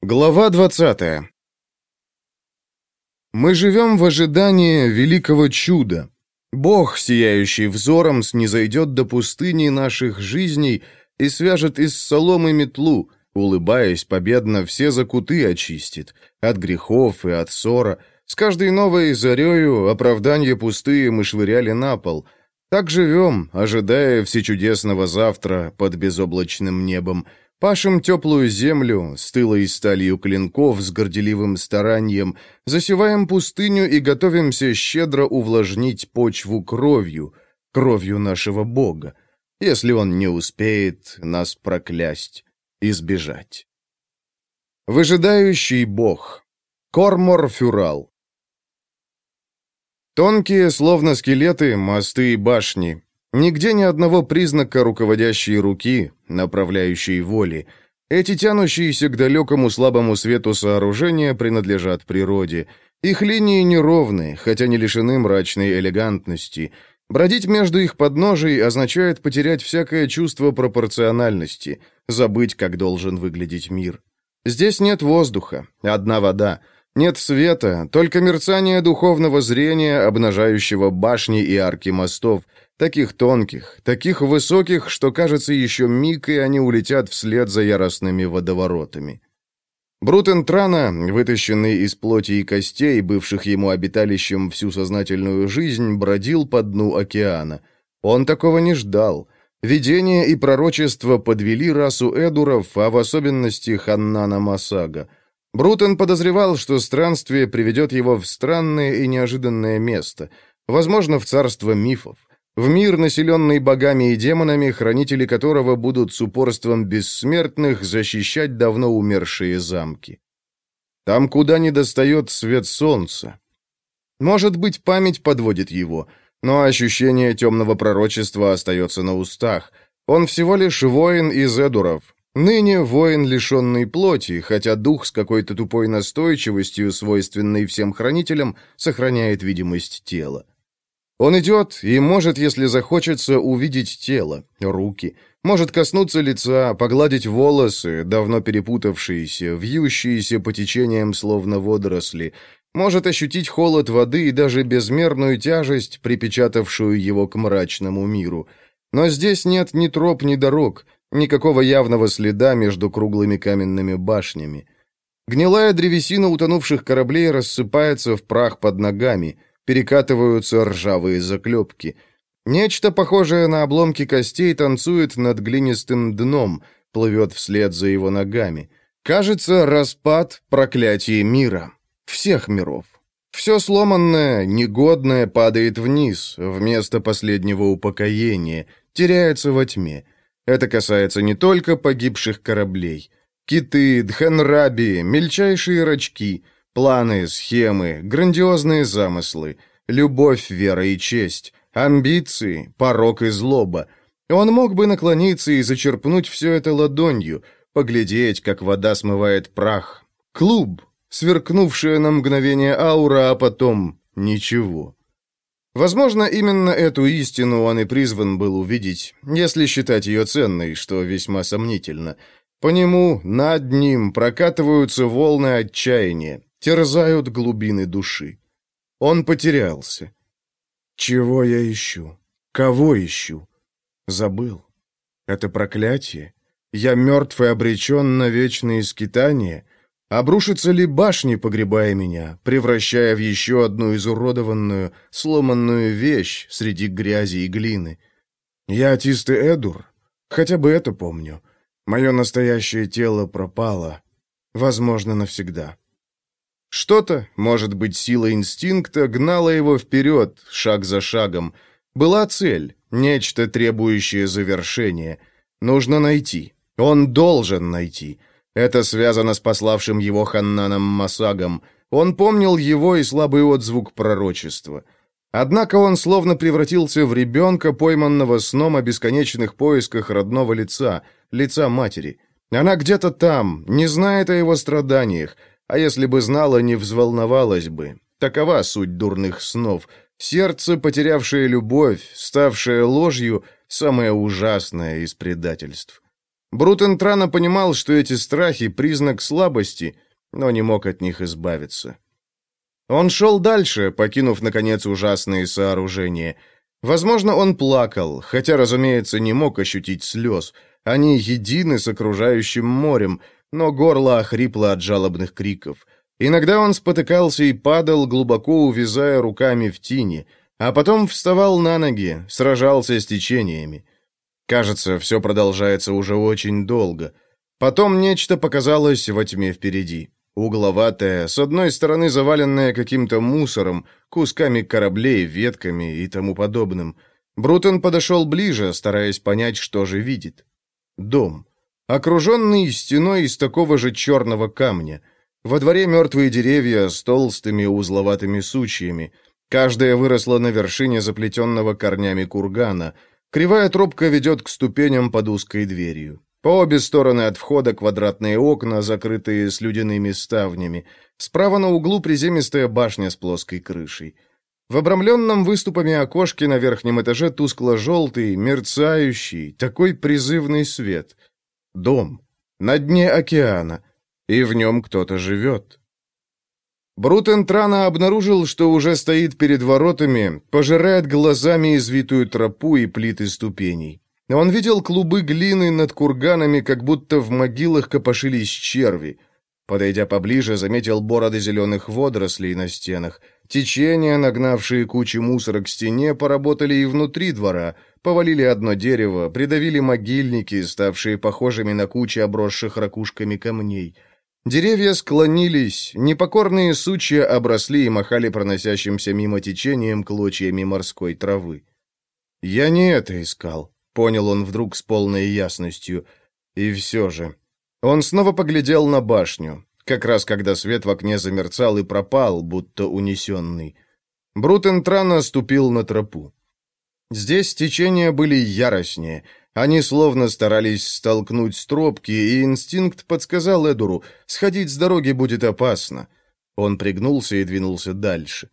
Глава 20. Мы живем в ожидании великого чуда. Бог, сияющий взором, снизойдет до пустыни наших жизней и свяжет из соломы метлу, улыбаясь победно, все закуты очистит, от грехов и от ссора. С каждой новой зарею оправдания пустые мы швыряли на пол. Так живем, ожидая всечудесного завтра под безоблачным небом, Пашем теплую землю, стылой сталью клинков с горделивым старанием, засеваем пустыню и готовимся щедро увлажнить почву кровью, кровью нашего Бога, если он не успеет нас проклясть и сбежать. Выжидающий Бог. Кормор Фюрал. Тонкие, словно скелеты, мосты и башни, Нигде ни одного признака руководящей руки, направляющей воли. Эти тянущиеся к далекому слабому свету сооружения принадлежат природе. Их линии неровны, хотя не лишены мрачной элегантности. Бродить между их подножий означает потерять всякое чувство пропорциональности, забыть, как должен выглядеть мир. Здесь нет воздуха, одна вода. Нет света, только мерцание духовного зрения, обнажающего башни и арки мостов – Таких тонких, таких высоких, что, кажется, еще миг, и они улетят вслед за яростными водоворотами. Брутентрана, вытащенный из плоти и костей, бывших ему обиталищем всю сознательную жизнь, бродил по дну океана. Он такого не ждал. Видение и пророчество подвели расу Эдуров, а в особенности Ханнана Масага. Брутен подозревал, что странствие приведет его в странное и неожиданное место, возможно, в царство мифов. В мир, населенный богами и демонами, хранители которого будут с упорством бессмертных защищать давно умершие замки. Там, куда не достает свет солнца. Может быть, память подводит его, но ощущение темного пророчества остается на устах. Он всего лишь воин из Эдуров, Ныне воин, лишенный плоти, хотя дух с какой-то тупой настойчивостью, свойственной всем хранителям, сохраняет видимость тела. Он идет и может, если захочется, увидеть тело, руки, может коснуться лица, погладить волосы, давно перепутавшиеся, вьющиеся по течениям, словно водоросли, может ощутить холод воды и даже безмерную тяжесть, припечатавшую его к мрачному миру. Но здесь нет ни троп, ни дорог, никакого явного следа между круглыми каменными башнями. Гнилая древесина утонувших кораблей рассыпается в прах под ногами — перекатываются ржавые заклепки. Нечто похожее на обломки костей танцует над глинистым дном, плывет вслед за его ногами. Кажется, распад — проклятие мира. Всех миров. Все сломанное, негодное падает вниз, вместо последнего упокоения, теряется во тьме. Это касается не только погибших кораблей. Киты, дхенраби, мельчайшие рачки — Планы, схемы, грандиозные замыслы, любовь, вера и честь, амбиции, порок и злоба. Он мог бы наклониться и зачерпнуть все это ладонью, поглядеть, как вода смывает прах. Клуб, сверкнувшая на мгновение аура, а потом ничего. Возможно, именно эту истину он и призван был увидеть, если считать ее ценной, что весьма сомнительно. По нему, над ним, прокатываются волны отчаяния, терзают глубины души. Он потерялся. Чего я ищу? Кого ищу? Забыл. Это проклятие? Я мертв и обречен на вечные скитания? Обрушится ли башни, погребая меня, превращая в еще одну изуродованную, сломанную вещь среди грязи и глины? Я Атисты Эдур. Хотя бы это помню. Мое настоящее тело пропало. Возможно, навсегда. Что-то, может быть, сила инстинкта, гнала его вперед, шаг за шагом. Была цель, нечто, требующее завершения. Нужно найти. Он должен найти. Это связано с пославшим его Ханнаном Масагом. Он помнил его и слабый отзвук пророчества. Однако он словно превратился в ребенка, пойманного сном о бесконечных поисках родного лица, лица матери. Она где-то там, не знает о его страданиях, а если бы знала, не взволновалась бы. Такова суть дурных снов. Сердце, потерявшее любовь, ставшее ложью, самое ужасное из предательств. Брутентрана понимал, что эти страхи — признак слабости, но не мог от них избавиться. Он шел дальше, покинув, наконец, ужасные сооружения. Возможно, он плакал, хотя, разумеется, не мог ощутить слез. Они едины с окружающим морем, но горло охрипло от жалобных криков. Иногда он спотыкался и падал, глубоко увязая руками в тине, а потом вставал на ноги, сражался с течениями. Кажется, все продолжается уже очень долго. Потом нечто показалось во тьме впереди. Угловатое, с одной стороны заваленное каким-то мусором, кусками кораблей, ветками и тому подобным. Брутон подошел ближе, стараясь понять, что же видит. Дом. Окруженный стеной из такого же черного камня. Во дворе мертвые деревья с толстыми узловатыми сучьями. Каждая выросла на вершине заплетенного корнями кургана — Кривая тропка ведет к ступеням под узкой дверью. По обе стороны от входа квадратные окна, закрытые слюдяными ставнями. Справа на углу приземистая башня с плоской крышей. В обрамленном выступами окошке на верхнем этаже тускло-желтый, мерцающий, такой призывный свет. Дом. На дне океана. И в нем кто-то живет. Брутен Трана обнаружил, что уже стоит перед воротами, пожирает глазами извитую тропу и плиты ступеней. Он видел клубы глины над курганами, как будто в могилах копошились черви. Подойдя поближе, заметил бороды зеленых водорослей на стенах. Течения, нагнавшие кучи мусора к стене, поработали и внутри двора, повалили одно дерево, придавили могильники, ставшие похожими на кучи обросших ракушками камней — Деревья склонились, непокорные сучья обросли и махали проносящимся мимо течением клочьями морской травы. «Я не это искал», — понял он вдруг с полной ясностью. И все же. Он снова поглядел на башню, как раз когда свет в окне замерцал и пропал, будто унесенный. Брутентрана ступил на тропу. Здесь течения были яростнее — они словно старались столкнуть стропки, и инстинкт подсказал Эдуру, сходить с дороги будет опасно. Он пригнулся и двинулся дальше.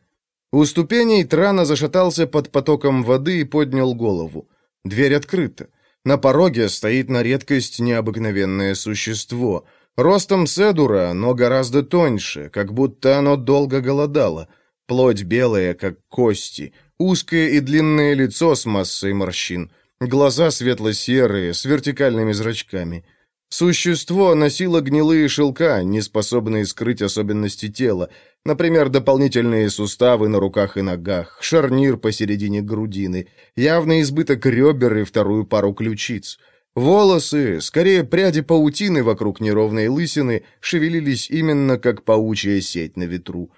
У ступеней Трана зашатался под потоком воды и поднял голову. Дверь открыта. На пороге стоит на редкость необыкновенное существо. Ростом Седура, но гораздо тоньше, как будто оно долго голодало. Плоть белая, как кости, узкое и длинное лицо с массой морщин — Глаза светло-серые, с вертикальными зрачками. Существо носило гнилые шелка, не способные скрыть особенности тела, например, дополнительные суставы на руках и ногах, шарнир посередине грудины, явный избыток ребер и вторую пару ключиц. Волосы, скорее пряди паутины вокруг неровной лысины, шевелились именно как паучья сеть на ветру.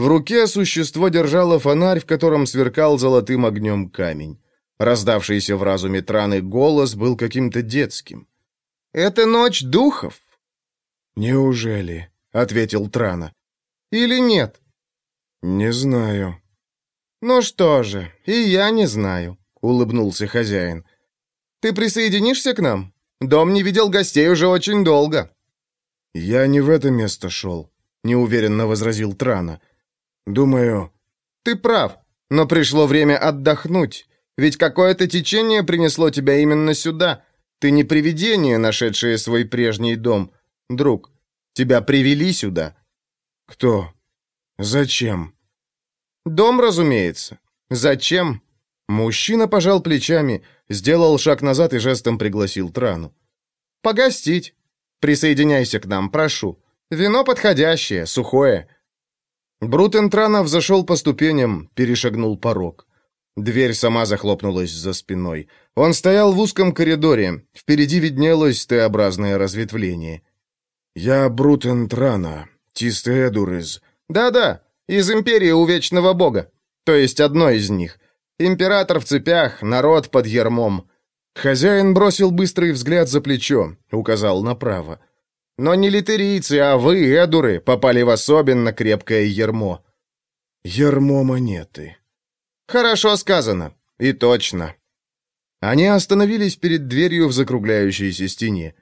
В руке существо держало фонарь, в котором сверкал золотым огнем камень. Раздавшийся в разуме Траны голос был каким-то детским. «Это ночь духов?» «Неужели?» — ответил Трана. «Или нет?» «Не знаю». «Ну что же, и я не знаю», — улыбнулся хозяин. «Ты присоединишься к нам? Дом не видел гостей уже очень долго». «Я не в это место шел», — неуверенно возразил Трана. «Думаю...» «Ты прав, но пришло время отдохнуть. Ведь какое-то течение принесло тебя именно сюда. Ты не привидение, нашедшее свой прежний дом. Друг, тебя привели сюда». «Кто? Зачем?» «Дом, разумеется. Зачем?» Мужчина пожал плечами, сделал шаг назад и жестом пригласил Трану. «Погостить. Присоединяйся к нам, прошу. Вино подходящее, сухое». Брутен Транов зашел по ступеням, перешагнул порог. Дверь сама захлопнулась за спиной. Он стоял в узком коридоре. Впереди виднелось Т-образное разветвление. «Я Брутен Трана, Тисте Эдур из...» «Да-да, из Империи у Вечного Бога. То есть одной из них. Император в цепях, народ под ермом». Хозяин бросил быстрый взгляд за плечо, указал направо. «Но не литерийцы, а вы, Эдуры, попали в особенно крепкое ермо». «Ермо монеты», Хорошо сказано. И точно. Они остановились перед дверью в закругляющейся стене.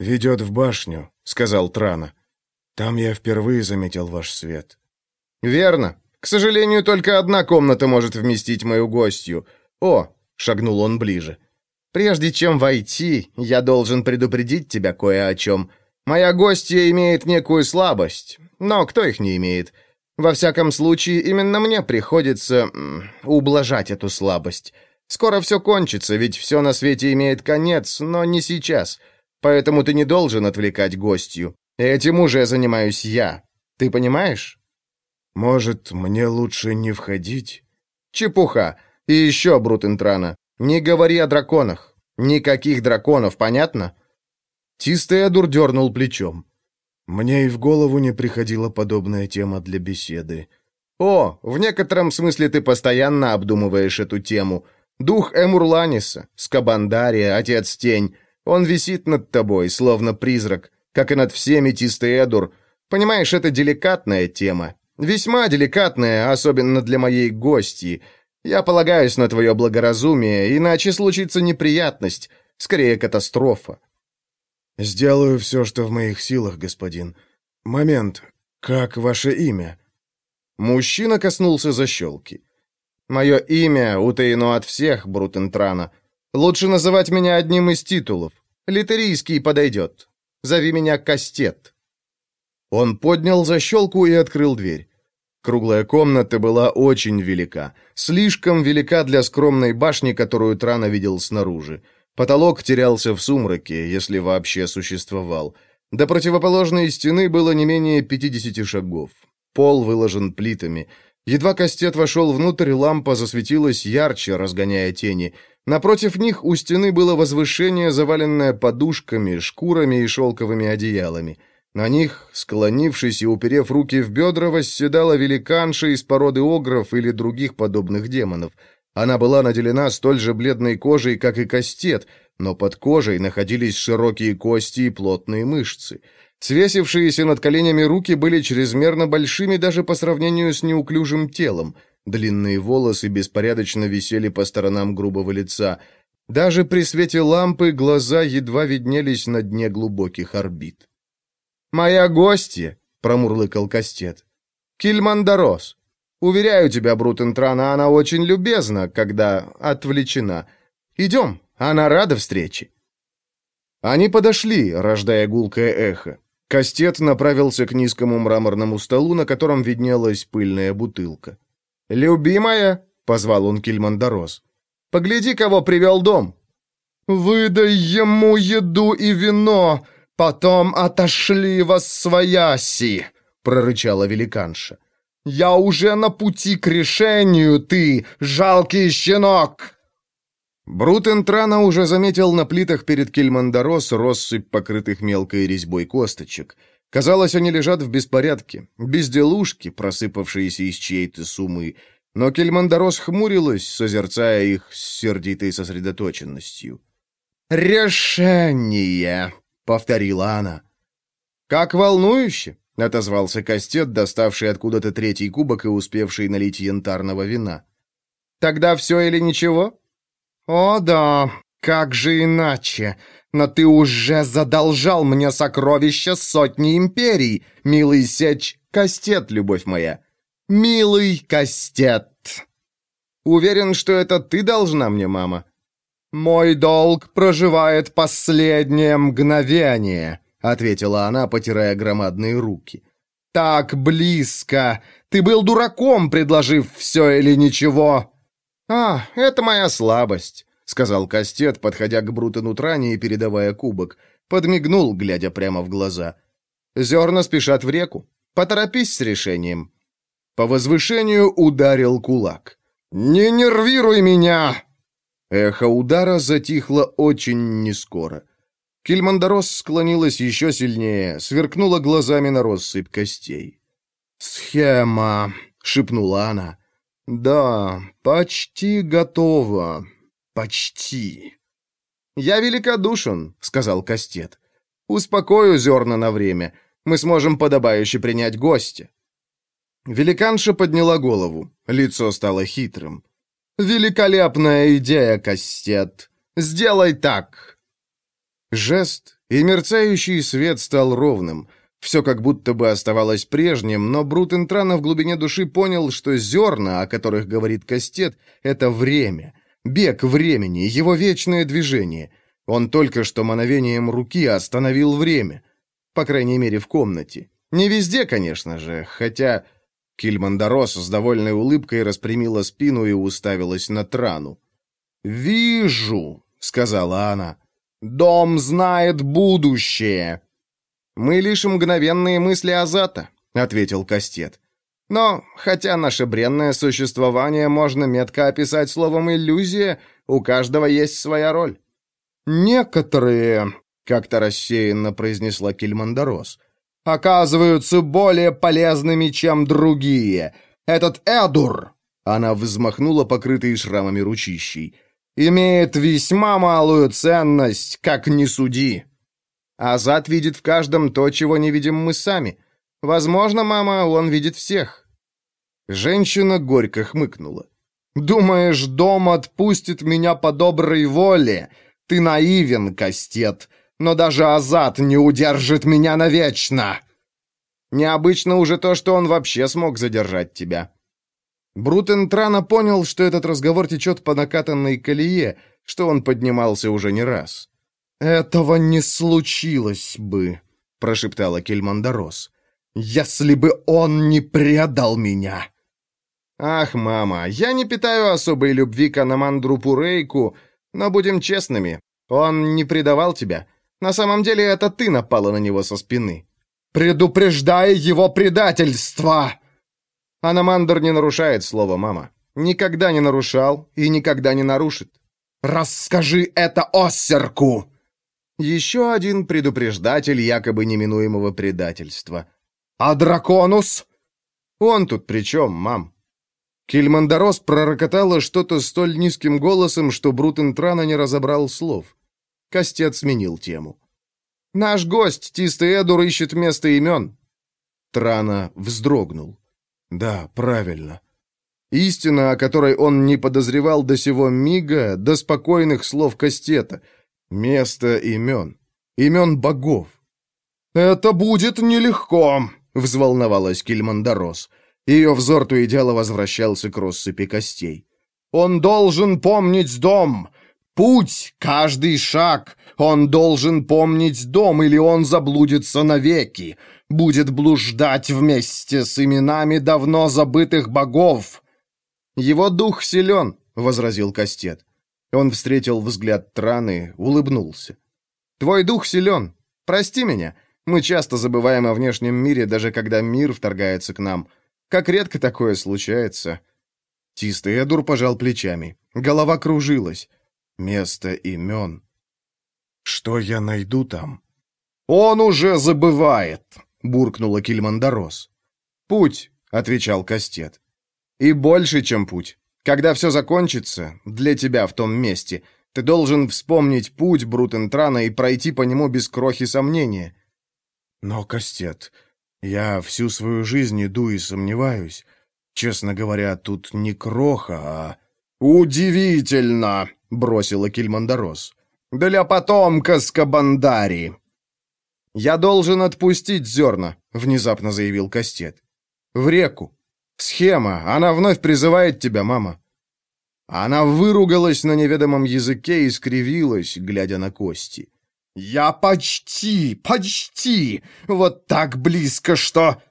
«Ведет в башню», — сказал Трана. «Там я впервые заметил ваш свет». «Верно. К сожалению, только одна комната может вместить мою гостью. О!» — шагнул он ближе. Прежде чем войти, я должен предупредить тебя кое о чем. Моя гостья имеет некую слабость, но кто их не имеет? Во всяком случае, именно мне приходится ублажать эту слабость. Скоро все кончится, ведь все на свете имеет конец, но не сейчас. Поэтому ты не должен отвлекать гостью. Этим уже занимаюсь я. Ты понимаешь? Может, мне лучше не входить? Чепуха. И еще, Брутентрана, не говори о драконах. Никаких драконов, понятно? Тистеадур дернул плечом. Мне и в голову не приходила подобная тема для беседы. О, в некотором смысле ты постоянно обдумываешь эту тему. Дух Эмурланиса, Скабандария, Отец Тень. Он висит над тобой, словно призрак, как и над всеми Тистеэдур. Понимаешь, это деликатная тема. Весьма деликатная, особенно для моей гости. Я полагаюсь на твое благоразумие, иначе случится неприятность, скорее катастрофа. Сделаю все, что в моих силах, господин. Момент. Как ваше имя? Мужчина коснулся защелки. Мое имя утаено от всех, Брутентрана. Лучше называть меня одним из титулов. Литерийский подойдет. Зови меня Кастет. Он поднял защелку и открыл дверь. Круглая комната была очень велика. Слишком велика для скромной башни, которую Трана видел снаружи. Потолок терялся в сумраке, если вообще существовал. До противоположной стены было не менее 50 шагов. Пол выложен плитами. Едва Кастет вошел внутрь, лампа засветилась ярче, разгоняя тени. Напротив них у стены было возвышение, заваленное подушками, шкурами и шелковыми одеялами. На них, склонившись и уперев руки в бедра, восседала великанша из породы огров или других подобных демонов. Она была наделена столь же бледной кожей, как и кастет, но под кожей находились широкие кости и плотные мышцы. Свесившиеся над коленями руки были чрезмерно большими даже по сравнению с неуклюжим телом. Длинные волосы беспорядочно висели по сторонам грубого лица. Даже при свете лампы глаза едва виднелись на дне глубоких орбит. «Моя гостья», — промурлыкал Кастет. «Кильмандарос. Уверяю тебя, Брутентрана, она очень любезна, когда отвлечена. Идем, она рада встрече». Они подошли, рождая гулкое эхо. Кастет направился к низкому мраморному столу, на котором виднелась пыльная бутылка. «Любимая», — позвал он Кильмандарос, — «погляди, кого привел дом». «Выдай ему еду и вино, «Потом отошли вас свояси!» — прорычала великанша. «Я уже на пути к решению, ты, жалкий щенок!» Брутентрана уже заметил на плитах перед Кельмандарос россыпь покрытых мелкой резьбой косточек. Казалось, они лежат в беспорядке, безделушки, просыпавшиеся из чьей-то сумы. Но Кельмандарос хмурилась, созерцая их с сердитой сосредоточенностью. «Решение!» — повторила она. «Как волнующе!» — отозвался Кастет, доставший откуда-то третий кубок и успевший налить янтарного вина. «Тогда все или ничего?» «О да, как же иначе? Но ты уже задолжал мне сокровища сотни империй, милый сечь Кастет, любовь моя. Милый Кастет!» «Уверен, что это ты должна мне, мама?» «Мой долг проживает последнее мгновение», — ответила она, потирая громадные руки. «Так близко! Ты был дураком, предложив все или ничего!» «А, это моя слабость», — сказал Кастет, подходя к Брутену Тране и передавая кубок. Подмигнул, глядя прямо в глаза. «Зерна спешат в реку. Поторопись с решением». По возвышению ударил кулак. «Не нервируй меня!» Эхо удара затихло очень нескоро. Кильмандарос склонилась еще сильнее, сверкнула глазами на россыпь костей. «Схема», — шепнула она. «Да, почти готово. Почти». «Я великодушен», — сказал Кастет. «Успокою зерна на время. Мы сможем подобающе принять гостя». Великанша подняла голову. Лицо стало хитрым. «Великолепная идея, Кастет! Сделай так!» Жест, и мерцающий свет стал ровным. Все как будто бы оставалось прежним, но Брутентрана в глубине души понял, что зерна, о которых говорит Кастет, — это время. Бег времени, его вечное движение. Он только что мановением руки остановил время. По крайней мере, в комнате. Не везде, конечно же, хотя... Кильмандарос с довольной улыбкой распрямила спину и уставилась на Трану. «Вижу», — сказала она. «Дом знает будущее». «Мы лишь мгновенные мысли Азата», — ответил Кастет. «Но, хотя наше бренное существование можно метко описать словом «иллюзия», у каждого есть своя роль». «Некоторые», — как-то рассеянно произнесла Кильмандарос, «оказываются более полезными, чем другие. Этот Эдур...» Она взмахнула покрытой шрамами ручищей имеет весьма малую ценность, как ни суди. Азат видит в каждом то, чего не видим мы сами. Возможно, мама, он видит всех». Женщина горько хмыкнула. «Думаешь, дом отпустит меня по доброй воле? Ты наивен, Кастет, но даже Азат не удержит меня навечно!» «Необычно уже то, что он вообще смог задержать тебя. Брутен Трана понял, что этот разговор течет по накатанной колее, что он поднимался уже не раз. «Этого не случилось бы», — прошептала Кельмандарос, «если бы он не предал меня». «Ах, мама, я не питаю особой любви к Анамандру Пурейку, но будем честными, он не предавал тебя. На самом деле это ты напала на него со спины». «Предупреждая его предательство!» Аномандр не нарушает слово «мама». Никогда не нарушал и никогда не нарушит. «Расскажи это Оссерку!» Еще один предупреждатель якобы неминуемого предательства. «А драконус?» «Он тут при чем, мам?» Кильмандарос пророкотала что-то столь низким голосом, что Брутен Трана не разобрал слов. Костет сменил тему. «Наш гость, Тистый Эдур, ищет место имен». Трана вздрогнул. Да, правильно. Истина, о которой он не подозревал до сего мига, до спокойных слов Кастета. Место имен. Имен богов. «Это будет нелегко», — взволновалась Кильмандарос. Ее взор то и дело возвращался к россыпи костей. «Он должен помнить дом, путь, каждый шаг. Он должен помнить дом, или он заблудится навеки будет блуждать вместе с именами давно забытых богов». «Его дух силен», — возразил Кастет. Он встретил взгляд Траны, улыбнулся. «Твой дух силен. Прости меня. Мы часто забываем о внешнем мире, даже когда мир вторгается к нам. Как редко такое случается». Чистый Эдур пожал плечами. Голова кружилась. Место имен. «Что я найду там?» «Он уже забывает», буркнула Кильмандарос. «Путь», — отвечал Кастет. «И больше, чем путь. Когда все закончится, для тебя в том месте, ты должен вспомнить путь Брутентрана и пройти по нему без крохи сомнения». «Но, Кастет, я всю свою жизнь иду и сомневаюсь. Честно говоря, тут не кроха, а...» «Удивительно!» — бросила Кильмандарос. «Для потомка Скабандари!» «Я должен отпустить зерна», — внезапно заявил Кастет. «В реку. Схема. Она вновь призывает тебя, мама». Она выругалась на неведомом языке и скривилась, глядя на кости. «Я почти, почти! Вот так близко, что...»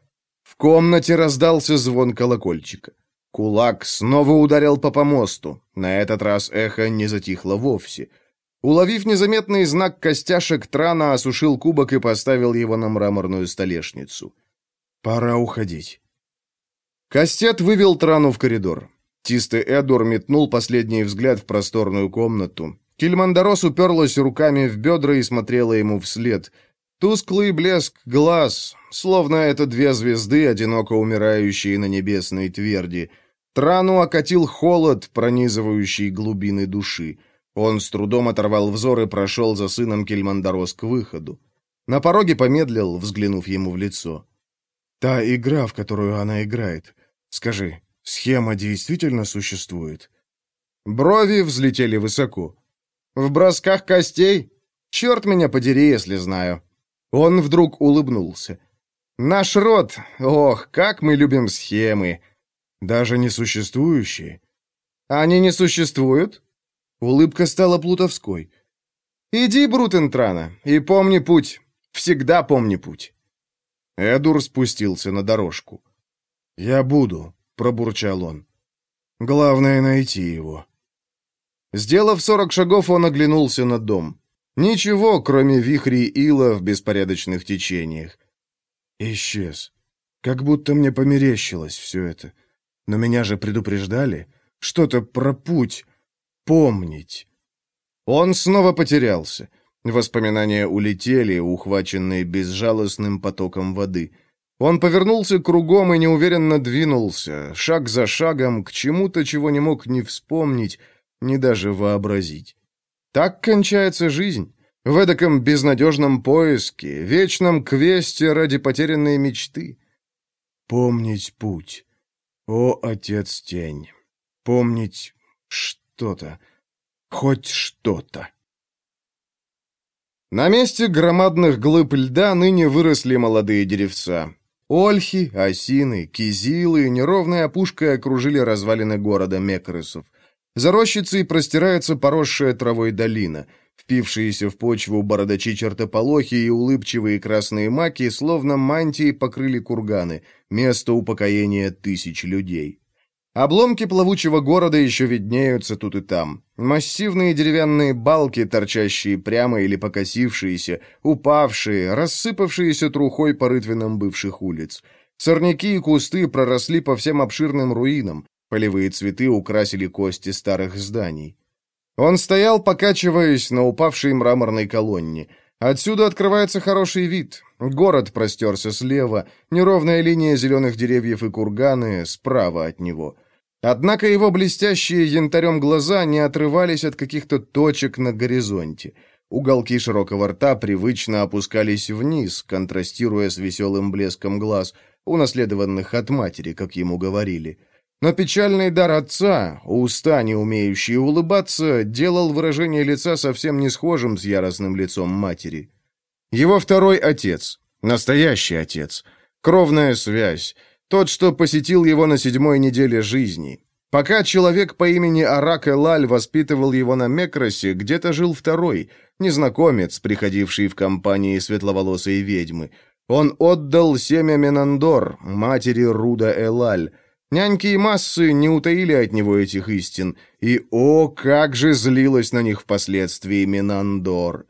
В комнате раздался звон колокольчика. Кулак снова ударил по помосту. На этот раз эхо не затихло вовсе — Уловив незаметный знак костяшек, Трана осушил кубок и поставил его на мраморную столешницу. «Пора уходить». Костет вывел Трану в коридор. Тистый Эдур метнул последний взгляд в просторную комнату. Кильмандарос уперлась руками в бедра и смотрела ему вслед. Тусклый блеск глаз, словно это две звезды, одиноко умирающие на небесной тверди. Трану окатил холод, пронизывающий глубины души. Он с трудом оторвал взор и прошел за сыном Кельмандарос к выходу. На пороге помедлил, взглянув ему в лицо. «Та игра, в которую она играет. Скажи, схема действительно существует?» Брови взлетели высоко. «В бросках костей? Черт меня подери, если знаю». Он вдруг улыбнулся. «Наш род, ох, как мы любим схемы!» «Даже несуществующие?» «Они не существуют?» Улыбка стала плутовской. «Иди, Брутентрана, и помни путь. Всегда помни путь». Эдур спустился на дорожку. «Я буду», — пробурчал он. «Главное — найти его». Сделав сорок шагов, он оглянулся на дом. Ничего, кроме вихрей ила в беспорядочных течениях. Исчез. Как будто мне померещилось все это. Но меня же предупреждали. Что-то про путь. Помнить. Он снова потерялся. Воспоминания улетели, ухваченные безжалостным потоком воды. Он повернулся кругом и неуверенно двинулся, шаг за шагом, к чему-то, чего не мог ни вспомнить, ни даже вообразить. Так кончается жизнь. В эдаком безнадежном поиске, вечном квесте ради потерянной мечты. Помнить путь. О, отец тень. Помнить что-то. Хоть что-то. На месте громадных глыб льда ныне выросли молодые деревца. Ольхи, осины, кизилы неровной опушкой окружили развалины города Мекрысов. За рощицей простирается поросшая травой долина. Впившиеся в почву бородачи чертополохи и улыбчивые красные маки, словно мантии, покрыли курганы, место упокоения тысяч людей. Обломки плавучего города еще виднеются тут и там. Массивные деревянные балки, торчащие прямо или покосившиеся, упавшие, рассыпавшиеся трухой по рытвинам бывших улиц. Сорняки и кусты проросли по всем обширным руинам. Полевые цветы украсили кости старых зданий. Он стоял, покачиваясь на упавшей мраморной колонне. Отсюда открывается хороший вид. Город простерся слева, неровная линия зеленых деревьев и курганы справа от него. Однако его блестящие янтарем глаза не отрывались от каких-то точек на горизонте. Уголки широкого рта привычно опускались вниз, контрастируя с веселым блеском глаз, унаследованных от матери, как ему говорили — но печальный дар отца, уста, не умеющие улыбаться, делал выражение лица совсем не схожим с яростным лицом матери. Его второй отец, настоящий отец, кровная связь, тот, что посетил его на седьмой неделе жизни. Пока человек по имени Арак Элаль воспитывал его на Мекросе, где-то жил второй, незнакомец, приходивший в компании светловолосой ведьмы. Он отдал семя Менандор, матери Руда Элаль, Няньки и массы не утаили от него этих истин, и, о, как же злилась на них впоследствии Минандор.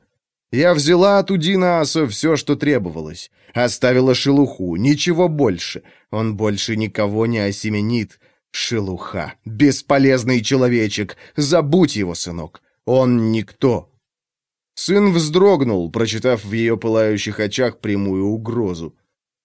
Я взяла от Удинааса все, что требовалось. Оставила шелуху, ничего больше. Он больше никого не осеменит. Шелуха, бесполезный человечек, забудь его, сынок. Он никто. Сын вздрогнул, прочитав в ее пылающих очах прямую угрозу.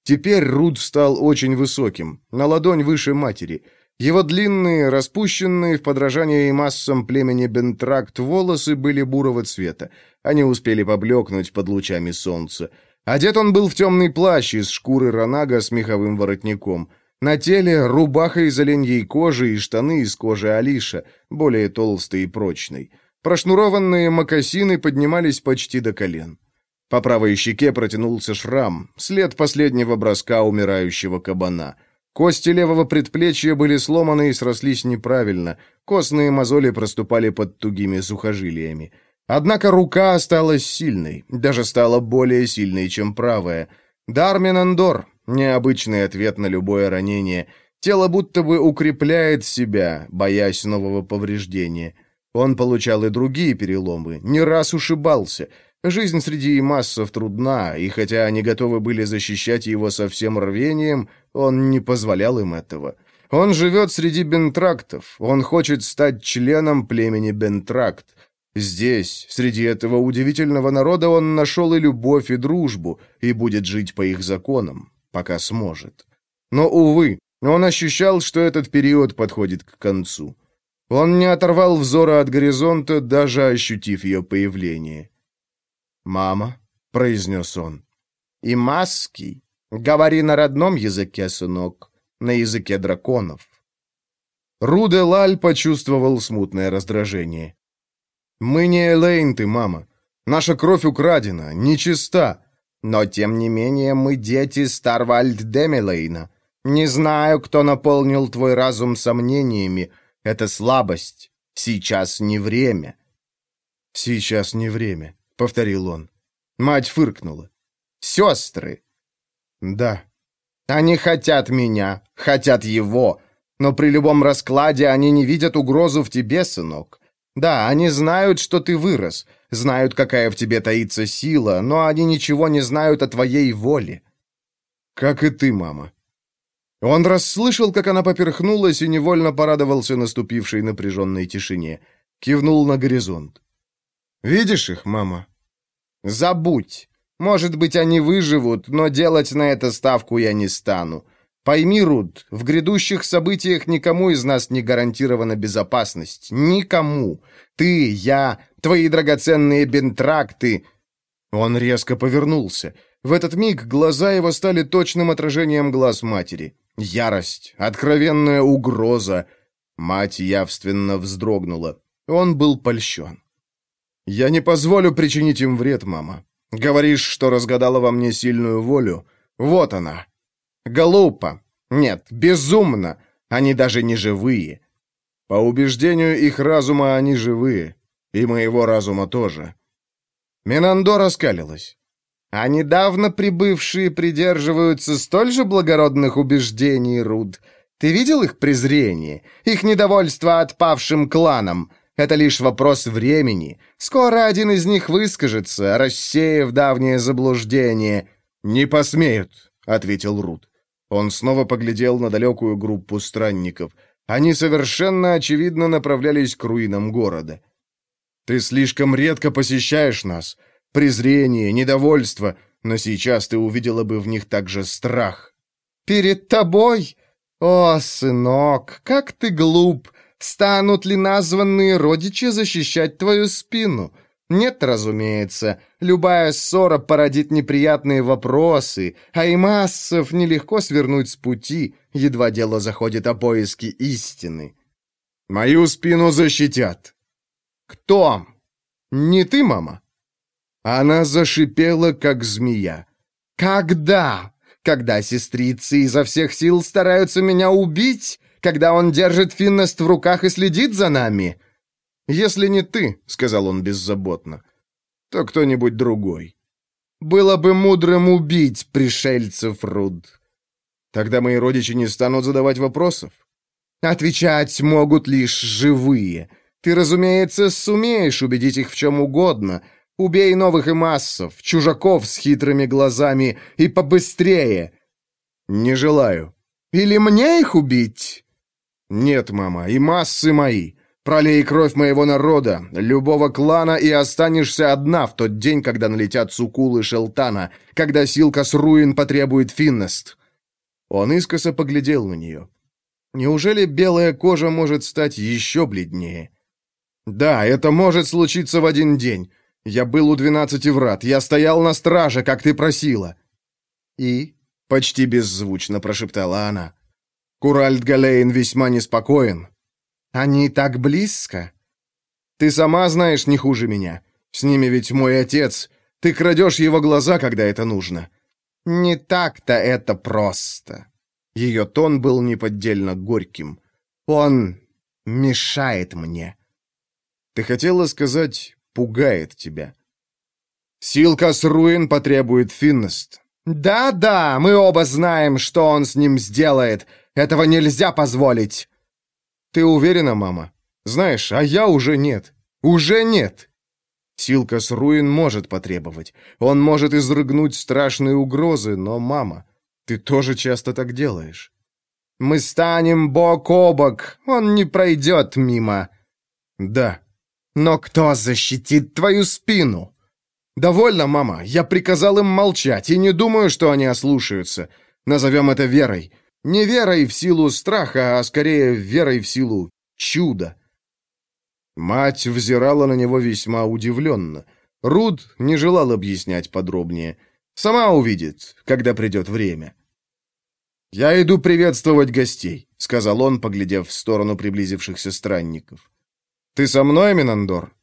Теперь Руд стал очень высоким, на ладонь выше матери. Его длинные, распущенные в подражании массам племени Бентракт волосы были бурого цвета. Они успели поблекнуть под лучами солнца. Одет он был в темный плащ из шкуры ранага с меховым воротником. На теле рубаха из оленьей кожи и штаны из кожи Алиша, более толстые и прочной. Прошнурованные мокасины поднимались почти до колен. По правой щеке протянулся шрам, след последнего броска умирающего кабана. Кости левого предплечья были сломаны и срослись неправильно, костные мозоли проступали под тугими сухожилиями. Однако рука осталась сильной, даже стала более сильной, чем правая. Дармен Андор — необычный ответ на любое ранение. Тело будто бы укрепляет себя, боясь нового повреждения. Он получал и другие переломы, не раз ушибался — Жизнь среди массов трудна, и хотя они готовы были защищать его со всем рвением, он не позволял им этого. Он живет среди бентрактов, он хочет стать членом племени Бентракт. Здесь, среди этого удивительного народа, он нашел и любовь, и дружбу, и будет жить по их законам, пока сможет. Но, увы, он ощущал, что этот период подходит к концу. Он не оторвал взора от горизонта, даже ощутив ее появление. «Мама», — произнес он. «И маски. Говори на родном языке, сынок, на языке драконов». Руде Лаль почувствовал смутное раздражение. «Мы не Элейнты, мама. Наша кровь украдена, нечиста. Но, тем не менее, мы дети Старвальд Демелейна. Не знаю, кто наполнил твой разум сомнениями. Это слабость. Сейчас не время». «Сейчас не время», — повторил он. Мать фыркнула. «Сестры?» «Да». «Они хотят меня, хотят его, но при любом раскладе они не видят угрозу в тебе, сынок. Да, они знают, что ты вырос, знают, какая в тебе таится сила, но они ничего не знают о твоей воле». «Как и ты, мама». Он расслышал, как она поперхнулась и невольно порадовался наступившей напряженной тишине. Кивнул на горизонт. «Видишь их, мама?» «Забудь. Может быть, они выживут, но делать на это ставку я не стану. Пойми, Руд, в грядущих событиях никому из нас не гарантирована безопасность. Никому. Ты, я, твои драгоценные бентракты...» Он резко повернулся. В этот миг глаза его стали точным отражением глаз матери. Ярость, откровенная угроза. Мать явственно вздрогнула. Он был польщен. «Я не позволю причинить им вред, мама. Говоришь, что разгадала во мне сильную волю. Вот она». «Глупо. Нет, безумно. Они даже не живые». «По убеждению их разума они живые. И моего разума тоже». Менандо раскалилась. А недавно прибывшие придерживаются столь же благородных убеждений, Руд. Ты видел их презрение, их недовольство отпавшим кланам? Это лишь вопрос времени. Скоро один из них выскажется, рассеяв давнее заблуждение. «Не посмеют», — ответил Руд. Он снова поглядел на далекую группу странников. Они совершенно очевидно направлялись к руинам города. «Ты слишком редко посещаешь нас презрение, недовольство, но сейчас ты увидела бы в них также страх. «Перед тобой? О, сынок, как ты глуп! Станут ли названные родичи защищать твою спину?» Нет, разумеется. Любая ссора породит неприятные вопросы, а и массов нелегко свернуть с пути, едва дело заходит о поиске истины. Мою спину защитят. Кто? Не ты, мама? Она зашипела, как змея. «Когда? Когда сестрицы изо всех сил стараются меня убить? Когда он держит Финнест в руках и следит за нами?» «Если не ты», — сказал он беззаботно, — «то кто-нибудь другой». «Было бы мудрым убить пришельцев, Руд». «Тогда мои родичи не станут задавать вопросов». «Отвечать могут лишь живые. Ты, разумеется, сумеешь убедить их в чем угодно, Убей новых и массов, чужаков с хитрыми глазами, и побыстрее!» «Не желаю». «Или мне их убить?» «Нет, мама, и массы мои. Пролей кровь моего народа, любого клана, и останешься одна в тот день, когда налетят Сукулы Шелтана, когда Силка с Руин потребует Финнест». Он искоса поглядел на нее. Неужели белая кожа может стать еще бледнее? Да, это может случиться в один день. Я был у двенадцати врат. Я стоял на страже, как ты просила». «И?» — почти беззвучно прошептала она. «Куральд Галейн весьма неспокоен». «Они так близко?» «Ты сама знаешь не хуже меня. С ними ведь мой отец. Ты крадешь его глаза, когда это нужно». «Не так-то это просто». Ее тон был неподдельно горьким. «Он мешает мне». «Ты хотела сказать пугает тебя. Силка с руин потребует Финнест. Да-да, мы оба знаем, что он с ним сделает. Этого нельзя позволить. Ты уверена, мама? Знаешь, а я уже нет. Уже нет. Силка с руин может потребовать. Он может изрыгнуть страшные угрозы, но, мама, ты тоже часто так делаешь. Мы станем бок о бок. Он не пройдет мимо. Да, но кто защитит твою спину? Довольно, мама. Я приказал им молчать, и не думаю, что они ослушаются. Назовем это верой. Не верой в силу страха, а скорее верой в силу чуда. Мать взирала на него весьма удивленно. Руд не желал объяснять подробнее. Сама увидит, когда придет время. «Я иду приветствовать гостей», — сказал он, поглядев в сторону приблизившихся странников. «Ты со мной, Минандор?»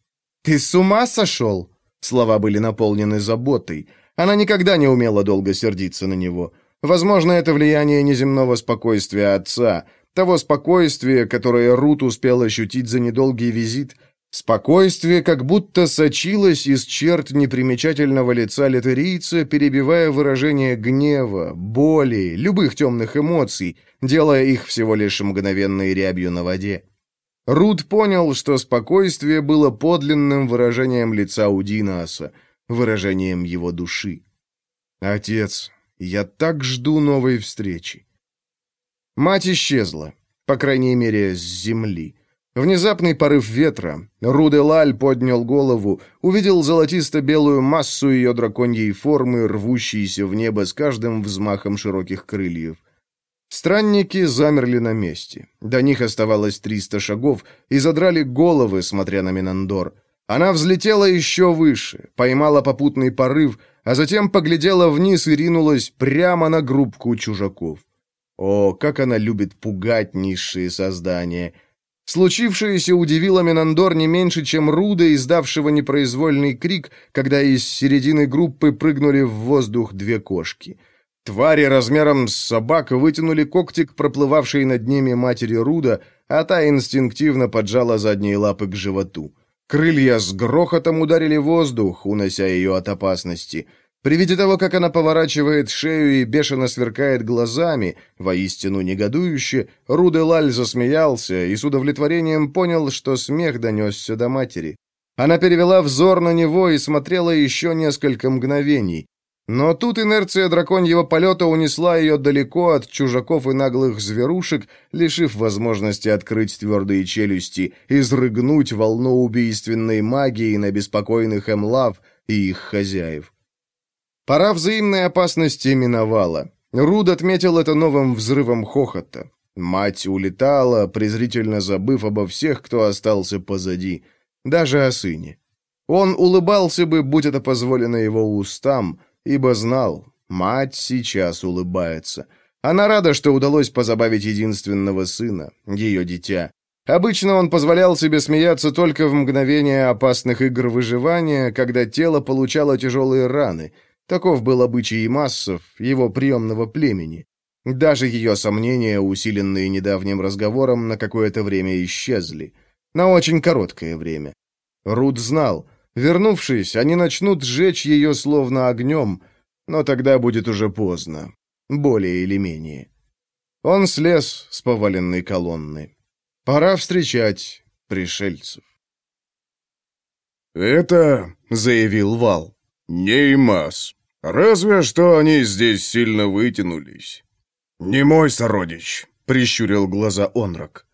«Ты с ума сошел?» Слова были наполнены заботой. Она никогда не умела долго сердиться на него. Возможно, это влияние неземного спокойствия отца. Того спокойствия, которое Рут успел ощутить за недолгий визит. Спокойствие как будто сочилось из черт непримечательного лица литерийца, перебивая выражение гнева, боли, любых темных эмоций, делая их всего лишь мгновенной рябью на воде. Рут понял, что спокойствие было подлинным выражением лица Удинаса, выражением его души. «Отец, я так жду новой встречи». Мать исчезла, по крайней мере, с земли. Внезапный порыв ветра. Руделаль поднял голову, увидел золотисто-белую массу ее драконьей формы, рвущейся в небо с каждым взмахом широких крыльев. Странники замерли на месте. До них оставалось триста шагов, и задрали головы, смотря на Минандор. Она взлетела еще выше, поймала попутный порыв, а затем поглядела вниз и ринулась прямо на группку чужаков. О, как она любит пугать низшие создания! Случившееся удивило Менандор не меньше, чем Руда, издавшего непроизвольный крик, когда из середины группы прыгнули в воздух две кошки. Твари размером с собак вытянули когти к проплывавшей над ними матери Руда, а та инстинктивно поджала задние лапы к животу. Крылья с грохотом ударили воздух, унося ее от опасности — при виде того, как она поворачивает шею и бешено сверкает глазами, воистину негодующе, Руделаль засмеялся и с удовлетворением понял, что смех донесся до матери. Она перевела взор на него и смотрела еще несколько мгновений. Но тут инерция драконьего полета унесла ее далеко от чужаков и наглых зверушек, лишив возможности открыть твердые челюсти, изрыгнуть волну убийственной магии на беспокойных эмлав и их хозяев. Пора взаимной опасности миновала. Руд отметил это новым взрывом хохота. Мать улетала, презрительно забыв обо всех, кто остался позади, даже о сыне. Он улыбался бы, будь это позволено его устам, ибо знал, мать сейчас улыбается. Она рада, что удалось позабавить единственного сына, ее дитя. Обычно он позволял себе смеяться только в мгновение опасных игр выживания, когда тело получало тяжелые раны — Таков был обычай массов, его приемного племени. Даже ее сомнения, усиленные недавним разговором, на какое-то время исчезли. На очень короткое время. Руд знал, вернувшись, они начнут сжечь ее словно огнем, но тогда будет уже поздно, более или менее. Он слез с поваленной колонны. Пора встречать пришельцев. «Это», — заявил Вал, «Неймас. Разве что они здесь сильно вытянулись». «Не мой сородич», — прищурил глаза Онрак.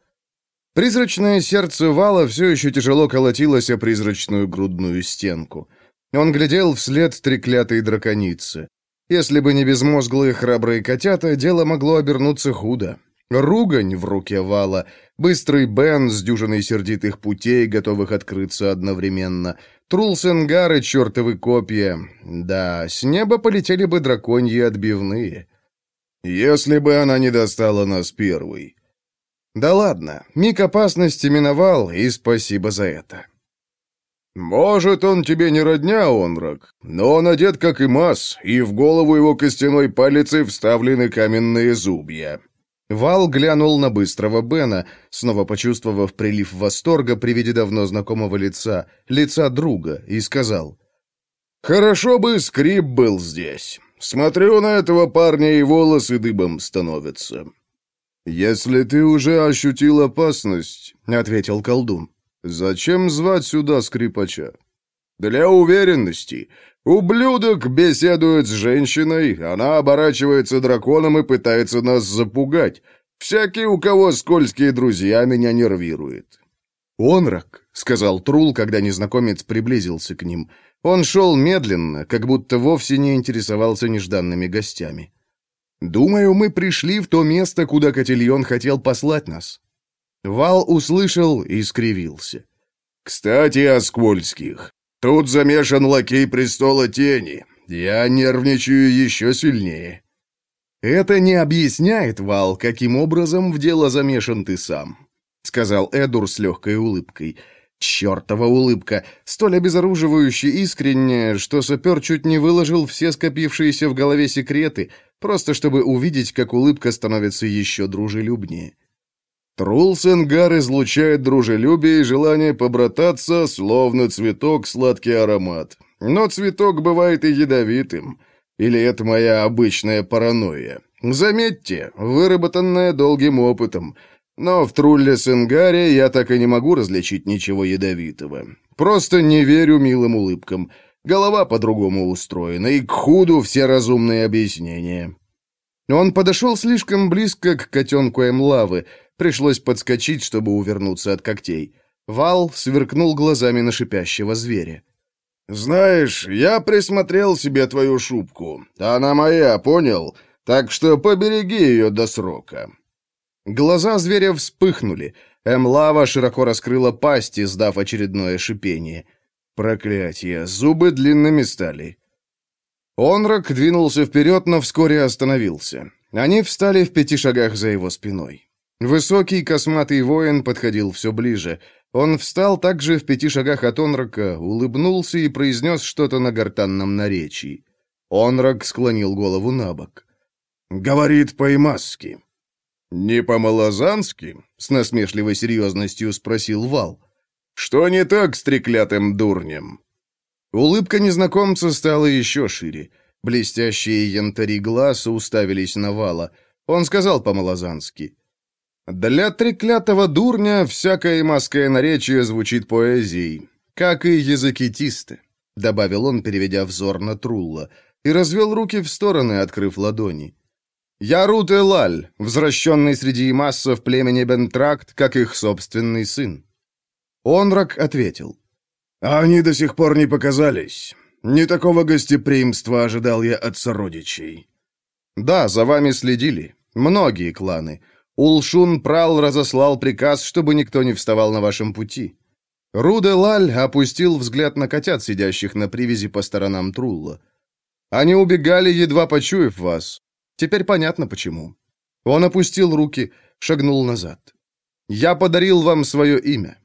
Призрачное сердце Вала все еще тяжело колотилось о призрачную грудную стенку. Он глядел вслед треклятой драконицы. Если бы не безмозглые храбрые котята, дело могло обернуться худо. Ругань в руке Вала, быстрый Бен с дюжиной сердитых путей, готовых открыться одновременно, Трулсенгары, чертовы копья. Да, с неба полетели бы драконьи отбивные. Если бы она не достала нас первой. Да ладно, миг опасности миновал, и спасибо за это. «Может, он тебе не родня, Онрак, но он одет как и Мас, и в голову его костяной палицы вставлены каменные зубья», Вал глянул на быстрого Бена, снова почувствовав прилив восторга при виде давно знакомого лица, лица друга, и сказал. «Хорошо бы скрип был здесь. Смотрю на этого парня, и волосы дыбом становятся». «Если ты уже ощутил опасность», — ответил колдун, — «зачем звать сюда скрипача?» «Для уверенности. Ублюдок беседует с женщиной, она оборачивается драконом и пытается нас запугать. Всякий, у кого скользкие друзья, меня нервирует». «Онрак», — сказал Трул, когда незнакомец приблизился к ним. Он шел медленно, как будто вовсе не интересовался нежданными гостями. «Думаю, мы пришли в то место, куда Котельон хотел послать нас». Вал услышал и скривился. «Кстати, о скользких. Тут замешан лакей престола тени. Я нервничаю еще сильнее». «Это не объясняет, Вал, каким образом в дело замешан ты сам», — сказал Эдур с легкой улыбкой. Чертова улыбка, столь обезоруживающе искренняя, что сапер чуть не выложил все скопившиеся в голове секреты, просто чтобы увидеть, как улыбка становится еще дружелюбнее. Трулсенгар излучает дружелюбие и желание побрататься, словно цветок сладкий аромат. Но цветок бывает и ядовитым. Или это моя обычная паранойя? Заметьте, выработанная долгим опытом. Но в Трулле-Сенгаре я так и не могу различить ничего ядовитого. Просто не верю милым улыбкам. Голова по-другому устроена, и к худу все разумные объяснения. Он подошел слишком близко к котенку Эмлавы, пришлось подскочить, чтобы увернуться от когтей. Вал сверкнул глазами на шипящего зверя. «Знаешь, я присмотрел себе твою шубку. Она моя, понял? Так что побереги ее до срока». Глаза зверя вспыхнули. Эмлава широко раскрыла пасть, издав очередное шипение. Проклятие, зубы длинными стали. Онрак двинулся вперед, но вскоре остановился. Они встали в пяти шагах за его спиной. Высокий косматый воин подходил все ближе. Он встал также в пяти шагах от Онрака, улыбнулся и произнес что-то на гортанном наречии. Онрак склонил голову на бок. «Говорит по-имасски». «Не по-малозански?» — с насмешливой серьезностью спросил Вал. «Что не так с треклятым дурнем?» Улыбка незнакомца стала еще шире. Блестящие янтари глаз уставились на Вала. Он сказал по-малозански. «Для треклятого дурня всякое маское наречие звучит поэзией, как и языки тисты», — добавил он, переведя взор на Трулла, и развел руки в стороны, открыв ладони. «Я Рут Элаль, возвращенный среди массов племени Бентракт, как их собственный сын». Онрак ответил. «Они до сих пор не показались. Не такого гостеприимства ожидал я от сородичей». «Да, за вами следили. Многие кланы. Улшун Прал разослал приказ, чтобы никто не вставал на вашем пути». Руде Лаль опустил взгляд на котят, сидящих на привязи по сторонам Трулла. «Они убегали, едва почуяв вас. Теперь понятно, почему». Он опустил руки, шагнул назад. «Я подарил вам свое имя.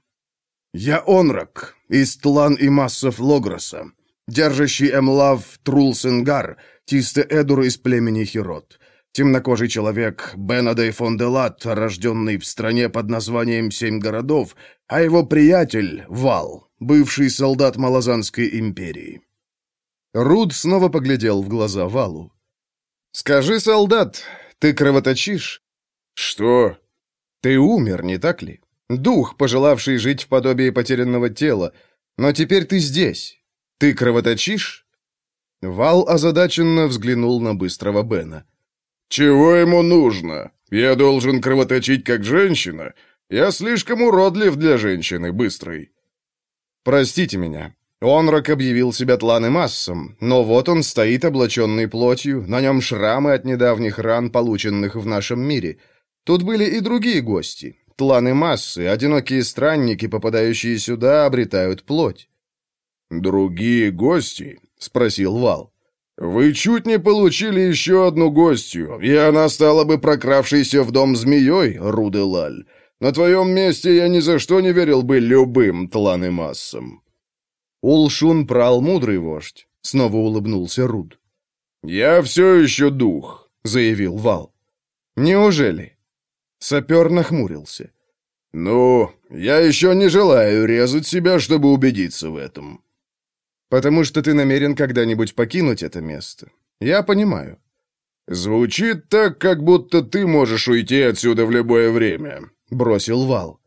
«Я Онрак, из Тлан и Массов Логроса, держащий Эмлав Трулсенгар, Тисте Эдур из племени Хирот, темнокожий человек Бенадей фон де Лат, рожденный в стране под названием Семь городов, а его приятель Вал, бывший солдат Малазанской империи». Руд снова поглядел в глаза Валу. «Скажи, солдат, ты кровоточишь?» «Что?» «Ты умер, не так ли?» Дух, пожелавший жить в подобии потерянного тела. Но теперь ты здесь. Ты кровоточишь?» Вал озадаченно взглянул на быстрого Бена. «Чего ему нужно? Я должен кровоточить как женщина? Я слишком уродлив для женщины, быстрой». «Простите меня». Онрак объявил себя тлан массом, но вот он стоит облаченный плотью, на нем шрамы от недавних ран, полученных в нашем мире. Тут были и другие гости, Тланы массы, одинокие странники, попадающие сюда, обретают плоть. «Другие гости?» — спросил Вал. «Вы чуть не получили еще одну гостью, и она стала бы прокравшейся в дом змеей, Руделаль. На твоем месте я ни за что не верил бы любым тланы массам». Улшун прал мудрый вождь, — снова улыбнулся Руд. «Я все еще дух», — заявил Вал. «Неужели?» Сапер нахмурился. «Ну, я еще не желаю резать себя, чтобы убедиться в этом». «Потому что ты намерен когда-нибудь покинуть это место. Я понимаю». «Звучит так, как будто ты можешь уйти отсюда в любое время», — бросил Вал.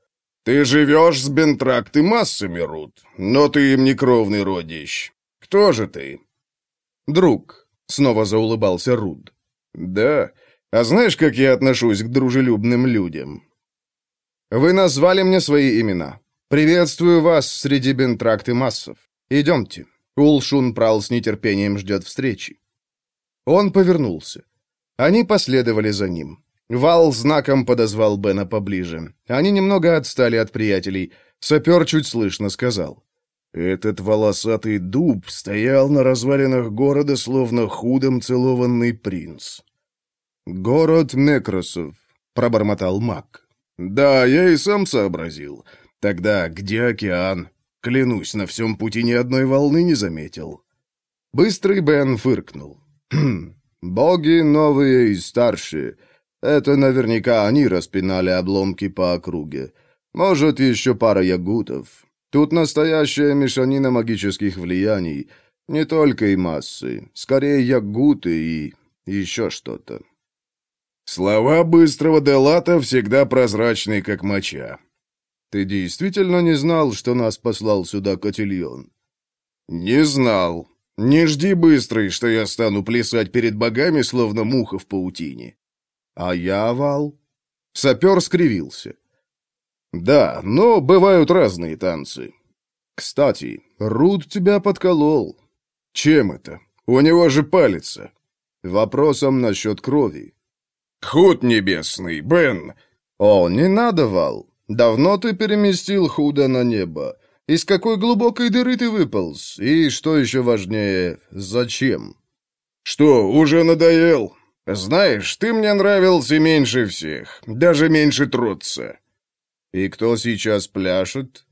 «Ты живешь с Бентракт и массами, Рут, но ты им не кровный родич. Кто же ты?» «Друг», — снова заулыбался Руд. «Да, а знаешь, как я отношусь к дружелюбным людям?» «Вы назвали мне свои имена. Приветствую вас среди бентракт и массов. Идемте». Улшун Прал с нетерпением ждет встречи. Он повернулся. Они последовали за ним. Вал знаком подозвал Бена поближе. Они немного отстали от приятелей. Сапер чуть слышно сказал. «Этот волосатый дуб стоял на развалинах города, словно худом целованный принц. «Город Некросов», — пробормотал маг. «Да, я и сам сообразил. Тогда где океан? Клянусь, на всем пути ни одной волны не заметил». Быстрый Бен фыркнул. «Хм, боги новые и старшие. Это наверняка они распинали обломки по округе. Может, еще пара ягутов. Тут настоящая мешанина магических влияний. Не только и массы. Скорее, ягуты и еще что-то. Слова быстрого Делата всегда прозрачны, как моча. Ты действительно не знал, что нас послал сюда Котильон? Не знал. Не жди быстрый, что я стану плясать перед богами, словно муха в паутине. А я, Вал? Сапер скривился. Да, но бывают разные танцы. Кстати, Руд тебя подколол. Чем это? У него же палится. Вопросом насчет крови. Худ небесный, Бен. О, не надо, Вал. Давно ты переместил Худа на небо. Из какой глубокой дыры ты выполз? И, что еще важнее, зачем? Что, уже надоел? Знаешь, ты мне нравился меньше всех, даже меньше Тротца. И кто сейчас пляшет?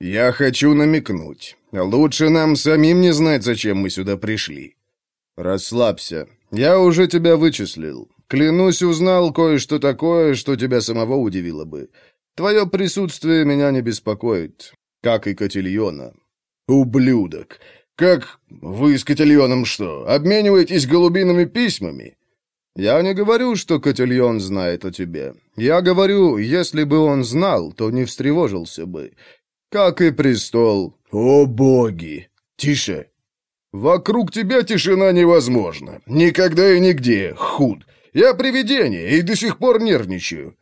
Я хочу намекнуть. Лучше нам самим не знать, зачем мы сюда пришли. Расслабься. Я уже тебя вычислил. Клянусь, узнал кое-что такое, что тебя самого удивило бы. Твое присутствие меня не беспокоит как и Котильона. Ублюдок! Как вы с Котильоном что, обмениваетесь голубиными письмами? Я не говорю, что Котильон знает о тебе. Я говорю, если бы он знал, то не встревожился бы. Как и престол. О боги! Тише! Вокруг тебя тишина невозможна. Никогда и нигде, худ. Я привидение и до сих пор нервничаю.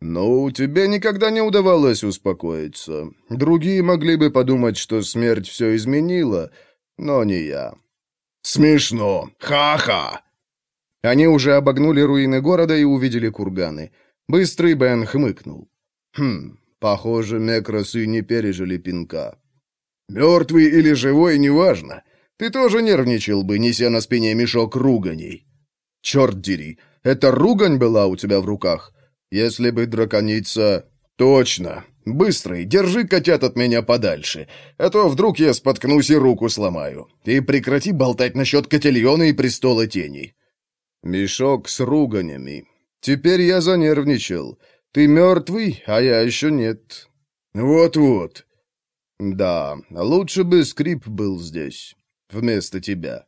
«Ну, тебе никогда не удавалось успокоиться. Другие могли бы подумать, что смерть все изменила, но не я». «Смешно! Ха-ха!» Они уже обогнули руины города и увидели курганы. Быстрый Бен хмыкнул. «Хм, похоже, мекросы не пережили пинка». «Мертвый или живой, неважно. Ты тоже нервничал бы, неся на спине мешок руганей». «Черт дери, эта ругань была у тебя в руках?» Если бы драконица... Точно. Быстрый, держи котят от меня подальше, а то вдруг я споткнусь и руку сломаю. И прекрати болтать насчет котельона и престола теней. Мешок с руганями. Теперь я занервничал. Ты мертвый, а я еще нет. Вот-вот. Да, лучше бы скрип был здесь, вместо тебя.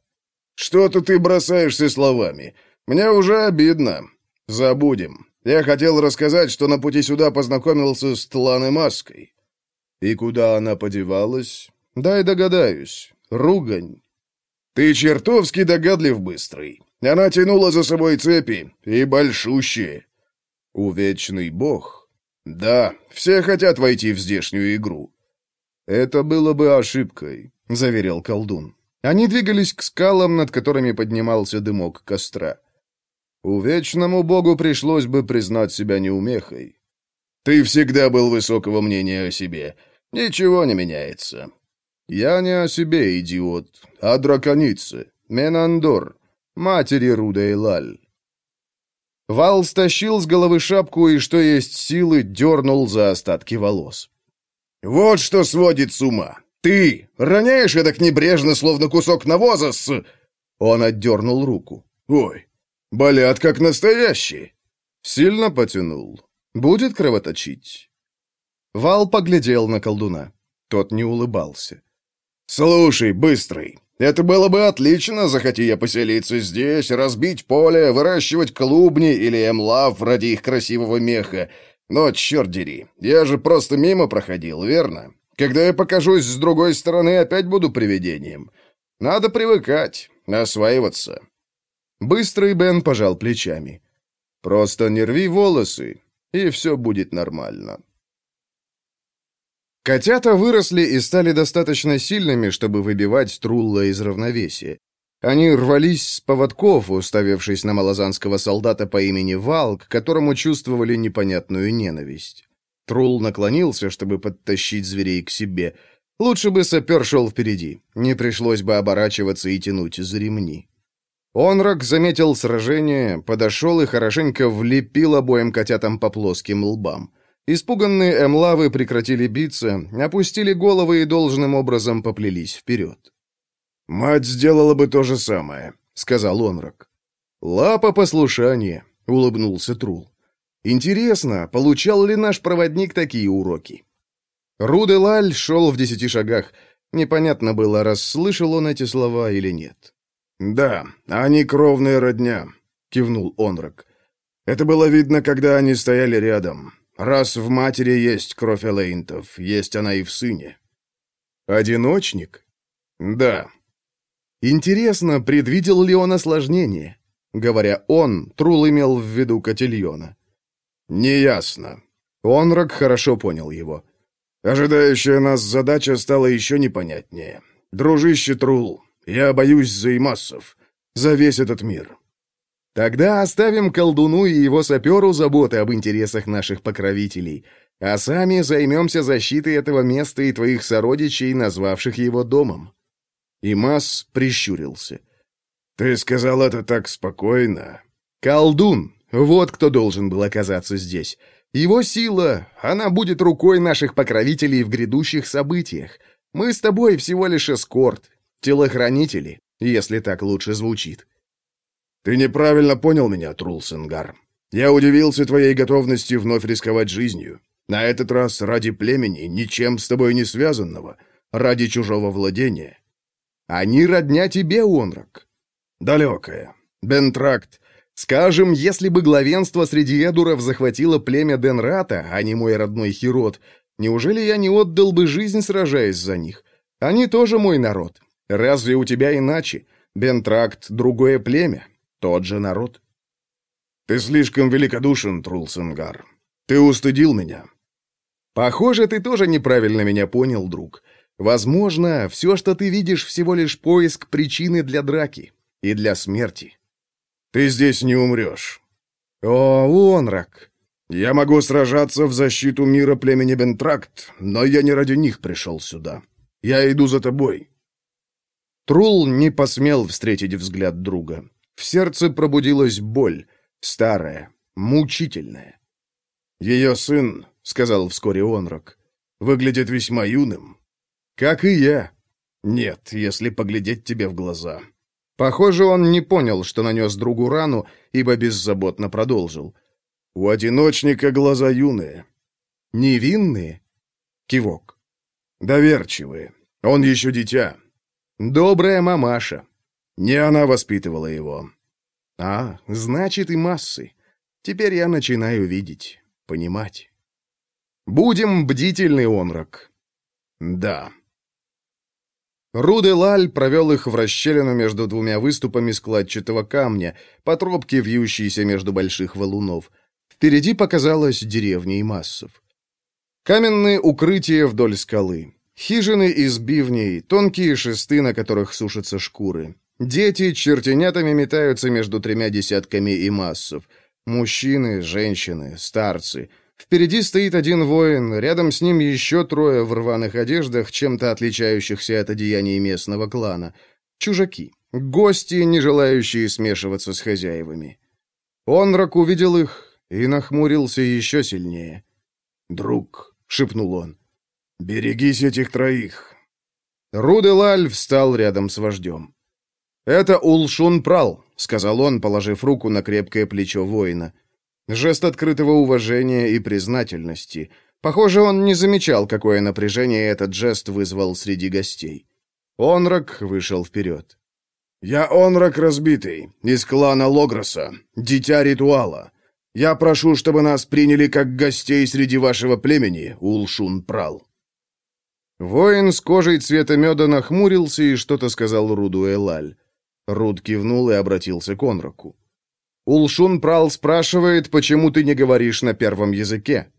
Что-то ты бросаешься словами. Мне уже обидно. Забудем. Я хотел рассказать, что на пути сюда познакомился с Тланой Маской. И куда она подевалась? Дай догадаюсь. Ругань. Ты чертовски догадлив быстрый. Она тянула за собой цепи, и большущие. Увечный бог. Да, все хотят войти в здешнюю игру. Это было бы ошибкой, заверил колдун. Они двигались к скалам, над которыми поднимался дымок костра. Увечному богу пришлось бы признать себя неумехой. Ты всегда был высокого мнения о себе. Ничего не меняется. Я не о себе, идиот, а драконице, Менандор, матери Руда и Лаль. Вал стащил с головы шапку и, что есть силы, дернул за остатки волос. «Вот что сводит с ума! Ты роняешь так небрежно, словно кусок навоза с...» Он отдернул руку. «Ой, Болят как настоящие. Сильно потянул. Будет кровоточить. Вал поглядел на колдуна. Тот не улыбался. «Слушай, быстрый, это было бы отлично, захоти я поселиться здесь, разбить поле, выращивать клубни или эмлав ради их красивого меха. Но, черт дери, я же просто мимо проходил, верно? Когда я покажусь с другой стороны, опять буду привидением. Надо привыкать, осваиваться. Быстрый Бен пожал плечами. «Просто не рви волосы, и все будет нормально». Котята выросли и стали достаточно сильными, чтобы выбивать Трулла из равновесия. Они рвались с поводков, уставившись на малозанского солдата по имени Вал, к которому чувствовали непонятную ненависть. Трул наклонился, чтобы подтащить зверей к себе. Лучше бы сапер шел впереди, не пришлось бы оборачиваться и тянуть за ремни. Онрак заметил сражение, подошел и хорошенько влепил обоим котятам по плоским лбам. Испуганные эмлавы прекратили биться, опустили головы и должным образом поплелись вперед. «Мать сделала бы то же самое», — сказал Онрак. «Лапа послушания. улыбнулся Трул. Интересно, получал ли наш проводник такие уроки? Руделаль шел в десяти шагах. Непонятно было, расслышал он эти слова или нет. «Да, они кровная родня», — кивнул Онрак. «Это было видно, когда они стояли рядом. Раз в матери есть кровь Элейнтов, есть она и в сыне». «Одиночник?» «Да». Интересно, предвидел ли он осложнение? Говоря «он», Трул имел в виду Котильона. «Неясно». Онрак хорошо понял его. «Ожидающая нас задача стала еще непонятнее. Дружище Трул, я боюсь за Имассов, за весь этот мир». «Тогда оставим колдуну и его саперу заботы об интересах наших покровителей, а сами займемся защитой этого места и твоих сородичей, назвавших его домом». Имас прищурился. «Ты сказал это так спокойно». «Колдун, вот кто должен был оказаться здесь. Его сила, она будет рукой наших покровителей в грядущих событиях. Мы с тобой всего лишь эскорт, телохранители, если так лучше звучит. Ты неправильно понял меня, Трулсенгар. Я удивился твоей готовности вновь рисковать жизнью. На этот раз ради племени, ничем с тобой не связанного, ради чужого владения. Они родня тебе, Онрак. Далекая. Бентракт Скажем, если бы главенство среди эдуров захватило племя Денрата, а не мой родной Хирот, неужели я не отдал бы жизнь, сражаясь за них? Они тоже мой народ. Разве у тебя иначе? Бентракт — другое племя, тот же народ. Ты слишком великодушен, Трулсенгар. Ты устыдил меня. Похоже, ты тоже неправильно меня понял, друг. Возможно, все, что ты видишь, всего лишь поиск причины для драки и для смерти. Ты здесь не умрешь. О, Онрак! Я могу сражаться в защиту мира племени Бентракт, но я не ради них пришел сюда. Я иду за тобой. Трул не посмел встретить взгляд друга. В сердце пробудилась боль, старая, мучительная. «Ее сын», — сказал вскоре Онрак, — «выглядит весьма юным». «Как и я». «Нет, если поглядеть тебе в глаза. Похоже, он не понял, что нанес другу рану, ибо беззаботно продолжил. «У одиночника глаза юные». «Невинные?» Кивок. «Доверчивые. Он еще дитя». «Добрая мамаша». Не она воспитывала его. «А, значит, и массы. Теперь я начинаю видеть, понимать». «Будем бдительны, Онрак». «Да». Руделаль провел их в расщелину между двумя выступами складчатого камня, по тропке, вьющейся между больших валунов. Впереди показалась деревня и массов. Каменные укрытия вдоль скалы. Хижины из бивней, тонкие шесты, на которых сушатся шкуры. Дети чертенятами метаются между тремя десятками и массов. Мужчины, женщины, старцы — Впереди стоит один воин, рядом с ним еще трое в рваных одеждах, чем-то отличающихся от одеяний местного клана. Чужаки, гости, не желающие смешиваться с хозяевами. Онрак увидел их и нахмурился еще сильнее. «Друг», — шепнул он, — «берегись этих троих». Руделаль встал рядом с вождем. «Это Улшун Прал», — сказал он, положив руку на крепкое плечо воина. Жест открытого уважения и признательности. Похоже, он не замечал, какое напряжение этот жест вызвал среди гостей. Онрак вышел вперед. «Я Онрак Разбитый, из клана Логроса, дитя ритуала. Я прошу, чтобы нас приняли как гостей среди вашего племени, Улшун Прал». Воин с кожей цвета меда нахмурился и что-то сказал Руду Элаль. Руд кивнул и обратился к Онраку. Улшун Прал спрашивает, почему ты не говоришь на первом языке.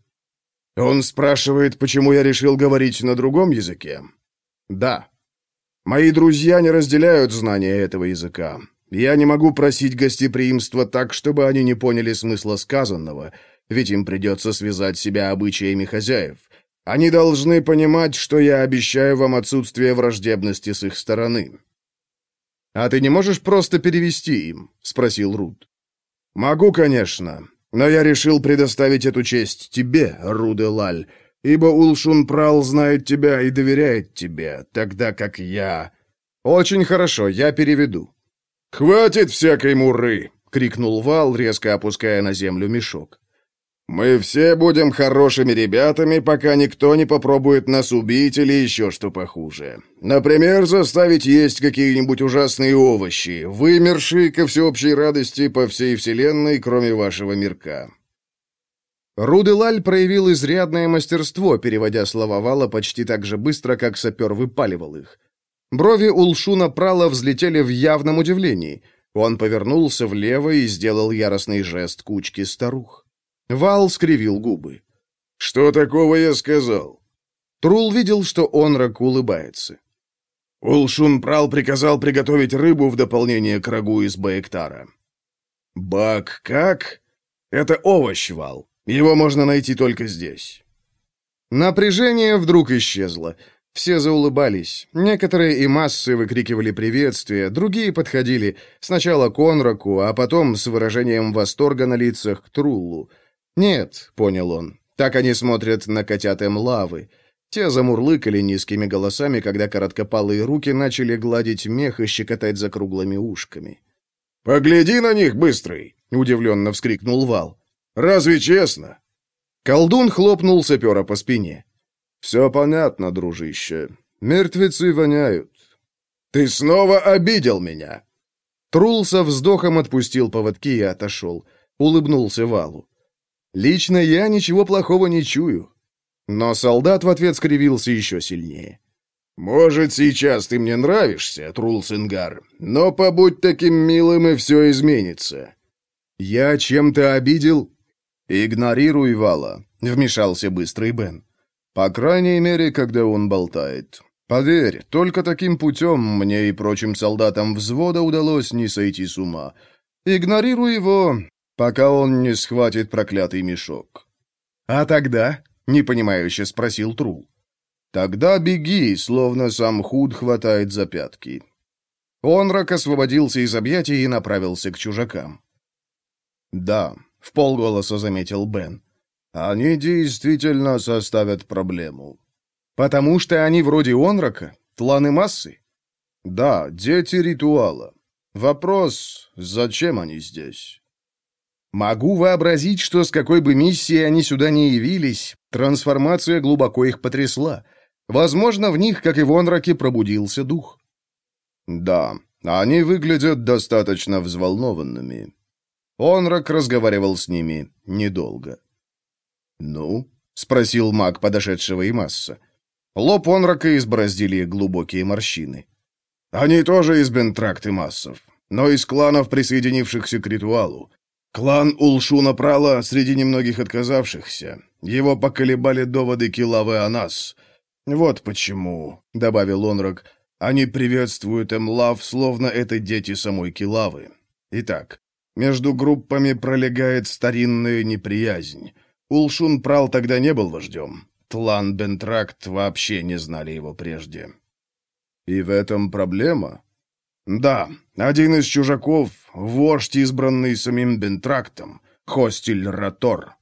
Он спрашивает, почему я решил говорить на другом языке. Да. Мои друзья не разделяют знания этого языка. Я не могу просить гостеприимства так, чтобы они не поняли смысла сказанного, ведь им придется связать себя обычаями хозяев. Они должны понимать, что я обещаю вам отсутствие враждебности с их стороны. «А ты не можешь просто перевести им?» — спросил Руд. «Могу, конечно, но я решил предоставить эту честь тебе, Руделаль, ибо Улшун Прал знает тебя и доверяет тебе, тогда как я...» «Очень хорошо, я переведу». «Хватит всякой муры!» — крикнул Вал, резко опуская на землю мешок. «Мы все будем хорошими ребятами, пока никто не попробует нас убить или еще что похуже. Например, заставить есть какие-нибудь ужасные овощи, вымершие ко всеобщей радости по всей вселенной, кроме вашего мирка». Руделаль проявил изрядное мастерство, переводя слова Вала почти так же быстро, как сапер выпаливал их. Брови Улшуна Прала взлетели в явном удивлении. Он повернулся влево и сделал яростный жест кучки старух. Вал скривил губы. «Что такого я сказал?» Трул видел, что Онрак улыбается. Улшун Прал приказал приготовить рыбу в дополнение к рагу из Баэктара. «Бак как?» «Это овощ, Вал. Его можно найти только здесь». Напряжение вдруг исчезло. Все заулыбались. Некоторые и массы выкрикивали приветствия, другие подходили сначала к Онраку, а потом с выражением восторга на лицах к Труллу. «Нет», — понял он, — «так они смотрят на котят Эмлавы». Те замурлыкали низкими голосами, когда короткопалые руки начали гладить мех и щекотать за круглыми ушками. «Погляди на них, быстрый!» — удивленно вскрикнул Вал. «Разве честно?» Колдун хлопнул сапера по спине. «Все понятно, дружище. Мертвецы воняют. Ты снова обидел меня!» Трул со вздохом отпустил поводки и отошел. Улыбнулся Валу. Лично я ничего плохого не чую. Но солдат в ответ скривился еще сильнее. «Может, сейчас ты мне нравишься, Трулсингар, но побудь таким милым, и все изменится». «Я чем-то обидел?» «Игнорируй Вала», — вмешался быстрый Бен. «По крайней мере, когда он болтает. Поверь, только таким путем мне и прочим солдатам взвода удалось не сойти с ума. Игнорируй его, пока он не схватит проклятый мешок». «А тогда?» — непонимающе спросил Трул. «Тогда беги, словно сам худ хватает за пятки». Онрак освободился из объятий и направился к чужакам. «Да», — в полголоса заметил Бен, — «они действительно составят проблему». «Потому что они вроде Онрака? Тланы массы?» «Да, дети ритуала. Вопрос, зачем они здесь?» Могу вообразить, что с какой бы миссией они сюда не явились, трансформация глубоко их потрясла. Возможно, в них, как и в Онраке, пробудился дух. Да, они выглядят достаточно взволнованными. Онрак разговаривал с ними недолго. «Ну?» — спросил маг подошедшего и масса. Лоб Онрака избороздили глубокие морщины. «Они тоже из Бентракты массов, но из кланов, присоединившихся к ритуалу. Клан Улшуна Прала среди немногих отказавшихся. Его поколебали доводы Килавы о нас. Вот почему, — добавил Онрак, — они приветствуют Эмлав, словно это дети самой Килавы. Итак, между группами пролегает старинная неприязнь. Улшун Прал тогда не был вождем. Тлан Бентракт вообще не знали его прежде. И в этом проблема? Да, один из чужаков — вождь, избранный самим Бентрактом, Хостиль Ратор.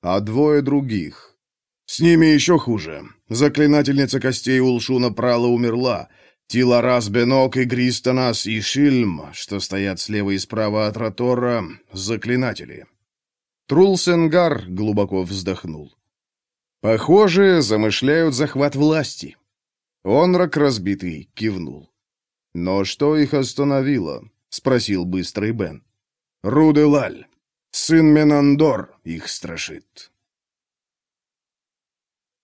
А двое других. С ними еще хуже. Заклинательница костей Улшуна Прала умерла. Тиларас Бенок и Гристанас и Шильм, что стоят слева и справа от Ратора, заклинатели. Трулсенгар глубоко вздохнул. Похоже, замышляют захват власти. Онрак разбитый кивнул. «Но что их остановило?» — спросил быстрый Бен. «Руделаль. Сын Менандор их страшит».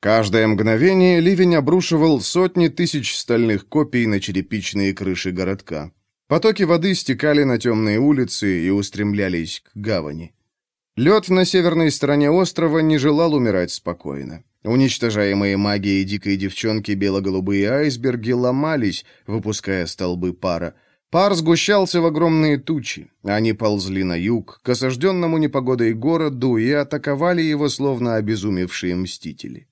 Каждое мгновение ливень обрушивал сотни тысяч стальных копий на черепичные крыши городка. Потоки воды стекали на темные улицы и устремлялись к гавани. Лед на северной стороне острова не желал умирать спокойно. Уничтожаемые магией дикой девчонки бело-голубые айсберги ломались, выпуская столбы пара. Пар сгущался в огромные тучи. Они ползли на юг, к осажденному непогодой городу, и атаковали его, словно обезумевшие мстители.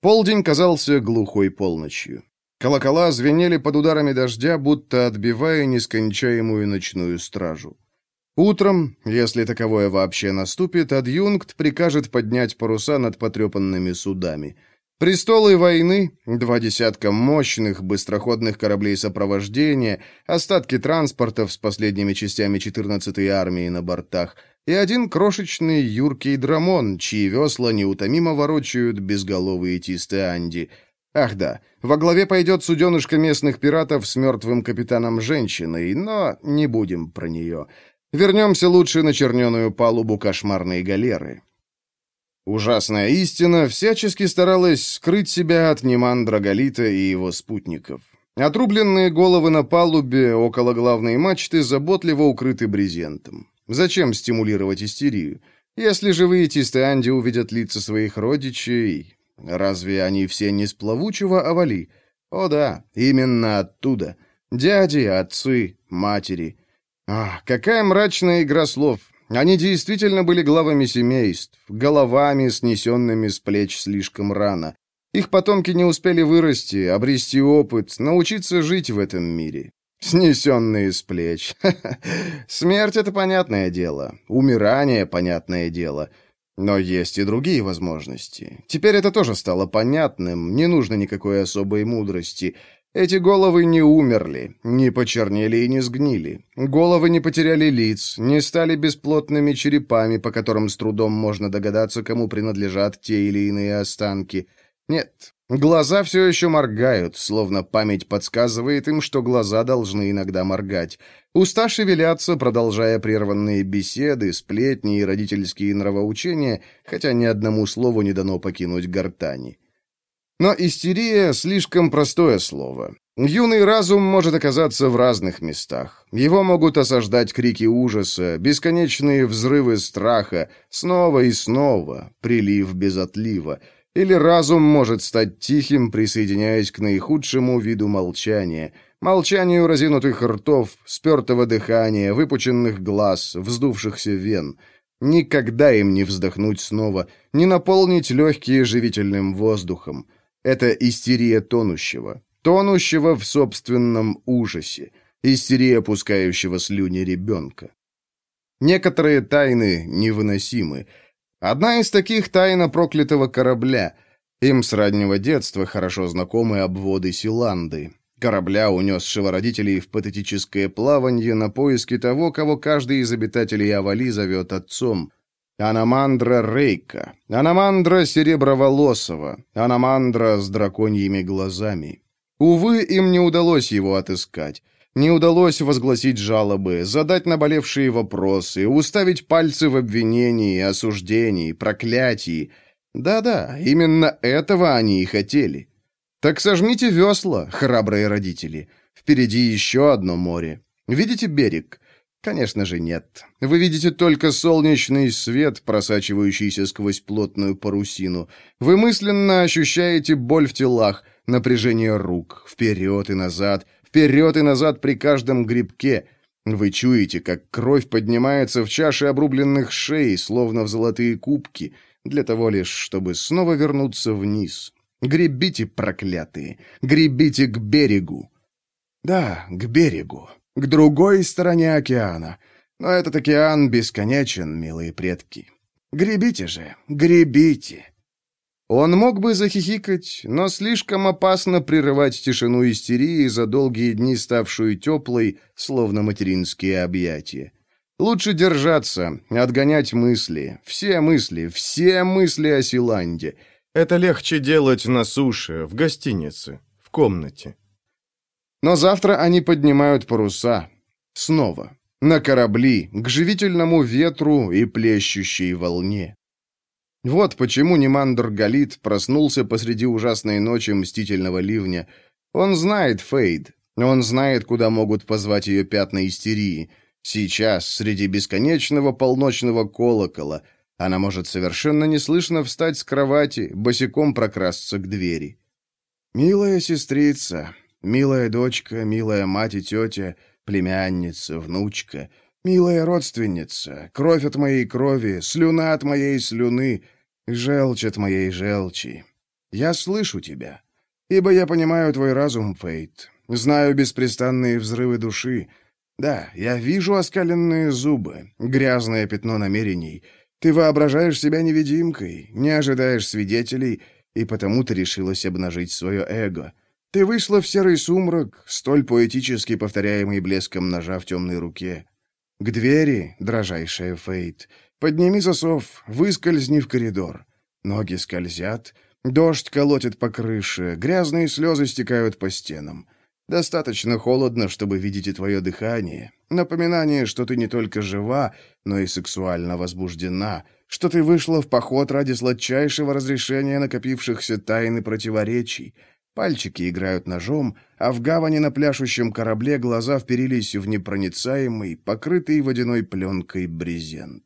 Полдень казался глухой полночью. Колокола звенели под ударами дождя, будто отбивая нескончаемую ночную стражу. Утром, если таковое вообще наступит, адъюнкт прикажет поднять паруса над потрепанными судами. Престолы войны, два десятка мощных быстроходных кораблей сопровождения, остатки транспортов с последними частями 14-й армии на бортах и один крошечный юркий драмон, чьи весла неутомимо ворочают безголовые тисты Анди. Ах да, во главе пойдет суденышко местных пиратов с мертвым капитаном-женщиной, но не будем про нее. Вернемся лучше на черненую палубу кошмарной галеры. Ужасная истина всячески старалась скрыть себя от Немандра Галита и его спутников. Отрубленные головы на палубе около главной мачты заботливо укрыты брезентом. Зачем стимулировать истерию? Если живые Тистеанди увидят лица своих родичей, разве они все не с плавучего овали? О да, именно оттуда. Дяди, отцы, матери. Ах, какая мрачная игра слов. Они действительно были главами семейств, головами, снесенными с плеч слишком рано. Их потомки не успели вырасти, обрести опыт, научиться жить в этом мире. Снесенные с плеч. Смерть — это понятное дело. Умирание — понятное дело. Но есть и другие возможности. Теперь это тоже стало понятным, не нужно никакой особой мудрости — эти головы не умерли, не почернели и не сгнили. Головы не потеряли лиц, не стали бесплотными черепами, по которым с трудом можно догадаться, кому принадлежат те или иные останки. Нет, глаза все еще моргают, словно память подсказывает им, что глаза должны иногда моргать. Уста шевелятся, продолжая прерванные беседы, сплетни и родительские нравоучения, хотя ни одному слову не дано покинуть гортани. Но истерия — слишком простое слово. Юный разум может оказаться в разных местах. Его могут осаждать крики ужаса, бесконечные взрывы страха, снова и снова, прилив без отлива. Или разум может стать тихим, присоединяясь к наихудшему виду молчания. Молчанию разинутых ртов, спертого дыхания, выпученных глаз, вздувшихся вен. Никогда им не вздохнуть снова, не наполнить легкие живительным воздухом. Это истерия тонущего. Тонущего в собственном ужасе. Истерия пускающего слюни ребенка. Некоторые тайны невыносимы. Одна из таких тайна проклятого корабля. Им с раннего детства хорошо знакомы обводы Силанды. Корабля, унесшего родителей в патетическое плавание на поиски того, кого каждый из обитателей Авали зовет отцом – Аномандра Рейка, Аномандра Сереброволосого, Аномандра с драконьими глазами. Увы, им не удалось его отыскать. Не удалось возгласить жалобы, задать наболевшие вопросы, уставить пальцы в обвинении, осуждении, проклятии. Да-да, именно этого они и хотели. Так сожмите весла, храбрые родители. Впереди еще одно море. Видите берег? Конечно же нет. Вы видите только солнечный свет, просачивающийся сквозь плотную парусину. Вы мысленно ощущаете боль в телах, напряжение рук, вперед и назад, вперед и назад при каждом грибке. Вы чуете, как кровь поднимается в чаши обрубленных шеи, словно в золотые кубки, для того лишь, чтобы снова вернуться вниз. Гребите, проклятые, гребите к берегу. Да, к берегу к другой стороне океана. Но этот океан бесконечен, милые предки. Гребите же, гребите!» Он мог бы захихикать, но слишком опасно прерывать тишину истерии за долгие дни, ставшую теплой, словно материнские объятия. Лучше держаться, отгонять мысли, все мысли, все мысли о Силанде. Это легче делать на суше, в гостинице, в комнате. Но завтра они поднимают паруса. Снова. На корабли, к живительному ветру и плещущей волне. Вот почему Немандр Галит проснулся посреди ужасной ночи мстительного ливня. Он знает Фейд. Он знает, куда могут позвать ее пятна истерии. Сейчас, среди бесконечного полночного колокола, она может совершенно неслышно встать с кровати, босиком прокрасться к двери. «Милая сестрица, Милая дочка, милая мать и тетя, племянница, внучка, милая родственница, кровь от моей крови, слюна от моей слюны, желчь от моей желчи. Я слышу тебя, ибо я понимаю твой разум, Фейт, знаю беспрестанные взрывы души. Да, я вижу оскаленные зубы, грязное пятно намерений. Ты воображаешь себя невидимкой, не ожидаешь свидетелей — и потому ты решилась обнажить свое эго. Ты вышла в серый сумрак, столь поэтически повторяемый блеском ножа в темной руке. К двери, дрожайшая Фейт, подними засов, выскользни в коридор. Ноги скользят, дождь колотит по крыше, грязные слезы стекают по стенам. Достаточно холодно, чтобы видеть и твое дыхание. Напоминание, что ты не только жива, но и сексуально возбуждена, что ты вышла в поход ради сладчайшего разрешения накопившихся тайн и противоречий. Пальчики играют ножом, а в гавани на пляшущем корабле глаза вперились в непроницаемый, покрытый водяной пленкой брезент.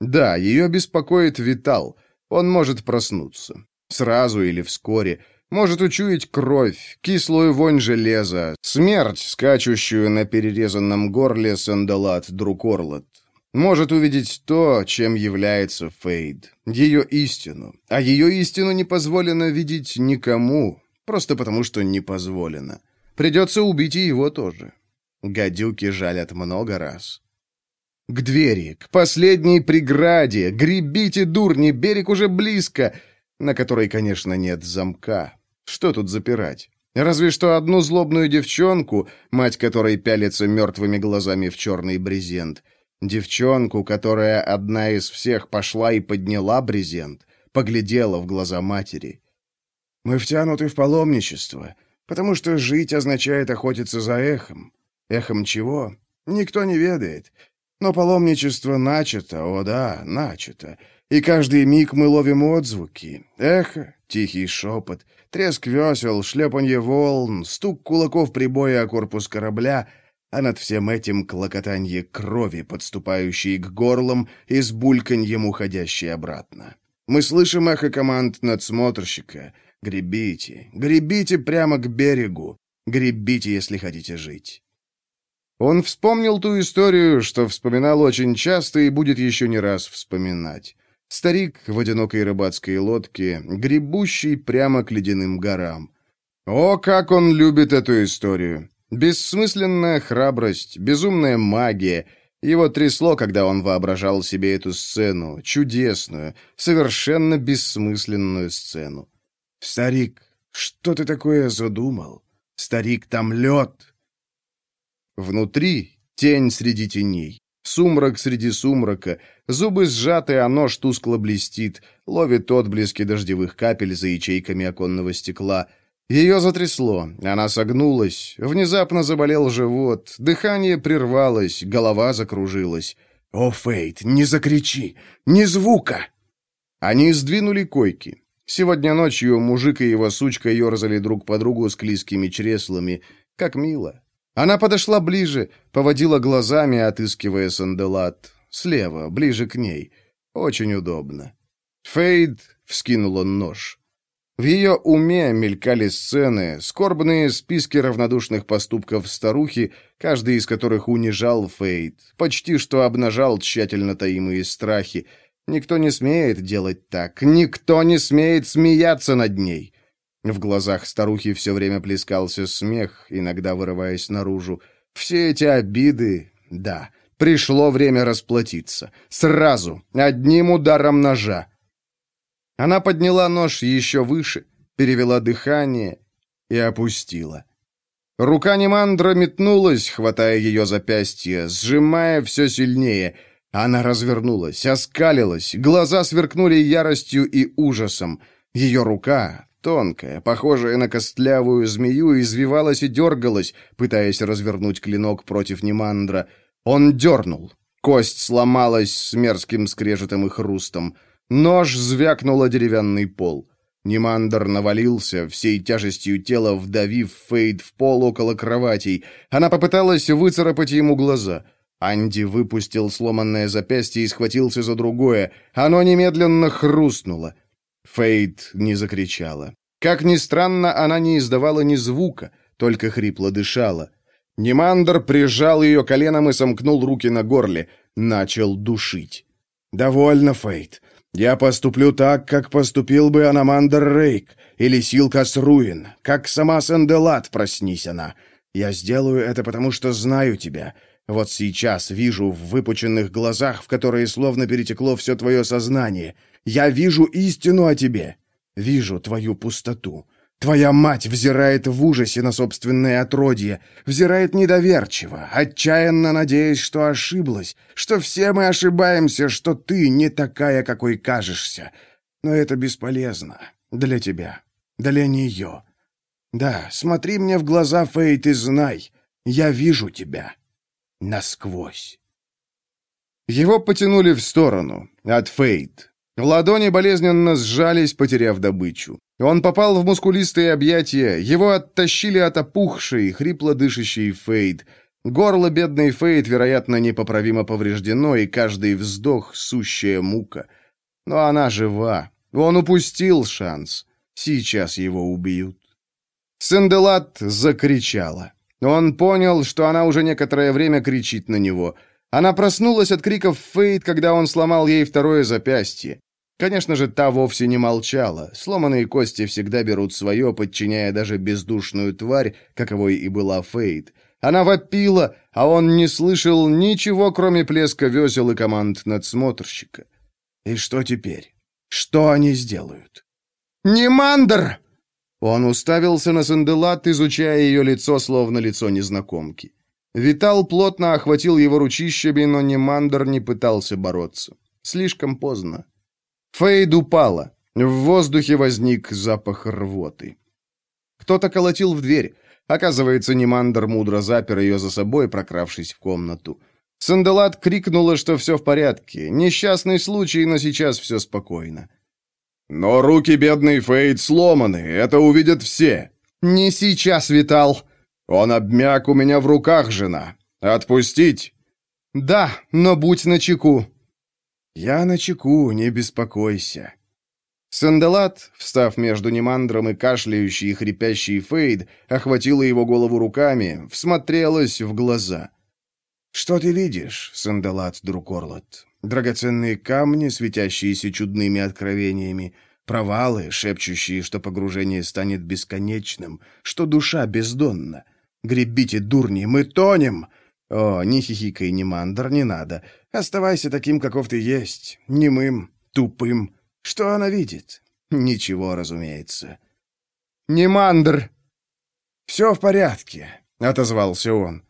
Да, ее беспокоит Витал. Он может проснуться. Сразу или вскоре — может учуять кровь, кислую вонь железа, смерть, скачущую на перерезанном горле Сандалат Друкорлот. Может увидеть то, чем является Фейд, ее истину. А ее истину не позволено видеть никому, просто потому что не позволено. Придется убить и его тоже. Гадюки жалят много раз. К двери, к последней преграде, гребите, дурни, берег уже близко, на которой, конечно, нет замка. Что тут запирать? Разве что одну злобную девчонку, мать которой пялится мертвыми глазами в черный брезент. Девчонку, которая одна из всех пошла и подняла брезент, поглядела в глаза матери. «Мы втянуты в паломничество, потому что жить означает охотиться за эхом. Эхом чего? Никто не ведает. Но паломничество начато, о да, начато. И каждый миг мы ловим отзвуки. Эхо, тихий шепот, треск весел, шлепанье волн, стук кулаков прибоя о корпус корабля, а над всем этим клокотанье крови, подступающей к горлам и с бульканьем уходящей обратно. Мы слышим эхо команд надсмотрщика. «Гребите, гребите прямо к берегу, гребите, если хотите жить». Он вспомнил ту историю, что вспоминал очень часто и будет еще не раз вспоминать. Старик в одинокой рыбацкой лодке, гребущий прямо к ледяным горам. О, как он любит эту историю! Бессмысленная храбрость, безумная магия. Его трясло, когда он воображал себе эту сцену, чудесную, совершенно бессмысленную сцену. «Старик, что ты такое задумал? Старик, там лед!» Внутри тень среди теней, сумрак среди сумрака, зубы сжаты, а нож тускло блестит, ловит отблески дождевых капель за ячейками оконного стекла. Ее затрясло, она согнулась, внезапно заболел живот, дыхание прервалось, голова закружилась. «О, Фейт, не закричи! Ни звука!» Они сдвинули койки. Сегодня ночью мужик и его сучка ерзали друг по другу с клизкими чреслами. Как мило. Она подошла ближе, поводила глазами, отыскивая санделат. Слева, ближе к ней. Очень удобно. Фейд вскинул он нож. В ее уме мелькали сцены, скорбные списки равнодушных поступков старухи, каждый из которых унижал Фейд, почти что обнажал тщательно таимые страхи. Никто не смеет делать так, никто не смеет смеяться над ней. В глазах старухи все время плескался смех, иногда вырываясь наружу. Все эти обиды... Да, пришло время расплатиться. Сразу, одним ударом ножа. Она подняла нож еще выше, перевела дыхание и опустила. Рука Немандра метнулась, хватая ее запястье, сжимая все сильнее. Она развернулась, оскалилась, глаза сверкнули яростью и ужасом. Ее рука, Тонкая, похожая на костлявую змею, извивалась и дергалась, пытаясь развернуть клинок против Немандра. Он дернул. Кость сломалась с мерзким скрежетом и хрустом. Нож звякнул деревянный пол. Немандр навалился, всей тяжестью тела вдавив Фейд в пол около кроватей. Она попыталась выцарапать ему глаза. Анди выпустил сломанное запястье и схватился за другое. Оно немедленно хрустнуло. Фейд не закричала. Как ни странно, она не издавала ни звука, только хрипло дышала. Немандр прижал ее коленом и сомкнул руки на горле, начал душить. «Довольно, Фейд. Я поступлю так, как поступил бы Аномандр Рейк или Силкас Руин, как сама Сенделат, проснись она. Я сделаю это, потому что знаю тебя. Вот сейчас вижу в выпученных глазах, в которые словно перетекло все твое сознание. Я вижу истину о тебе. Вижу твою пустоту. Твоя мать взирает в ужасе на собственное отродье, взирает недоверчиво, отчаянно надеясь, что ошиблась, что все мы ошибаемся, что ты не такая, какой кажешься. Но это бесполезно для тебя, для нее. Да, смотри мне в глаза, Фейт, и знай, я вижу тебя насквозь. Его потянули в сторону, от Фейт. Ладони болезненно сжались, потеряв добычу. Он попал в мускулистые объятия, его оттащили от опухшей, хрипло дышащей Фейд. Горло бедной Фейд, вероятно, непоправимо повреждено, и каждый вздох — сущая мука. Но она жива. Он упустил шанс. Сейчас его убьют. Сенделат закричала. Он понял, что она уже некоторое время кричит на него. Она проснулась от криков Фейд, когда он сломал ей второе запястье. Конечно же, та вовсе не молчала. Сломанные кости всегда берут свое, подчиняя даже бездушную тварь, каковой и была Фейт. Она вопила, а он не слышал ничего, кроме плеска весел и команд надсмотрщика. И что теперь? Что они сделают? «Немандр!» Он уставился на Санделат, изучая ее лицо, словно лицо незнакомки. Витал плотно охватил его ручищами, но Немандр не пытался бороться. Слишком поздно. Фейд упала. В воздухе возник запах рвоты. Кто-то колотил в дверь. Оказывается, Немандр мудро запер ее за собой, прокравшись в комнату. Санделат крикнула, что все в порядке. Несчастный случай, но сейчас все спокойно. «Но руки бедной Фейд сломаны, это увидят все». «Не сейчас, Витал». «Он обмяк у меня в руках, жена. Отпустить?» «Да, но будь начеку». «Я на чеку, не беспокойся». Сандалат, встав между Немандром и кашляющей и хрипящей Фейд, охватила его голову руками, всмотрелась в глаза. «Что ты видишь, Сандалат, друг Орлот? Драгоценные камни, светящиеся чудными откровениями, провалы, шепчущие, что погружение станет бесконечным, что душа бездонна. Гребите, дурни, мы тонем!» «О, ни хихикай, ни мандр, не надо. Оставайся таким, каков ты есть. Немым, тупым. Что она видит? Ничего, разумеется». «Не мандр!» «Все в порядке», — отозвался он.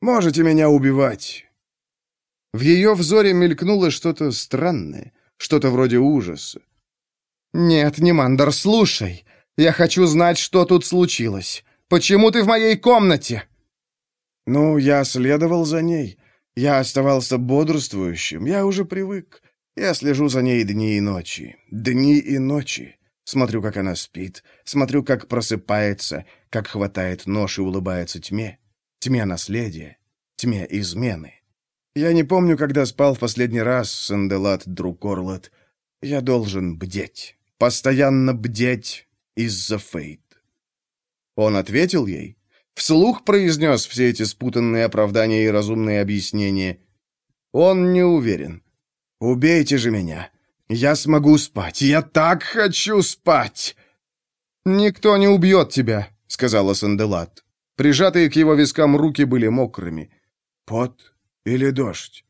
«Можете меня убивать». В ее взоре мелькнуло что-то странное, что-то вроде ужаса. «Нет, не мандр, слушай. Я хочу знать, что тут случилось. Почему ты в моей комнате?» «Ну, я следовал за ней. Я оставался бодрствующим. Я уже привык. Я слежу за ней дни и ночи. Дни и ночи. Смотрю, как она спит. Смотрю, как просыпается, как хватает нож и улыбается тьме. Тьме наследия. Тьме измены. Я не помню, когда спал в последний раз, Санделат, друг Орлот. Я должен бдеть. Постоянно бдеть из-за Фейт. Он ответил ей, Вслух произнес все эти спутанные оправдания и разумные объяснения. Он не уверен. «Убейте же меня! Я смогу спать! Я так хочу спать!» «Никто не убьет тебя», — сказала Санделат. Прижатые к его вискам руки были мокрыми. «Пот или дождь?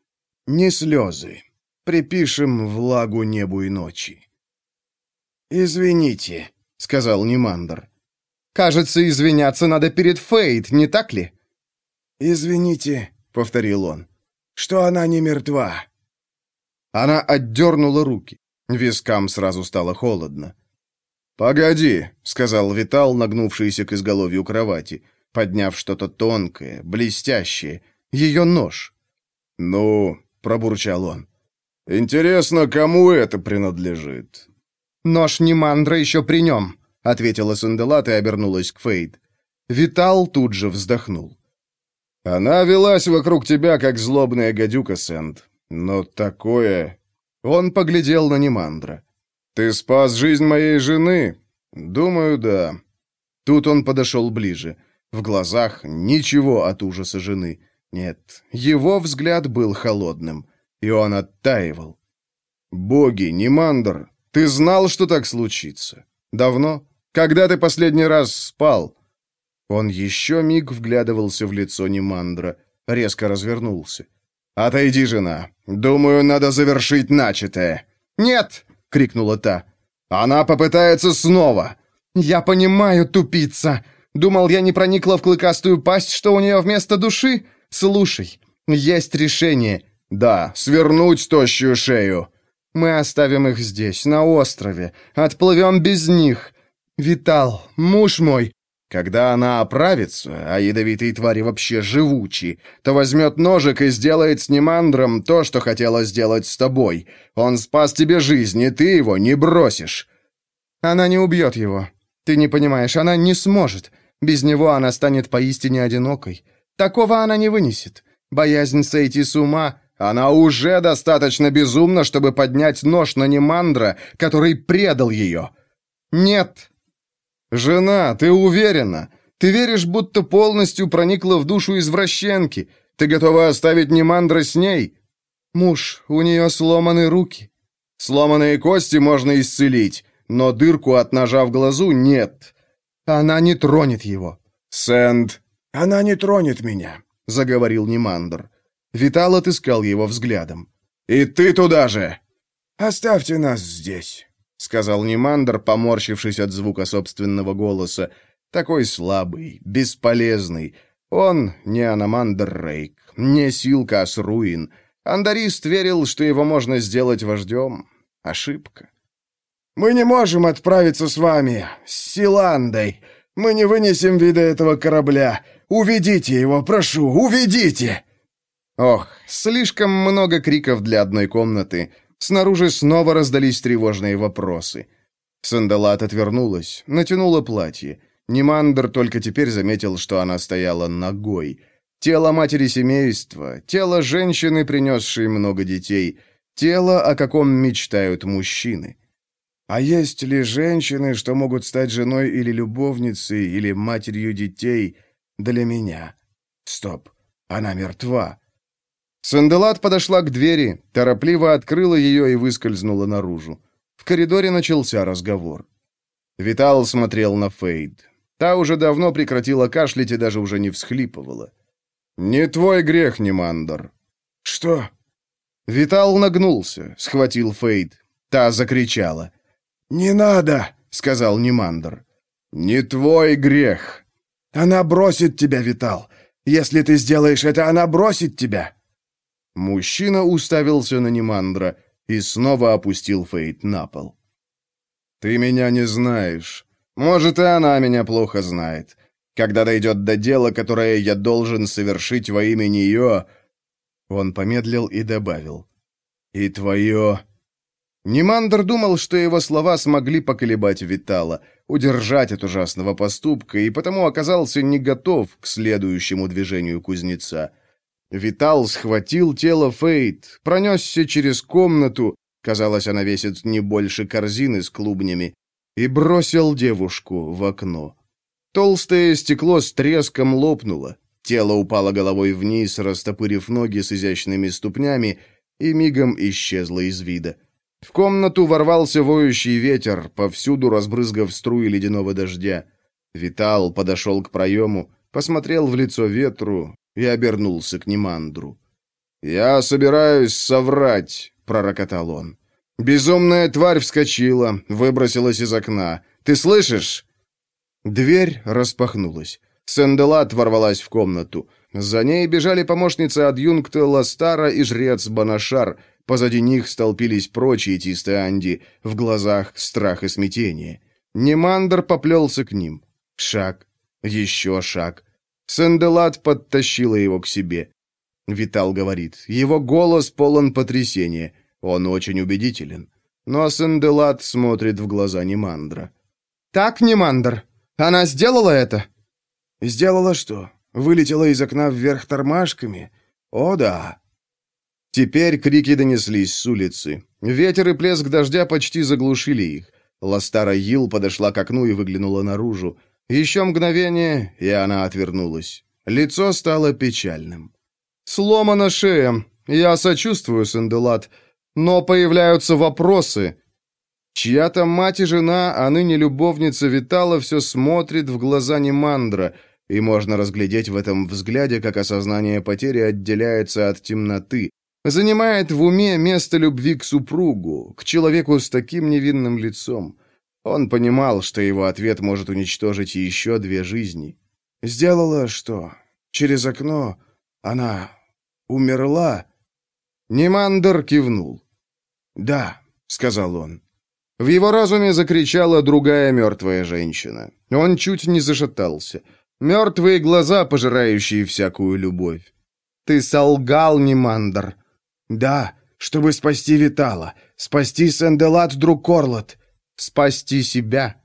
Не слезы. Припишем влагу небу и ночи». «Извините», — сказал Немандр. Кажется, извиняться надо перед Фейт, не так ли?» «Извините», — повторил он, — «что она не мертва». Она отдернула руки. Вискам сразу стало холодно. «Погоди», — сказал Витал, нагнувшийся к изголовью кровати, подняв что-то тонкое, блестящее, ее нож. «Ну», — пробурчал он, — «интересно, кому это принадлежит?» «Нож Немандра еще при нем», — ответила Санделат и обернулась к Фейд. Витал тут же вздохнул. «Она велась вокруг тебя, как злобная гадюка, Сент. Но такое...» Он поглядел на Немандра. «Ты спас жизнь моей жены?» «Думаю, да». Тут он подошел ближе. В глазах ничего от ужаса жены. Нет, его взгляд был холодным, и он оттаивал. «Боги, Немандр, ты знал, что так случится? Давно?» Когда ты последний раз спал?» Он еще миг вглядывался в лицо Немандра, резко развернулся. «Отойди, жена. Думаю, надо завершить начатое». «Нет!» — крикнула та. Она попытается снова. Я понимаю, тупица. Думал, я не проникла в клыкастую пасть, что у нее вместо души? Слушай, есть решение. Да, свернуть тощую шею. Мы оставим их здесь, на острове. Отплывем без них. Витал, муж мой, когда она оправится, а ядовитые твари вообще живучи, то возьмет ножик и сделает с Немандром то, что хотела сделать с тобой. Он спас тебе жизнь, и ты его не бросишь. Она не убьет его. Ты не понимаешь, она не сможет. Без него она станет поистине одинокой. Такого она не вынесет. Боязнь сойти с ума, она уже достаточно безумна, чтобы поднять нож на Немандра, который предал ее. Нет, «Жена, ты уверена? Ты веришь, будто полностью проникла в душу извращенки? Ты готова оставить Немандра с ней?» «Муж, у нее сломаны руки». «Сломанные кости можно исцелить, но дырку от ножа в глазу нет. Она не тронет его». «Сэнд...» «Она не тронет меня», — заговорил Немандр. Витал отыскал его взглядом. «И ты туда же!» «Оставьте нас здесь» сказал Немандр, поморщившись от звука собственного голоса. Такой слабый, бесполезный. Он не Аномандр Рейк, не Силкас Руин. Андарист верил, что его можно сделать вождем. Ошибка. «Мы не можем отправиться с вами, с Силандой. Мы не вынесем вида этого корабля. Уведите его, прошу, уведите!» Ох, слишком много криков для одной комнаты. Снаружи снова раздались тревожные вопросы. Сандалат отвернулась, натянула платье. Немандр только теперь заметил, что она стояла ногой. Тело матери семейства, тело женщины, принесшей много детей, тело, о каком мечтают мужчины. А есть ли женщины, что могут стать женой или любовницей, или матерью детей для меня? Стоп, она мертва. Санделат подошла к двери, торопливо открыла ее и выскользнула наружу. В коридоре начался разговор. Витал смотрел на Фейд. Та уже давно прекратила кашлять и даже уже не всхлипывала. «Не твой грех, Немандор». «Что?» Витал нагнулся, схватил Фейд. Та закричала. «Не надо!» — сказал Немандор. «Не твой грех!» «Она бросит тебя, Витал! Если ты сделаешь это, она бросит тебя!» Мужчина уставился на Немандра и снова опустил Фейт на пол. «Ты меня не знаешь. Может, и она меня плохо знает. Когда дойдет до дела, которое я должен совершить во имя нее...» Он помедлил и добавил. «И твое...» Немандр думал, что его слова смогли поколебать Витала, удержать от ужасного поступка, и потому оказался не готов к следующему движению кузнеца. Витал схватил тело Фейт, пронесся через комнату, казалось, она весит не больше корзины с клубнями, и бросил девушку в окно. Толстое стекло с треском лопнуло, тело упало головой вниз, растопырив ноги с изящными ступнями, и мигом исчезло из вида. В комнату ворвался воющий ветер, повсюду разбрызгав струи ледяного дождя. Витал подошел к проему, посмотрел в лицо ветру, и обернулся к Немандру. «Я собираюсь соврать», — пророкотал он. «Безумная тварь вскочила, выбросилась из окна. Ты слышишь?» Дверь распахнулась. Сенделат ворвалась в комнату. За ней бежали помощница адъюнкта Ластара и жрец Банашар. Позади них столпились прочие тистеанди, в глазах страх и смятение. Немандр поплелся к ним. Шаг, еще шаг. Сенделат подтащила его к себе. Витал говорит, его голос полон потрясения, он очень убедителен. Но Сенделат смотрит в глаза Немандра. «Так, Немандр, она сделала это?» «Сделала что? Вылетела из окна вверх тормашками? О, да!» Теперь крики донеслись с улицы. Ветер и плеск дождя почти заглушили их. Ластара Йил подошла к окну и выглянула наружу. Еще мгновение, и она отвернулась. Лицо стало печальным. «Сломана шея. Я сочувствую, Сенделат. Но появляются вопросы. Чья-то мать и жена, а ныне любовница Витала, все смотрит в глаза Немандра, и можно разглядеть в этом взгляде, как осознание потери отделяется от темноты, Занимает в уме место любви к супругу, к человеку с таким невинным лицом. Он понимал, что его ответ может уничтожить еще две жизни. Сделала что? Через окно она умерла? Немандер кивнул. «Да», — сказал он. В его разуме закричала другая мертвая женщина. Он чуть не зашатался. Мертвые глаза, пожирающие всякую любовь. «Ты солгал, Немандер!» «Да, чтобы спасти Витала, спасти Сенделат друг Корлот, спасти себя!»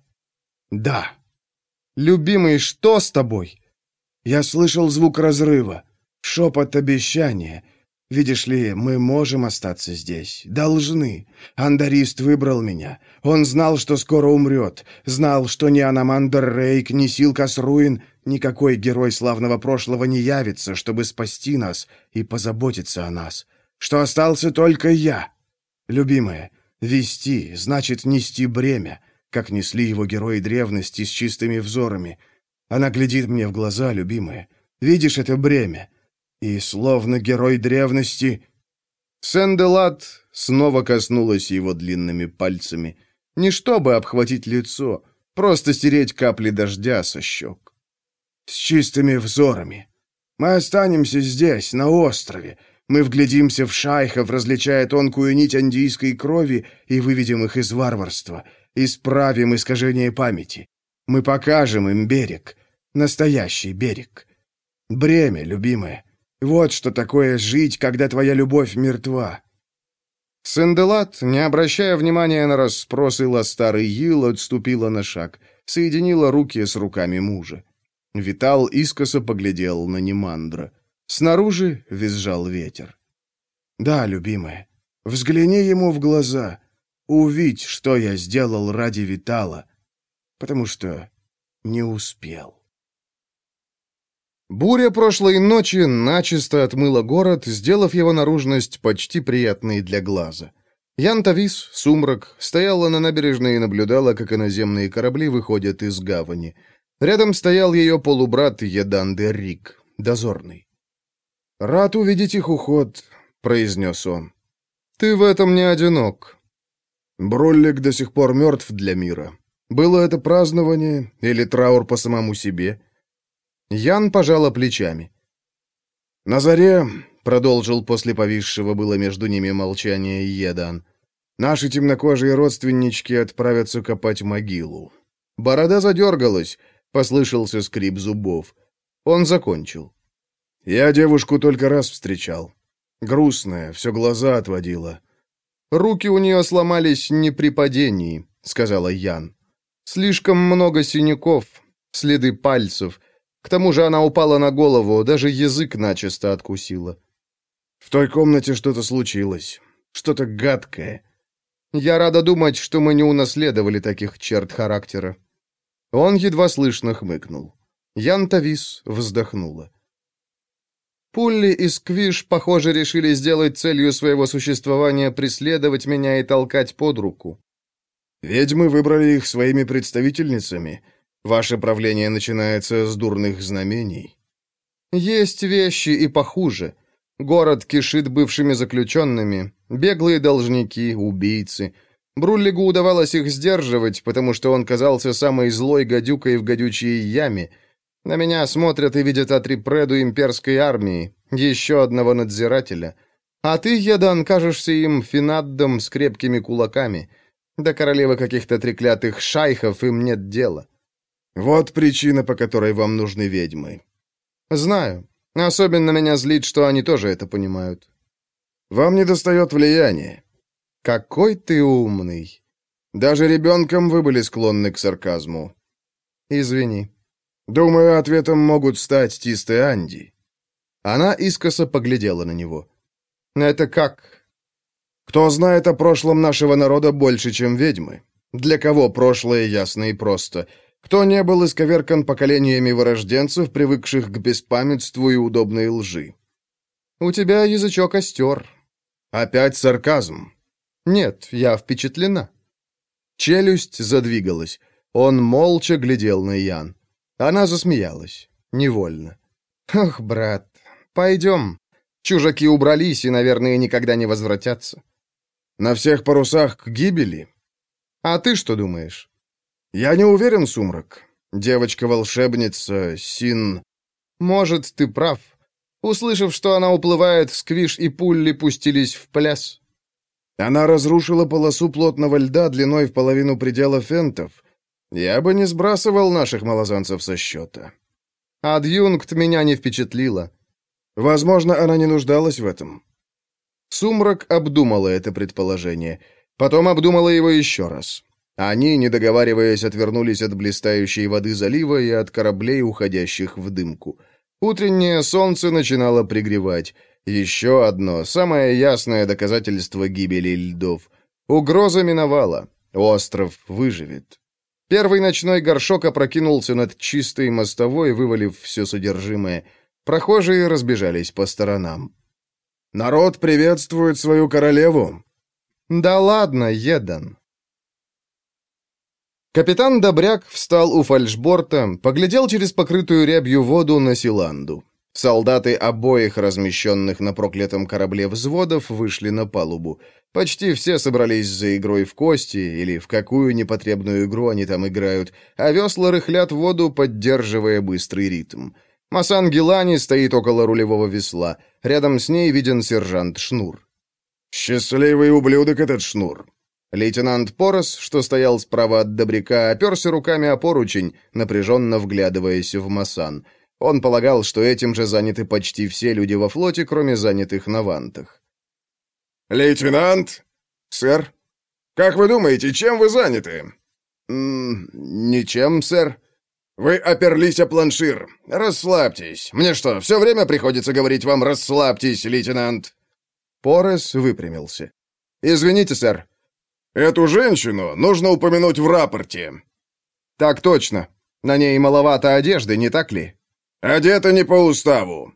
«Да!» «Любимый, что с тобой?» Я слышал звук разрыва, шепот обещания — Видишь ли, мы можем остаться здесь. Должны. Андарист выбрал меня. Он знал, что скоро умрет. Знал, что ни Анамандр Рейк, ни Силкас Руин, никакой герой славного прошлого не явится, чтобы спасти нас и позаботиться о нас. Что остался только я. Любимая, вести значит нести бремя, как несли его герои древности с чистыми взорами. Она глядит мне в глаза, любимая. Видишь это бремя? И, словно герой древности, Сенделат снова коснулась его длинными пальцами. Не чтобы обхватить лицо, просто стереть капли дождя со щек. «С чистыми взорами. Мы останемся здесь, на острове. Мы вглядимся в шайхов, различая тонкую нить андийской крови, и выведем их из варварства, исправим искажение памяти. Мы покажем им берег, настоящий берег. Бремя, любимое, вот что такое жить, когда твоя любовь мертва. Сенделат, не обращая внимания на расспросы Ластары Йил, отступила на шаг, соединила руки с руками мужа. Витал искоса поглядел на Немандра. Снаружи визжал ветер. «Да, любимая, взгляни ему в глаза, увидь, что я сделал ради Витала, потому что не успел». Буря прошлой ночи начисто отмыла город, сделав его наружность почти приятной для глаза. Ян Тавис, сумрак, стояла на набережной и наблюдала, как иноземные корабли выходят из гавани. Рядом стоял ее полубрат Едан Рик, дозорный. «Рад увидеть их уход», — произнес он. «Ты в этом не одинок». Броллик до сих пор мертв для мира. Было это празднование или траур по самому себе? Ян пожала плечами. «На заре», — продолжил после повисшего было между ними молчания Едан, «наши темнокожие родственнички отправятся копать могилу». Борода задергалась, послышался скрип зубов. Он закончил. «Я девушку только раз встречал. Грустная, все глаза отводила». «Руки у нее сломались не при падении», — сказала Ян. «Слишком много синяков, следы пальцев, к тому же она упала на голову, даже язык начисто откусила. В той комнате что-то случилось. Что-то гадкое. Я рада думать, что мы не унаследовали таких черт характера. Он едва слышно хмыкнул. Ян Тавис вздохнула. Пулли и Сквиш, похоже, решили сделать целью своего существования преследовать меня и толкать под руку. Ведьмы выбрали их своими представительницами — Ваше правление начинается с дурных знамений. Есть вещи и похуже. Город кишит бывшими заключенными, беглые должники, убийцы. Бруллигу удавалось их сдерживать, потому что он казался самой злой гадюкой в гадючей яме. На меня смотрят и видят атрипреду имперской армии, еще одного надзирателя. А ты, Ядан, кажешься им финаддом с крепкими кулаками. До королевы каких-то треклятых шайхов им нет дела. Вот причина, по которой вам нужны ведьмы. Знаю. Особенно меня злит, что они тоже это понимают. Вам недостает влияния. Какой ты умный. Даже ребенком вы были склонны к сарказму. Извини. Думаю, ответом могут стать Тисты Анди. Она искоса поглядела на него. Это как? Кто знает о прошлом нашего народа больше, чем ведьмы? Для кого прошлое ясно и просто — кто не был исковеркан поколениями вырожденцев, привыкших к беспамятству и удобной лжи? У тебя язычок остер. Опять сарказм. Нет, я впечатлена. Челюсть задвигалась. Он молча глядел на Ян. Она засмеялась. Невольно. «Ох, брат, пойдем. Чужаки убрались и, наверное, никогда не возвратятся. На всех парусах к гибели. А ты что думаешь? Я не уверен, Сумрак. Девочка-волшебница, Син... Может, ты прав. Услышав, что она уплывает, Сквиш и Пулли пустились в пляс. Она разрушила полосу плотного льда длиной в половину предела фентов. Я бы не сбрасывал наших малозанцев со счета. Адъюнкт меня не впечатлила. Возможно, она не нуждалась в этом. Сумрак обдумала это предположение. Потом обдумала его еще раз. Они, не договариваясь, отвернулись от блистающей воды залива и от кораблей, уходящих в дымку. Утреннее солнце начинало пригревать. Еще одно, самое ясное доказательство гибели льдов. Угроза миновала. Остров выживет. Первый ночной горшок опрокинулся над чистой мостовой, вывалив все содержимое. Прохожие разбежались по сторонам. «Народ приветствует свою королеву!» «Да ладно, Едан!» Капитан Добряк встал у фальшборта, поглядел через покрытую рябью воду на Силанду. Солдаты обоих размещенных на проклятом корабле взводов вышли на палубу. Почти все собрались за игрой в кости или в какую непотребную игру они там играют, а весла рыхлят воду, поддерживая быстрый ритм. Масан Гелани стоит около рулевого весла. Рядом с ней виден сержант Шнур. «Счастливый ублюдок этот Шнур», Лейтенант Порос, что стоял справа от добряка, оперся руками о поручень, напряженно вглядываясь в Масан. Он полагал, что этим же заняты почти все люди во флоте, кроме занятых на вантах. «Лейтенант?» «Сэр?» «Как вы думаете, чем вы заняты?» «М -м, «Ничем, сэр». «Вы оперлись о планшир. Расслабьтесь. Мне что, все время приходится говорить вам «расслабьтесь, лейтенант»?» Порос выпрямился. «Извините, сэр». «Эту женщину нужно упомянуть в рапорте». «Так точно. На ней маловато одежды, не так ли?» «Одета не по уставу».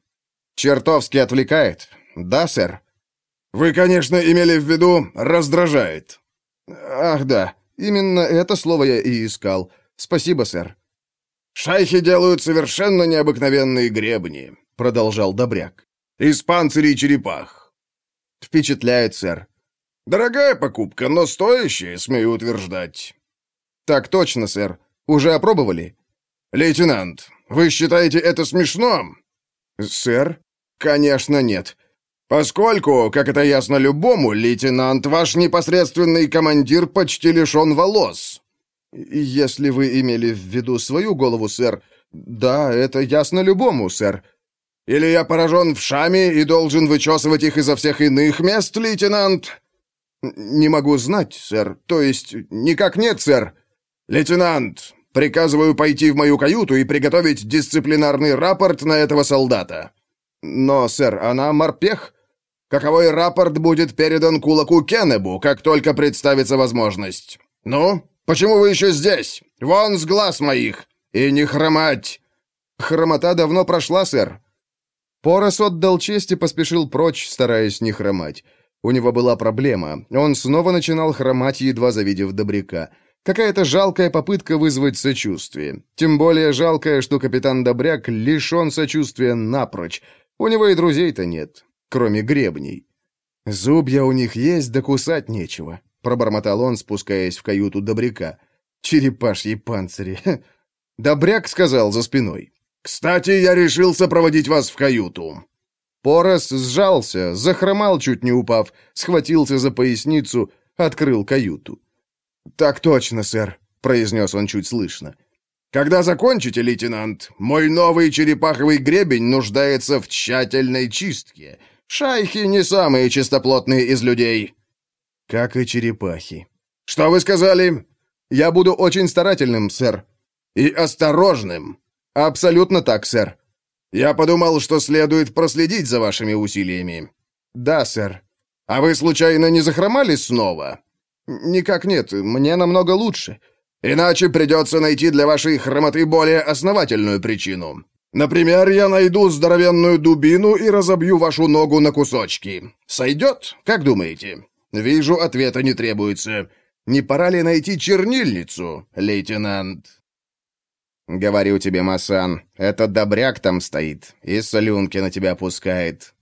«Чертовски отвлекает. Да, сэр?» «Вы, конечно, имели в виду «раздражает». «Ах, да. Именно это слово я и искал. Спасибо, сэр». «Шайхи делают совершенно необыкновенные гребни», — продолжал Добряк. «Из панцирей черепах». «Впечатляет, сэр. Дорогая покупка, но стоящая, смею утверждать. Так точно, сэр. Уже опробовали? Лейтенант, вы считаете это смешно? Сэр? Конечно, нет. Поскольку, как это ясно любому, лейтенант, ваш непосредственный командир почти лишен волос. Если вы имели в виду свою голову, сэр, да, это ясно любому, сэр. Или я поражен в шаме и должен вычесывать их изо всех иных мест, лейтенант? «Не могу знать, сэр. То есть, никак нет, сэр». «Лейтенант, приказываю пойти в мою каюту и приготовить дисциплинарный рапорт на этого солдата». «Но, сэр, она морпех». «Каковой рапорт будет передан кулаку Кеннебу, как только представится возможность?» «Ну, почему вы еще здесь? Вон с глаз моих! И не хромать!» «Хромота давно прошла, сэр». Порос отдал честь и поспешил прочь, стараясь не хромать. У него была проблема. Он снова начинал хромать, едва завидев Добряка. Какая-то жалкая попытка вызвать сочувствие. Тем более жалкая, что капитан Добряк лишен сочувствия напрочь. У него и друзей-то нет, кроме гребней. «Зубья у них есть, да кусать нечего», — пробормотал он, спускаясь в каюту Добряка. «Черепашьи панцири». Добряк сказал за спиной. «Кстати, я решил сопроводить вас в каюту. Порос сжался, захромал, чуть не упав, схватился за поясницу, открыл каюту. «Так точно, сэр», — произнес он чуть слышно. «Когда закончите, лейтенант, мой новый черепаховый гребень нуждается в тщательной чистке. Шайхи не самые чистоплотные из людей». «Как и черепахи». «Что вы сказали?» «Я буду очень старательным, сэр». «И осторожным». «Абсолютно так, сэр». «Я подумал, что следует проследить за вашими усилиями». «Да, сэр». «А вы, случайно, не захромали снова?» «Никак нет, мне намного лучше». «Иначе придется найти для вашей хромоты более основательную причину. Например, я найду здоровенную дубину и разобью вашу ногу на кусочки. Сойдет? Как думаете?» «Вижу, ответа не требуется. Не пора ли найти чернильницу, лейтенант?» «Говорю тебе, Масан, этот добряк там стоит и слюнки на тебя пускает».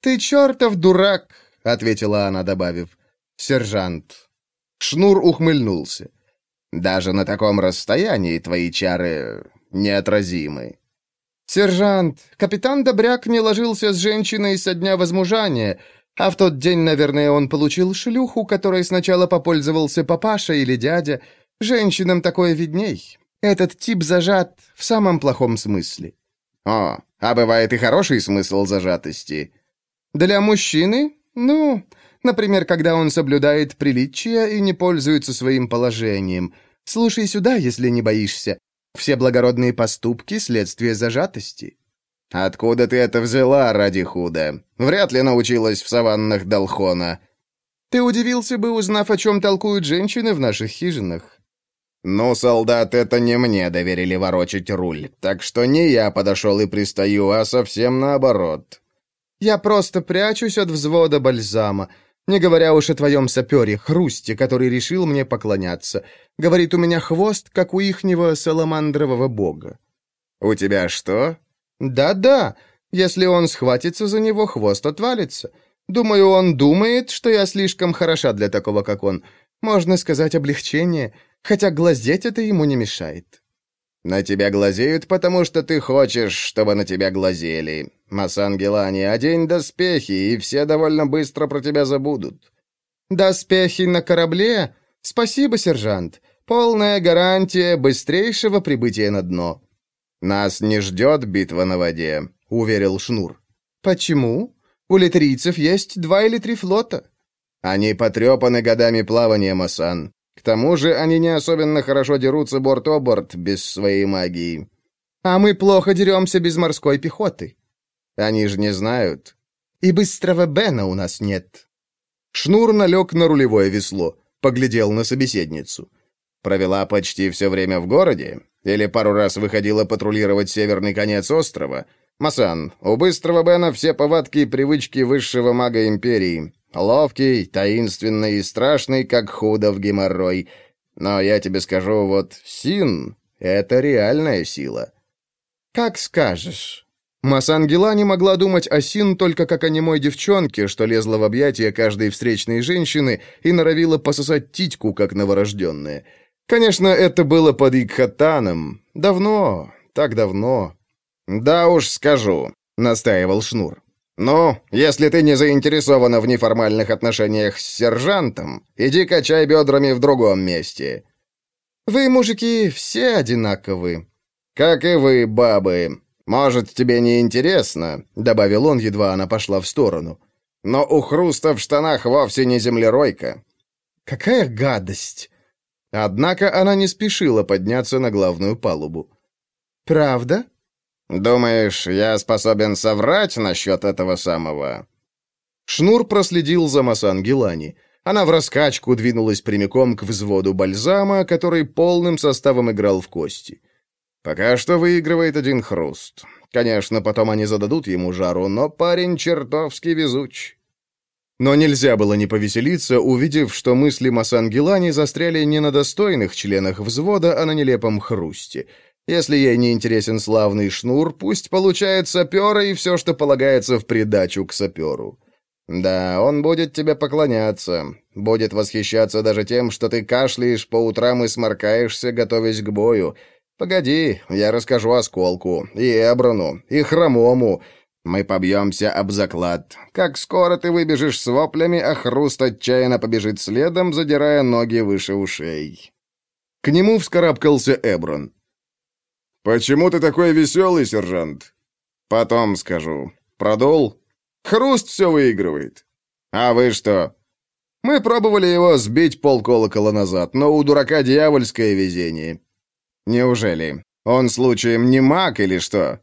«Ты чертов дурак!» — ответила она, добавив. «Сержант». Шнур ухмыльнулся. «Даже на таком расстоянии твои чары неотразимы». «Сержант, капитан Добряк не ложился с женщиной со дня возмужания, а в тот день, наверное, он получил шлюху, которой сначала попользовался папаша или дядя. Женщинам такое видней. Этот тип зажат в самом плохом смысле». «О, а бывает и хороший смысл зажатости». «Для мужчины? Ну, например, когда он соблюдает приличия и не пользуется своим положением. Слушай сюда, если не боишься. Все благородные поступки — следствие зажатости». «Откуда ты это взяла, ради худа? Вряд ли научилась в саваннах Далхона». «Ты удивился бы, узнав, о чем толкуют женщины в наших хижинах». «Ну, солдат, это не мне доверили ворочать руль, так что не я подошел и пристаю, а совсем наоборот». «Я просто прячусь от взвода бальзама, не говоря уж о твоем сапере, Хрусте, который решил мне поклоняться. Говорит, у меня хвост, как у ихнего саламандрового бога». «У тебя что?» «Да-да, если он схватится за него, хвост отвалится. Думаю, он думает, что я слишком хороша для такого, как он. Можно сказать, облегчение, хотя глазеть это ему не мешает». «На тебя глазеют, потому что ты хочешь, чтобы на тебя глазели. Масан Гелани, одень доспехи, и все довольно быстро про тебя забудут». «Доспехи на корабле? Спасибо, сержант. Полная гарантия быстрейшего прибытия на дно». «Нас не ждет битва на воде», — уверил Шнур. «Почему? У литрийцев есть два или три флота». «Они потрепаны годами плавания, Масан. К тому же они не особенно хорошо дерутся борт-о-борт без своей магии». «А мы плохо деремся без морской пехоты». «Они же не знают». «И быстрого Бена у нас нет». Шнур налег на рулевое весло, поглядел на собеседницу. «Провела почти все время в городе? Или пару раз выходила патрулировать северный конец острова? Масан, у быстрого Бена все повадки и привычки высшего мага Империи. Ловкий, таинственный и страшный, как худо в геморрой. Но я тебе скажу, вот Син — это реальная сила». «Как скажешь». Масан Гела не могла думать о Син только как о немой девчонке, что лезла в объятия каждой встречной женщины и норовила пососать титьку, как новорожденная. Конечно, это было под Икхатаном. Давно, так давно. «Да уж скажу», — настаивал Шнур. «Ну, если ты не заинтересована в неформальных отношениях с сержантом, иди качай бедрами в другом месте». «Вы, мужики, все одинаковы». «Как и вы, бабы. Может, тебе не интересно», — добавил он, едва она пошла в сторону. «Но у Хруста в штанах вовсе не землеройка». «Какая гадость!» Однако она не спешила подняться на главную палубу. «Правда?» «Думаешь, я способен соврать насчет этого самого?» Шнур проследил за Масан Гелани. Она в раскачку двинулась прямиком к взводу бальзама, который полным составом играл в кости. «Пока что выигрывает один хруст. Конечно, потом они зададут ему жару, но парень чертовски везуч». Но нельзя было не повеселиться, увидев, что мысли Масан Гелани застряли не на достойных членах взвода, а на нелепом хрусте. Если ей не интересен славный шнур, пусть получает сапера и все, что полагается в придачу к саперу. Да, он будет тебе поклоняться, будет восхищаться даже тем, что ты кашляешь по утрам и сморкаешься, готовясь к бою. Погоди, я расскажу Осколку, и Эброну, и Хромому, мы побьемся об заклад. Как скоро ты выбежишь с воплями, а хруст отчаянно побежит следом, задирая ноги выше ушей. К нему вскарабкался Эброн. «Почему ты такой веселый, сержант?» «Потом скажу. Продул?» «Хруст все выигрывает». «А вы что?» «Мы пробовали его сбить полколокола назад, но у дурака дьявольское везение». «Неужели? Он случаем не маг или что?»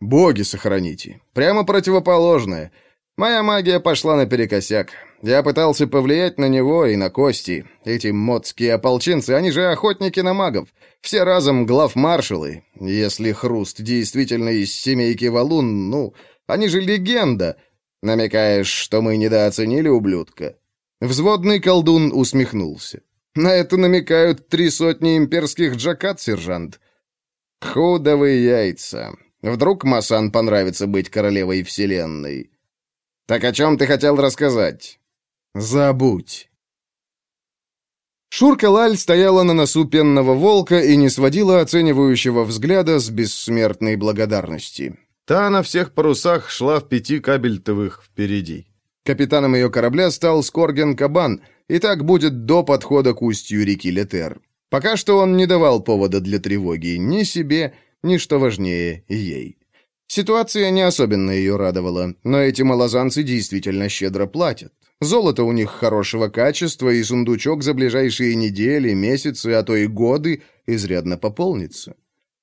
Боги сохраните. Прямо противоположное. Моя магия пошла наперекосяк. Я пытался повлиять на него и на Кости. Эти мотские ополченцы, они же охотники на магов. Все разом главмаршалы. Если Хруст действительно из семейки Валун, ну, они же легенда. Намекаешь, что мы недооценили ублюдка?» Взводный колдун усмехнулся. «На это намекают три сотни имперских джакат, сержант». «Худовые яйца. Вдруг Масан понравится быть королевой вселенной? «Так о чем ты хотел рассказать?» «Забудь». Шурка Лаль стояла на носу пенного волка и не сводила оценивающего взгляда с бессмертной благодарности. Та на всех парусах шла в пяти кабельтовых впереди. Капитаном ее корабля стал Скорген Кабан, и так будет до подхода к устью реки Летер. Пока что он не давал повода для тревоги ни себе, ни, что важнее, ей. Ситуация не особенно ее радовала, но эти малозанцы действительно щедро платят. Золото у них хорошего качества, и сундучок за ближайшие недели, месяцы, а то и годы изрядно пополнится.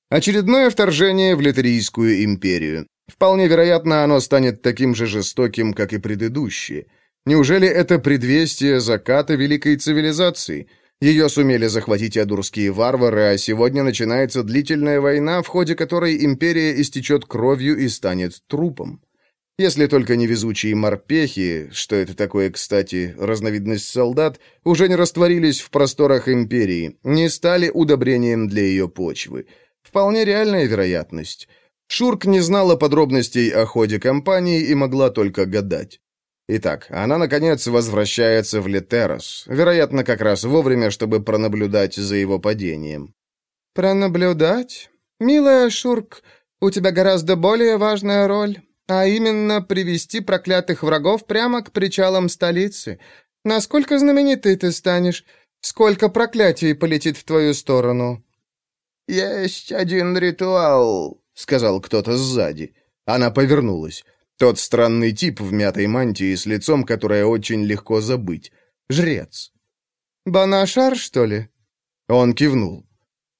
Очередное вторжение в Литерийскую империю. Вполне вероятно, оно станет таким же жестоким, как и предыдущие. Неужели это предвестие заката великой цивилизации? Ее сумели захватить адурские варвары, а сегодня начинается длительная война, в ходе которой империя истечет кровью и станет трупом. Если только невезучие морпехи, что это такое, кстати, разновидность солдат, уже не растворились в просторах империи, не стали удобрением для ее почвы. Вполне реальная вероятность. Шурк не знала подробностей о ходе кампании и могла только гадать. Итак, она, наконец, возвращается в Летерос, вероятно, как раз вовремя, чтобы пронаблюдать за его падением. «Пронаблюдать? Милая Шурк, у тебя гораздо более важная роль. А именно, привести проклятых врагов прямо к причалам столицы. Насколько знаменитой ты станешь? Сколько проклятий полетит в твою сторону?» «Есть один ритуал», — сказал кто-то сзади. Она повернулась. Тот странный тип в мятой мантии с лицом, которое очень легко забыть. Жрец. «Банашар, что ли?» Он кивнул.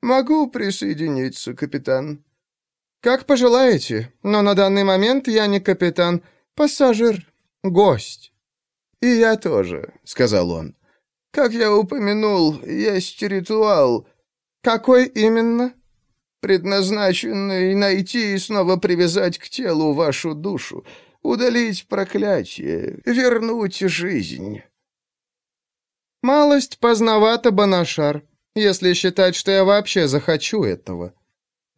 «Могу присоединиться, капитан». «Как пожелаете, но на данный момент я не капитан, пассажир, гость». «И я тоже», — сказал он. «Как я упомянул, есть ритуал». «Какой именно?» «Предназначенный найти и снова привязать к телу вашу душу, удалить проклятие, вернуть жизнь». «Малость поздновато, Банашар, если считать, что я вообще захочу этого».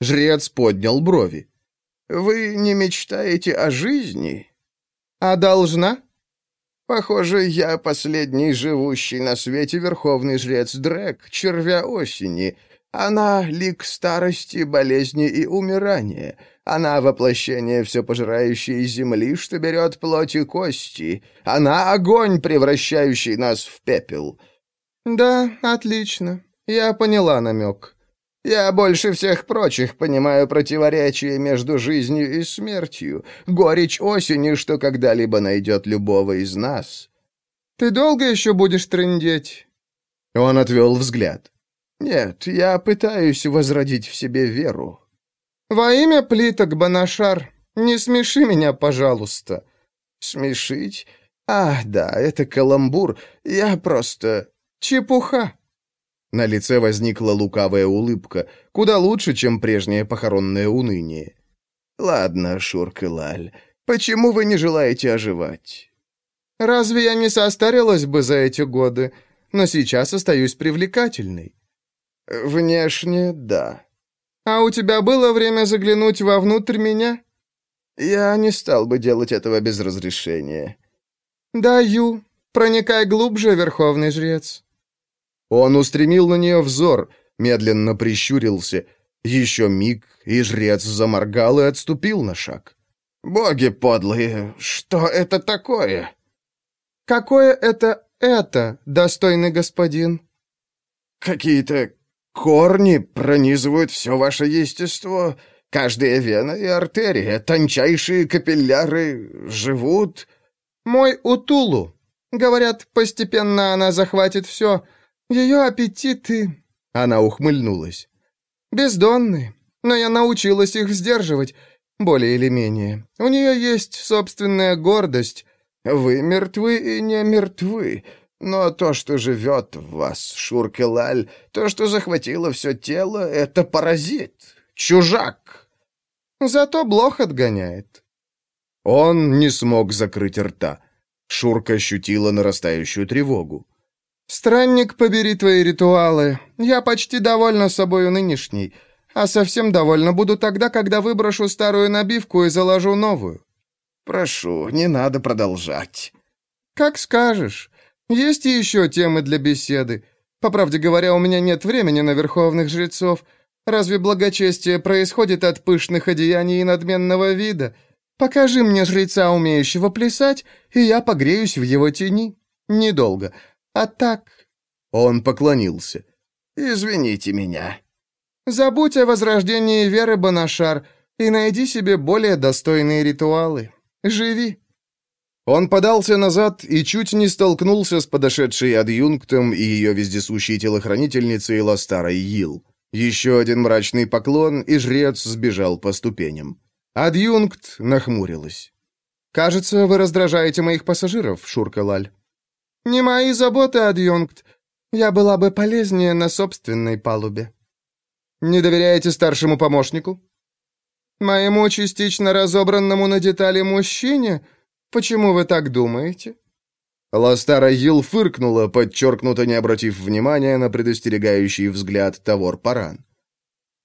Жрец поднял брови. «Вы не мечтаете о жизни?» «А должна?» «Похоже, я последний живущий на свете верховный жрец Дрек, червя осени. Она — лик старости, болезни и умирания. Она — воплощение всепожирающей земли, что берет плоть и кости. Она — огонь, превращающий нас в пепел». «Да, отлично. Я поняла намек». Я больше всех прочих понимаю противоречие между жизнью и смертью, горечь осени, что когда-либо найдет любого из нас». «Ты долго еще будешь трындеть?» Он отвел взгляд. «Нет, я пытаюсь возродить в себе веру». «Во имя плиток, Банашар, не смеши меня, пожалуйста». «Смешить? А, да, это каламбур. Я просто...» «Чепуха». На лице возникла лукавая улыбка, куда лучше, чем прежнее похоронное уныние. «Ладно, Шурка Лаль, почему вы не желаете оживать?» «Разве я не состарилась бы за эти годы, но сейчас остаюсь привлекательной?» «Внешне, да». «А у тебя было время заглянуть вовнутрь меня?» «Я не стал бы делать этого без разрешения». «Даю. Проникай глубже, верховный жрец». Он устремил на нее взор, медленно прищурился. Еще миг, и жрец заморгал и отступил на шаг. «Боги подлые, что это такое?» «Какое это это, достойный господин?» «Какие-то корни пронизывают все ваше естество. Каждая вена и артерия, тончайшие капилляры живут...» «Мой Утулу. Говорят, постепенно она захватит все. Ее аппетиты...» Она ухмыльнулась. «Бездонны, но я научилась их сдерживать, более или менее. У нее есть собственная гордость. Вы мертвы и не мертвы, но то, что живет в вас, Шуркелаль, то, что захватило все тело, это паразит, чужак». Зато Блох отгоняет. Он не смог закрыть рта. Шурка ощутила нарастающую тревогу. «Странник, побери твои ритуалы. Я почти довольна собою нынешней, а совсем довольна буду тогда, когда выброшу старую набивку и заложу новую». Прошу, не надо продолжать». «Как скажешь. Есть еще темы для беседы. По правде говоря, у меня нет времени на верховных жрецов. Разве благочестие происходит от пышных одеяний и надменного вида? Покажи мне жреца, умеющего плясать, и я погреюсь в его тени. Недолго. А так...» Он поклонился. «Извините меня». «Забудь о возрождении веры, Бонашар, и найди себе более достойные ритуалы. Живи». Он подался назад и чуть не столкнулся с подошедшей адъюнктом и ее вездесущей телохранительницей Ластарой Йил. Еще один мрачный поклон, и жрец сбежал по ступеням. Адъюнкт нахмурилась. «Кажется, вы раздражаете моих пассажиров, Шурка-Лаль». «Не мои заботы, адъюнкт. Я была бы полезнее на собственной палубе». «Не доверяете старшему помощнику?» «Моему частично разобранному на детали мужчине?» Почему вы так думаете?» Ластара Йил фыркнула, подчеркнуто не обратив внимания на предостерегающий взгляд Тавор Паран.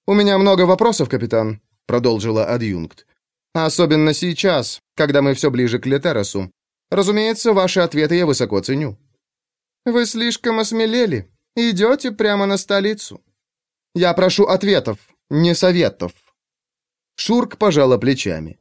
«У меня много вопросов, капитан», — продолжила адъюнкт. «Особенно сейчас, когда мы все ближе к Летеросу. Разумеется, ваши ответы я высоко ценю». «Вы слишком осмелели. Идете прямо на столицу». «Я прошу ответов, не советов». Шурк пожала плечами.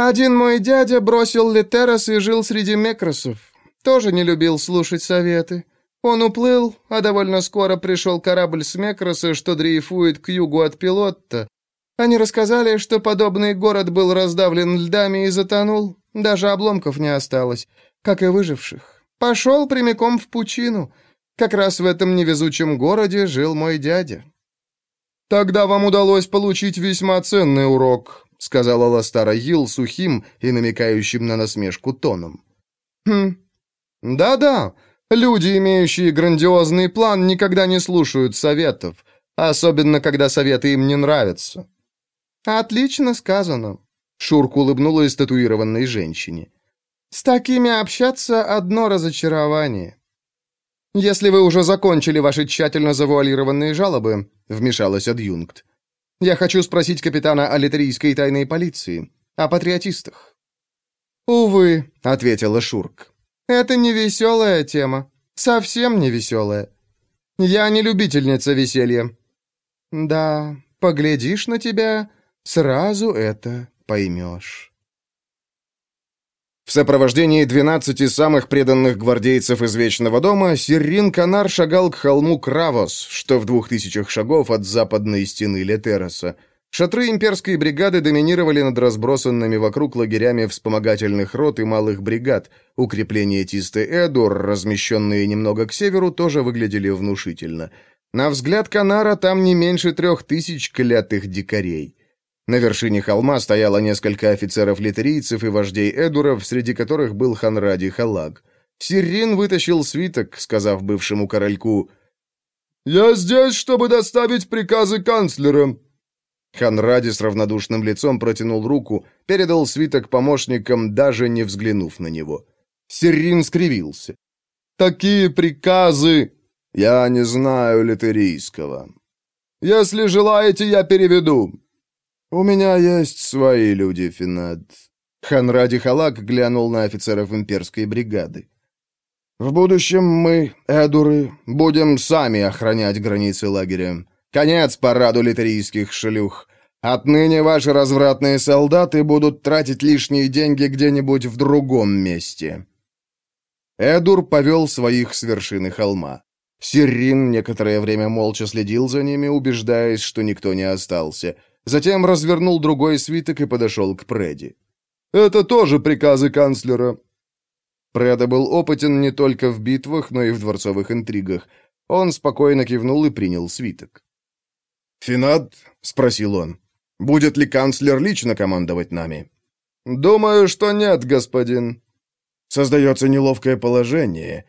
Один мой дядя бросил Летерос и жил среди мекросов. Тоже не любил слушать советы. Он уплыл, а довольно скоро пришел корабль с Мекроса, что дрейфует к югу от Пилотта. Они рассказали, что подобный город был раздавлен льдами и затонул. Даже обломков не осталось, как и выживших. Пошел прямиком в пучину. Как раз в этом невезучем городе жил мой дядя. «Тогда вам удалось получить весьма ценный урок», — сказала Ластара Йил сухим и намекающим на насмешку тоном. «Хм. Да-да, люди, имеющие грандиозный план, никогда не слушают советов, особенно когда советы им не нравятся». «Отлично сказано», — Шурк улыбнулась статуированной женщине. «С такими общаться одно разочарование». «Если вы уже закончили ваши тщательно завуалированные жалобы», — вмешалась адъюнкт, я хочу спросить капитана Алитерийской тайной полиции. О патриотистах». «Увы», — ответила Шурк. «Это не веселая тема. Совсем не веселая. Я не любительница веселья». «Да, поглядишь на тебя, сразу это поймешь». В сопровождении двенадцати самых преданных гвардейцев из Вечного дома Сиррин Канар шагал к холму Кравос, что в двух тысячах шагов от западной стены Летероса. Шатры имперской бригады доминировали над разбросанными вокруг лагерями вспомогательных рот и малых бригад. Укрепления Тисты Эдур, размещенные немного к северу, тоже выглядели внушительно. На взгляд Канара там не меньше трех тысяч клятых дикарей. На вершине холма стояло несколько офицеров-литерийцев и вождей Эдуров, среди которых был Ханради Халаг. Сиррин вытащил свиток, сказав бывшему корольку «Я здесь, чтобы доставить приказы канцлера». Ханради с равнодушным лицом протянул руку, передал свиток помощникам, даже не взглянув на него. Сиррин скривился. «Такие приказы...» «Я не знаю литерийского. Если желаете, я переведу. «У меня есть свои люди, Финад». Ханради Халак глянул на офицеров имперской бригады. «В будущем мы, эдуры, будем сами охранять границы лагеря. Конец параду литерийских шлюх. Отныне ваши развратные солдаты будут тратить лишние деньги где-нибудь в другом месте». Эдур повел своих с вершины холма. Сирин некоторое время молча следил за ними, убеждаясь, что никто не остался — Затем развернул другой свиток и подошел к Преди. «Это тоже приказы канцлера». Преда был опытен не только в битвах, но и в дворцовых интригах. Он спокойно кивнул и принял свиток. «Финад?» — спросил он. «Будет ли канцлер лично командовать нами?» «Думаю, что нет, господин». «Создается неловкое положение.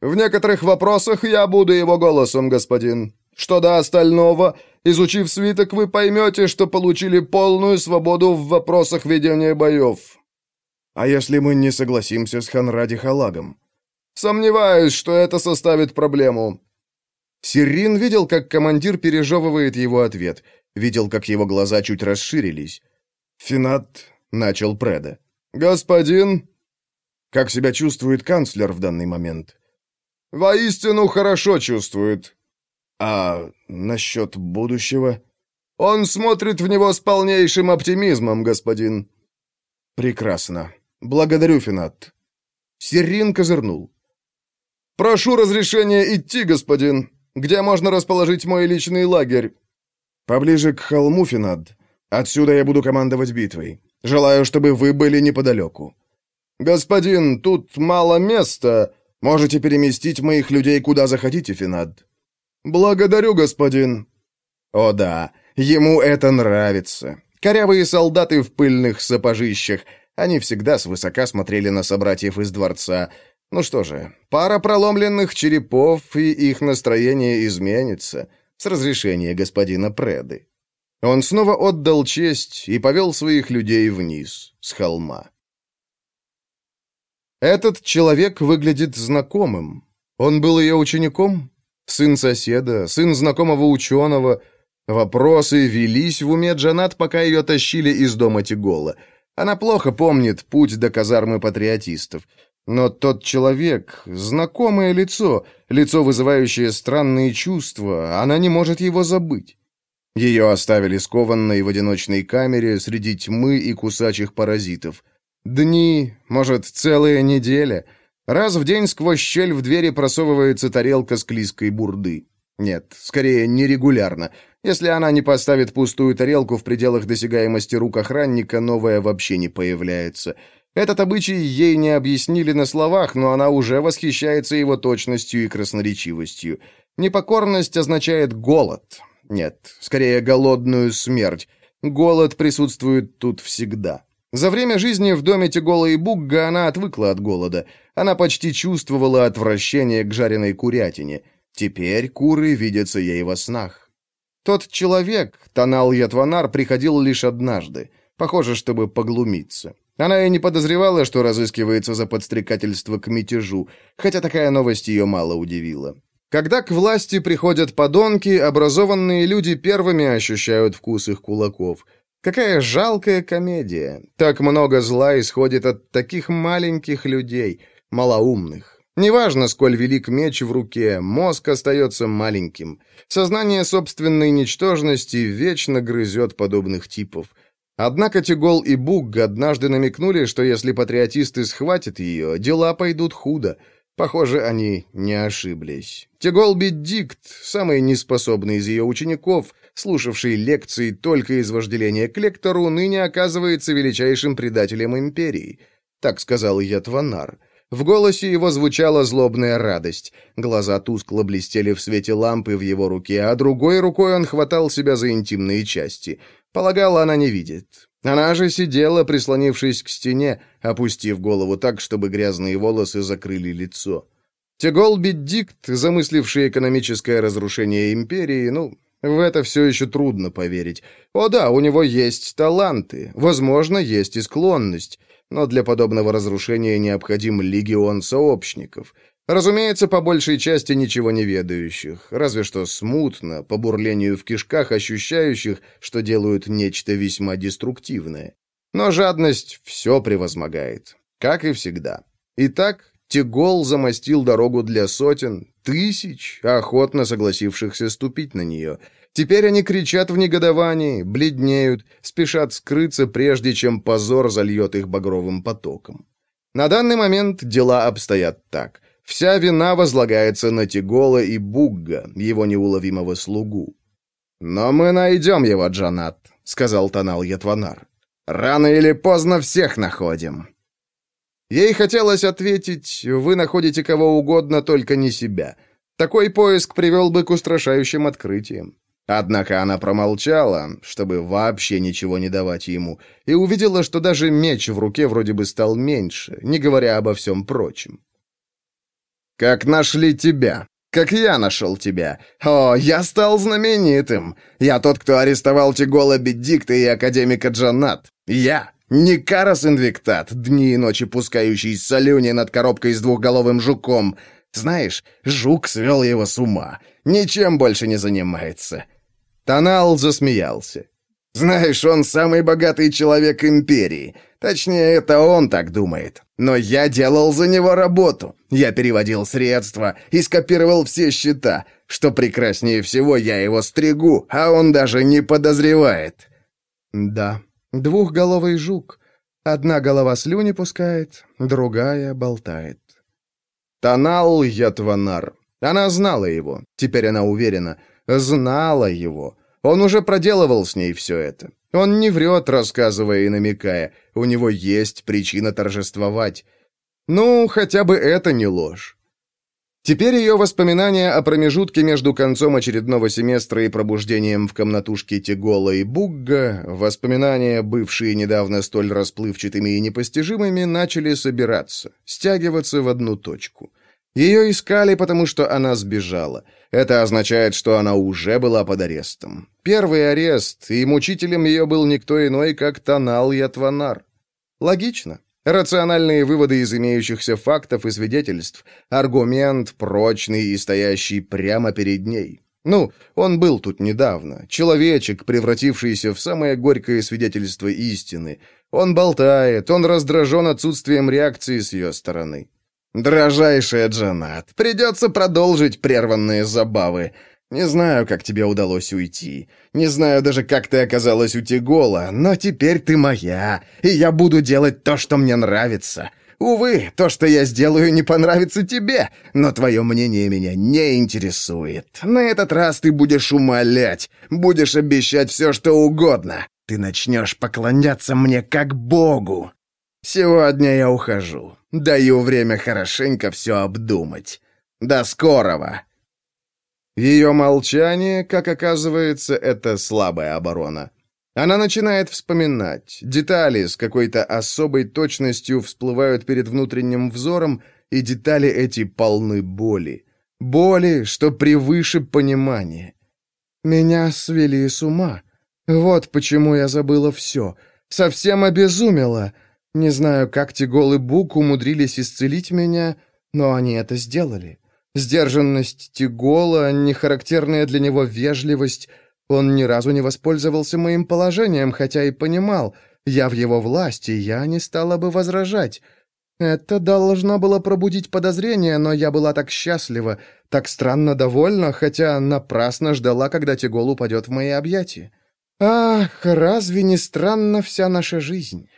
В некоторых вопросах я буду его голосом, господин. Что до остального, изучив свиток, вы поймете, что получили полную свободу в вопросах ведения боев. А если мы не согласимся с Ханради Халагом? Сомневаюсь, что это составит проблему. Сирин видел, как командир пережевывает его ответ, видел, как его глаза чуть расширились. «Финат», — начал Преда. «Господин?» «Как себя чувствует канцлер в данный момент?» «Воистину хорошо чувствует». «А насчет будущего?» «Он смотрит в него с полнейшим оптимизмом, господин». «Прекрасно. Благодарю, Финат». Серрин козырнул. «Прошу разрешения идти, господин. Где можно расположить мой личный лагерь?» «Поближе к холму, Финад. Отсюда я буду командовать битвой. Желаю, чтобы вы были неподалеку». «Господин, тут мало места. Можете переместить моих людей куда захотите, Финад». «Благодарю, господин». «О да, ему это нравится. Корявые солдаты в пыльных сапожищах. Они всегда свысока смотрели на собратьев из дворца. Ну что же, пара проломленных черепов, и их настроение изменится. С разрешения господина Преды». Он снова отдал честь и повел своих людей вниз, с холма. Этот человек выглядит знакомым. Он был ее учеником? Сын соседа, сын знакомого ученого. Вопросы велись в уме Джанат, пока ее тащили из дома Тигола. Она плохо помнит путь до казармы патриотистов. Но тот человек, знакомое лицо, лицо, вызывающее странные чувства, она не может его забыть. Ее оставили скованной в одиночной камере среди тьмы и кусачих паразитов. Дни, может, целая неделя. Раз в день сквозь щель в двери просовывается тарелка склизкой бурды. Нет, скорее, нерегулярно. Если она не поставит пустую тарелку в пределах досягаемости рук охранника, новая вообще не появляется. Этот обычай ей не объяснили на словах, но она уже восхищается его точностью и красноречивостью. Непокорность означает голод. Нет, скорее голодную смерть. Голод присутствует тут всегда. За время жизни в доме Тигола и Бугга она отвыкла от голода. Она почти чувствовала отвращение к жареной курятине. Теперь куры видятся ей во снах. Тот человек, Танал Ятванар, приходил лишь однажды. Похоже, чтобы поглумиться. Она и не подозревала, что разыскивается за подстрекательство к мятежу, хотя такая новость ее мало удивила. Когда к власти приходят подонки, образованные люди первыми ощущают вкус их кулаков. Какая жалкая комедия. Так много зла исходит от таких маленьких людей, малоумных. Неважно, сколь велик меч в руке, мозг остается маленьким. Сознание собственной ничтожности вечно грызет подобных типов. Однако Тигол и Буг однажды намекнули, что если патриотисты схватят ее, дела пойдут худо. Похоже, они не ошиблись. Теголби Дикт, самый неспособный из ее учеников, слушавший лекции только из вожделения к лектору, ныне оказывается величайшим предателем империи. Так сказал Ятванар. В голосе его звучала злобная радость. Глаза тускло блестели в свете лампы в его руке, а другой рукой он хватал себя за интимные части. Полагала, она не видит. Она же сидела, прислонившись к стене, опустив голову так, чтобы грязные волосы закрыли лицо. Тегол Беддикт, замысливший экономическое разрушение империи, ну, в это все еще трудно поверить. О да, у него есть таланты, возможно, есть и склонность, но для подобного разрушения необходим легион сообщников — Разумеется, по большей части ничего не ведающих, разве что смутно, по бурлению в кишках ощущающих, что делают нечто весьма деструктивное. Но жадность все превозмогает, как и всегда. Итак, Тигол замостил дорогу для сотен, тысяч, охотно согласившихся ступить на нее. Теперь они кричат в негодовании, бледнеют, спешат скрыться, прежде чем позор зальет их багровым потоком. На данный момент дела обстоят так. Вся вина возлагается на Тигола и Бугга, его неуловимого слугу. «Но мы найдем его, Джанат», — сказал Танал Ятванар. «Рано или поздно всех находим». Ей хотелось ответить, «Вы находите кого угодно, только не себя». Такой поиск привел бы к устрашающим открытиям. Однако она промолчала, чтобы вообще ничего не давать ему, и увидела, что даже меч в руке вроде бы стал меньше, не говоря обо всем прочем. «Как нашли тебя? Как я нашел тебя? О, я стал знаменитым! Я тот, кто арестовал Тигола Беддикта и академика Джанат. Я, не Карас Инвиктат, дни и ночи пускающий солюни над коробкой с двухголовым жуком. Знаешь, жук свел его с ума. Ничем больше не занимается». Танал засмеялся. «Знаешь, он самый богатый человек империи. Точнее, это он так думает. Но я делал за него работу. Я переводил средства и скопировал все счета. Что прекраснее всего, я его стригу, а он даже не подозревает. Да, двухголовый жук. Одна голова слюни пускает, другая болтает. Тонал Ятванар. Она знала его, теперь она уверена, знала его. Он уже проделывал с ней все это. Он не врет, рассказывая и намекая. У него есть причина торжествовать. Ну, хотя бы это не ложь. Теперь ее воспоминания о промежутке между концом очередного семестра и пробуждением в комнатушке Тегола и Бугга, воспоминания, бывшие недавно столь расплывчатыми и непостижимыми, начали собираться, стягиваться в одну точку. Ее искали, потому что она сбежала. Это означает, что она уже была под арестом. Первый арест, и мучителем ее был никто иной, как Танал Ятванар. Логично. Рациональные выводы из имеющихся фактов и свидетельств. Аргумент прочный и стоящий прямо перед ней. Ну, он был тут недавно. Человечек, превратившийся в самое горькое свидетельство истины. Он болтает, он раздражен отсутствием реакции с ее стороны. «Дрожайшая Джанат, придется продолжить прерванные забавы. Не знаю, как тебе удалось уйти. Не знаю даже, как ты оказалась у Тигола, но теперь ты моя, и я буду делать то, что мне нравится. Увы, то, что я сделаю, не понравится тебе, но твое мнение меня не интересует. На этот раз ты будешь умолять, будешь обещать все, что угодно. Ты начнешь поклоняться мне как Богу. Сегодня я ухожу. Даю время хорошенько все обдумать. До скорого!» Ее молчание, как оказывается, это слабая оборона. Она начинает вспоминать. Детали с какой-то особой точностью всплывают перед внутренним взором, и детали эти полны боли. Боли, что превыше понимания. Меня свели с ума. Вот почему я забыла все. Совсем обезумела. Не знаю, как Тигол и Бук умудрились исцелить меня, но они это сделали. Сдержанность Тигола, нехарактерная для него вежливость. Он ни разу не воспользовался моим положением, хотя и понимал, я в его власти, я не стала бы возражать. Это должно было пробудить подозрение, но я была так счастлива, так странно довольна, хотя напрасно ждала, когда Тигол упадет в мои объятия. Ах, разве не странна вся наша жизнь?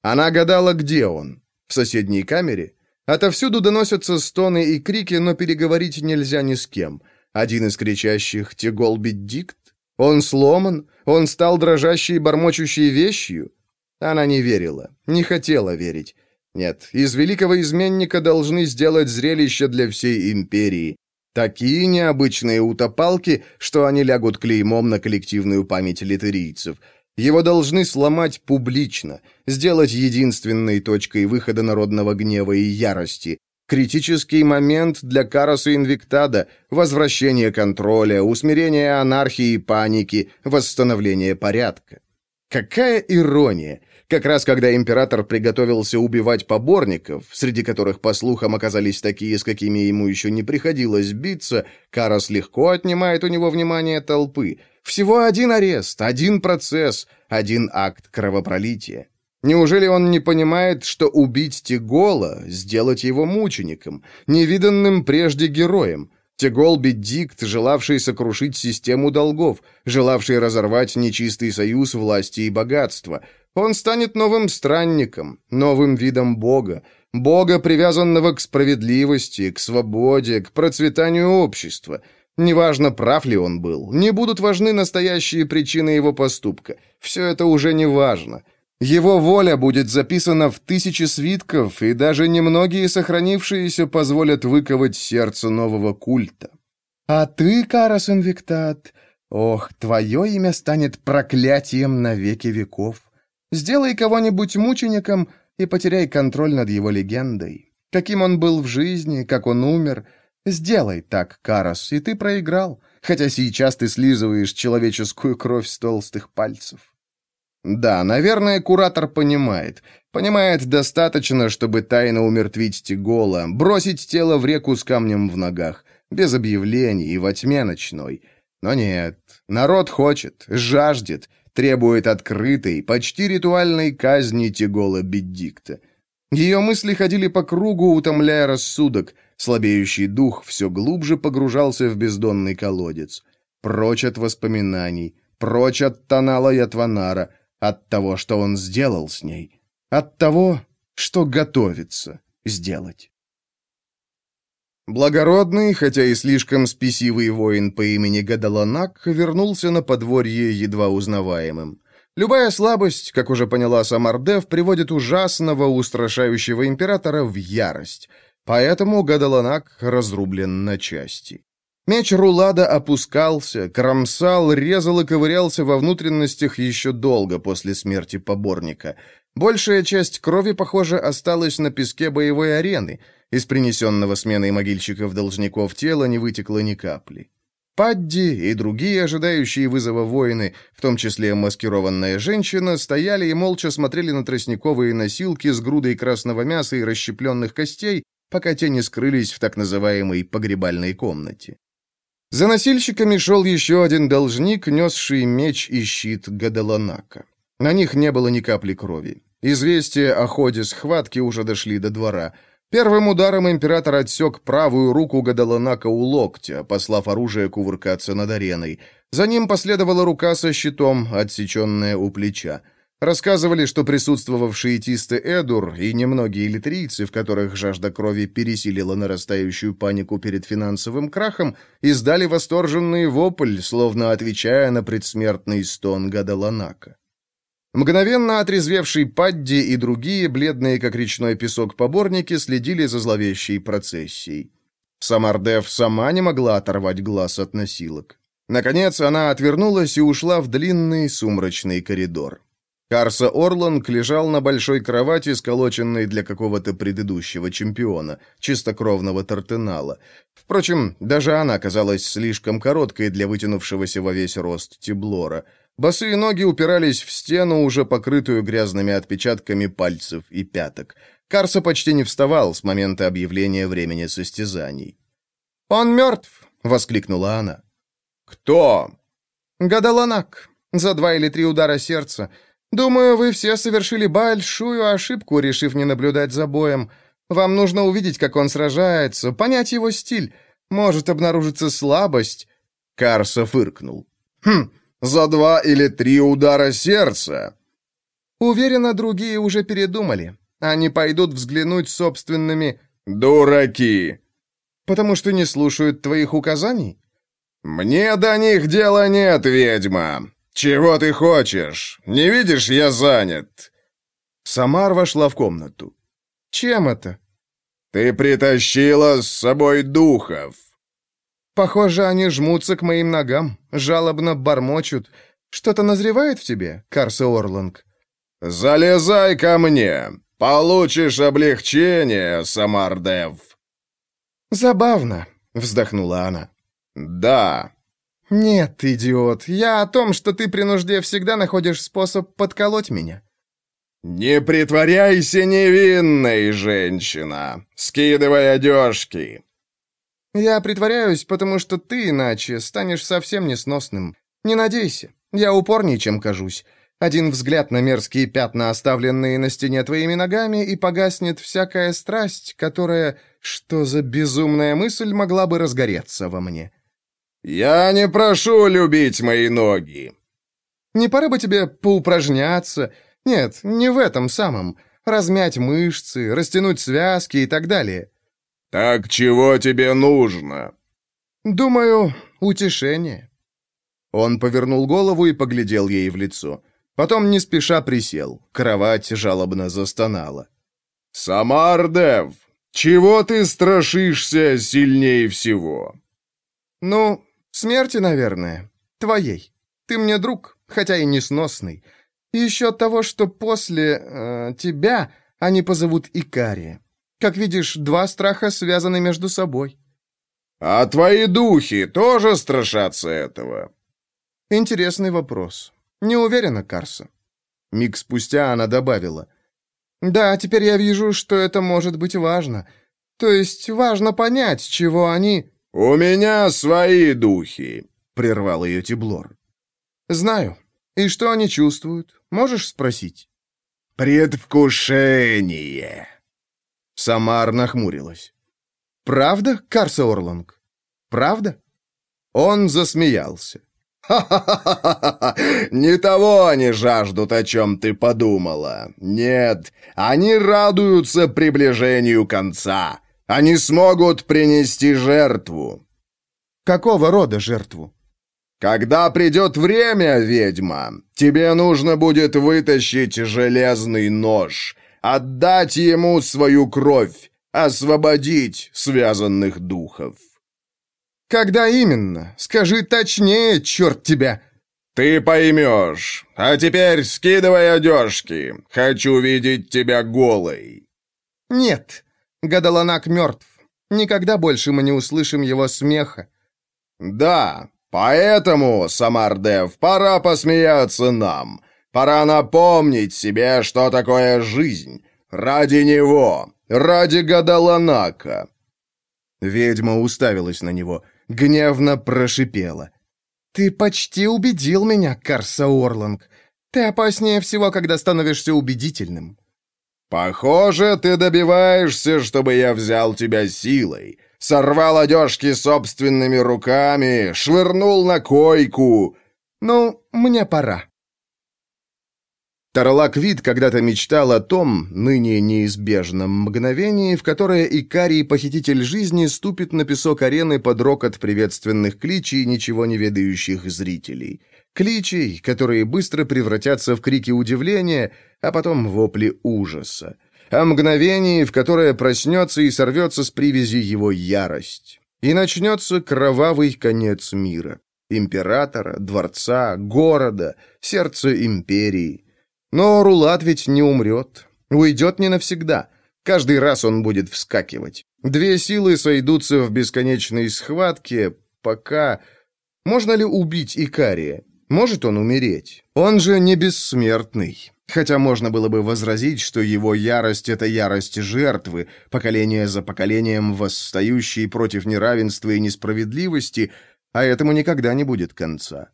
Она гадала, где он. В соседней камере? Отовсюду доносятся стоны и крики, но переговорить нельзя ни с кем. Один из кричащих «Тегол Беддикт»? Он сломан? Он стал дрожащей и бормочущей вещью? Она не верила, не хотела верить. Нет, из великого изменника должны сделать зрелище для всей империи. Такие необычные утопалки, что они лягут клеймом на коллективную память литерийцев – его должны сломать публично, сделать единственной точкой выхода народного гнева и ярости. Критический момент для Кароса Инвиктада, возвращение контроля, усмирение анархии и паники, восстановление порядка. Какая ирония! Как раз когда император приготовился убивать поборников, среди которых, по слухам, оказались такие, с какими ему еще не приходилось биться, Карос легко отнимает у него внимание толпы – всего один арест, один процесс, один акт кровопролития. Неужели он не понимает, что убить Тигола, сделать его мучеником, невиданным прежде героем? Тигол Беддикт, желавший сокрушить систему долгов, желавший разорвать нечистый союз власти и богатства. Он станет новым странником, новым видом Бога, Бога, привязанного к справедливости, к свободе, к процветанию общества – Неважно, прав ли он был, не будут важны настоящие причины его поступка. Все это уже не важно. Его воля будет записана в тысячи свитков, и даже немногие сохранившиеся позволят выковать сердце нового культа. А ты, Карас Инвиктат, ох, твое имя станет проклятием на веки веков. Сделай кого-нибудь мучеником и потеряй контроль над его легендой. Каким он был в жизни, как он умер — Сделай так, Карос, и ты проиграл, хотя сейчас ты слизываешь человеческую кровь с толстых пальцев. Да, наверное, куратор понимает. Понимает достаточно, чтобы тайно умертвить Тигола, бросить тело в реку с камнем в ногах, без объявлений и во тьме ночной. Но нет, народ хочет, жаждет, требует открытой, почти ритуальной казни Тигола Беддикта. Ее мысли ходили по кругу, утомляя рассудок. Слабеющий дух все глубже погружался в бездонный колодец. Прочь от воспоминаний, прочь от Танала и от Ванара, от того, что он сделал с ней, от того, что готовится сделать. Благородный, хотя и слишком спесивый воин по имени Гадаланак вернулся на подворье едва узнаваемым. Любая слабость, как уже поняла Самардев, приводит ужасного, устрашающего императора в ярость. Поэтому Гадаланак разрублен на части. Меч Рулада опускался, кромсал, резал и ковырялся во внутренностях еще долго после смерти поборника. Большая часть крови, похоже, осталась на песке боевой арены. Из принесенного сменой могильщиков-должников тела не вытекло ни капли. Падди и другие ожидающие вызова воины, в том числе маскированная женщина, стояли и молча смотрели на тростниковые носилки с грудой красного мяса и расщепленных костей, пока те не скрылись в так называемой погребальной комнате. За носильщиками шел еще один должник, несший меч и щит Гадаланака. На них не было ни капли крови. Известия о ходе схватки уже дошли до двора — Первым ударом император отсек правую руку Гадаланака у локтя, послав оружие кувыркаться над ареной. За ним последовала рука со щитом, отсеченная у плеча. Рассказывали, что присутствовавшие тисты Эдур и немногие литрийцы, в которых жажда крови пересилила нарастающую панику перед финансовым крахом, издали восторженный вопль, словно отвечая на предсмертный стон Гадаланака. Мгновенно отрезвевший Падди и другие, бледные как речной песок поборники, следили за зловещей процессией. Самардев сама не могла оторвать глаз от носилок. Наконец она отвернулась и ушла в длинный сумрачный коридор. Карса Орланг лежал на большой кровати, сколоченной для какого-то предыдущего чемпиона, чистокровного Тартенала. Впрочем, даже она казалась слишком короткой для вытянувшегося во весь рост Тиблора — Босые ноги упирались в стену, уже покрытую грязными отпечатками пальцев и пяток. Карса почти не вставал с момента объявления времени состязаний. «Он мертв!» — воскликнула она. «Кто?» «Гадаланак. За два или три удара сердца. Думаю, вы все совершили большую ошибку, решив не наблюдать за боем. Вам нужно увидеть, как он сражается, понять его стиль. Может обнаружиться слабость». Карса фыркнул. «Хм, за два или три удара сердца. Уверена, другие уже передумали. Они пойдут взглянуть собственными... Дураки! Потому что не слушают твоих указаний? Мне до них дела нет, ведьма. Чего ты хочешь? Не видишь, я занят. Самар вошла в комнату. Чем это? Ты притащила с собой духов. Похоже, они жмутся к моим ногам, жалобно бормочут. Что-то назревает в тебе, Карса Орланг? Залезай ко мне. Получишь облегчение, Самардев. Забавно, вздохнула она. Да. Нет, идиот, я о том, что ты при нужде всегда находишь способ подколоть меня. «Не притворяйся невинной, женщина! Скидывай одежки! «Я притворяюсь, потому что ты иначе станешь совсем несносным. Не надейся, я упорнее, чем кажусь. Один взгляд на мерзкие пятна, оставленные на стене твоими ногами, и погаснет всякая страсть, которая, что за безумная мысль, могла бы разгореться во мне». «Я не прошу любить мои ноги». «Не пора бы тебе поупражняться? Нет, не в этом самом. Размять мышцы, растянуть связки и так далее. «Так чего тебе нужно?» «Думаю, утешение». Он повернул голову и поглядел ей в лицо. Потом не спеша присел. Кровать жалобно застонала. «Самардев, чего ты страшишься сильнее всего?» «Ну, смерти, наверное. Твоей. Ты мне друг, хотя и несносный. И еще от того, что после э, тебя они позовут Икария. Как видишь, два страха связаны между собой. А твои духи тоже страшатся этого? Интересный вопрос. Не уверена, Карса. Миг спустя она добавила. Да, теперь я вижу, что это может быть важно. То есть важно понять, чего они... У меня свои духи. — прервал ее Тиблор. «Знаю. И что они чувствуют? Можешь спросить?» «Предвкушение!» Самар нахмурилась. «Правда, Карса Орланг? Правда?» Он засмеялся. «Ха-ха-ха! Не того они жаждут, о чем ты подумала. Нет, они радуются приближению конца. Они смогут принести жертву». «Какого рода жертву?» «Когда придет время, ведьма, тебе нужно будет вытащить железный нож, отдать ему свою кровь, освободить связанных духов». «Когда именно? Скажи точнее, черт тебя!» «Ты поймешь. А теперь скидывай одежки. Хочу видеть тебя голой». «Нет. Гадаланак мертв. Никогда больше мы не услышим его смеха». «Да, поэтому, Самардев, пора посмеяться нам. Пора напомнить себе, что такое жизнь. Ради него, ради Гадаланака». Ведьма уставилась на него – гневно прошипела. «Ты почти убедил меня, Карса Орланг. Ты опаснее всего, когда становишься убедительным». «Похоже, ты добиваешься, чтобы я взял тебя силой. Сорвал одежки собственными руками, швырнул на койку. Ну, мне пора». Тарлаквид когда-то мечтал о том, ныне неизбежном мгновении, в которое Икарий, похититель жизни, ступит на песок арены под рокот приветственных кличей ничего не ведающих зрителей. Кличей, которые быстро превратятся в крики удивления, а потом вопли ужаса. О мгновении, в которое проснется и сорвется с привязи его ярость. И начнется кровавый конец мира. Императора, дворца, города, сердца империи. Но Рулат ведь не умрет. Уйдет не навсегда. Каждый раз он будет вскакивать. Две силы сойдутся в бесконечной схватке, пока... Можно ли убить Икария? Может он умереть? Он же не бессмертный. Хотя можно было бы возразить, что его ярость — это ярость жертвы, поколение за поколением восстающей против неравенства и несправедливости, а этому никогда не будет конца.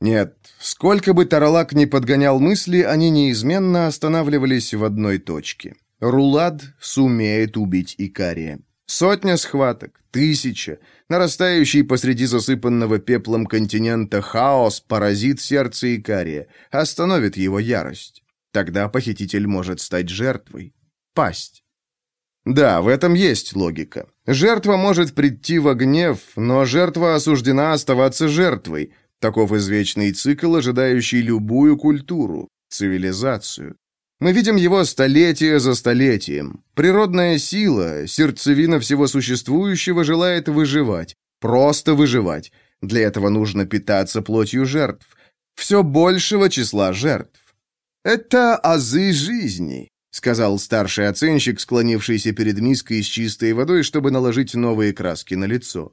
Нет, сколько бы Таралак ни подгонял мысли, они неизменно останавливались в одной точке. Рулад сумеет убить Икария. Сотня схваток, тысяча. Нарастающий посреди засыпанного пеплом континента хаос поразит сердце Икария, остановит его ярость. Тогда похититель может стать жертвой. Пасть. Да, в этом есть логика. Жертва может прийти во гнев, но жертва осуждена оставаться жертвой. Таков извечный цикл, ожидающий любую культуру, цивилизацию. Мы видим его столетие за столетием. Природная сила, сердцевина всего существующего желает выживать. Просто выживать. Для этого нужно питаться плотью жертв. Все большего числа жертв. «Это азы жизни», — сказал старший оценщик, склонившийся перед миской с чистой водой, чтобы наложить новые краски на лицо.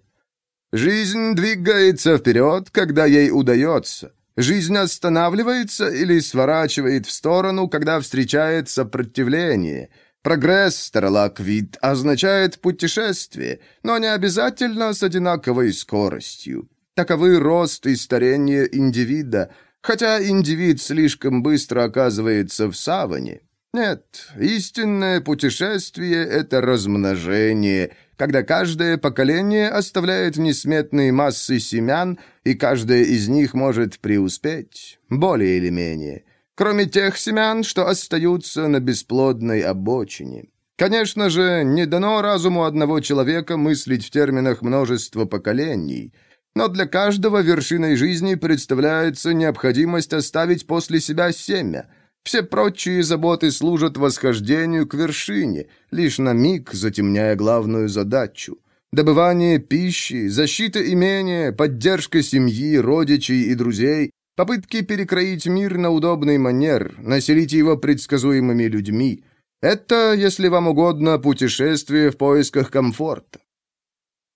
Жизнь двигается вперед, когда ей удается. Жизнь останавливается или сворачивает в сторону, когда встречает сопротивление. Прогресс, Старлаквит, означает путешествие, но не обязательно с одинаковой скоростью. Таковы рост и старение индивида, хотя индивид слишком быстро оказывается в саване. Нет, истинное путешествие — это размножение — когда каждое поколение оставляет несметные массы семян, и каждое из них может преуспеть, более или менее, кроме тех семян, что остаются на бесплодной обочине. Конечно же, не дано разуму одного человека мыслить в терминах множества поколений, но для каждого вершиной жизни представляется необходимость оставить после себя семя — все прочие заботы служат восхождению к вершине, лишь на миг затемняя главную задачу. Добывание пищи, защита имения, поддержка семьи, родичей и друзей, попытки перекроить мир на удобный манер, населить его предсказуемыми людьми. Это, если вам угодно, путешествие в поисках комфорта.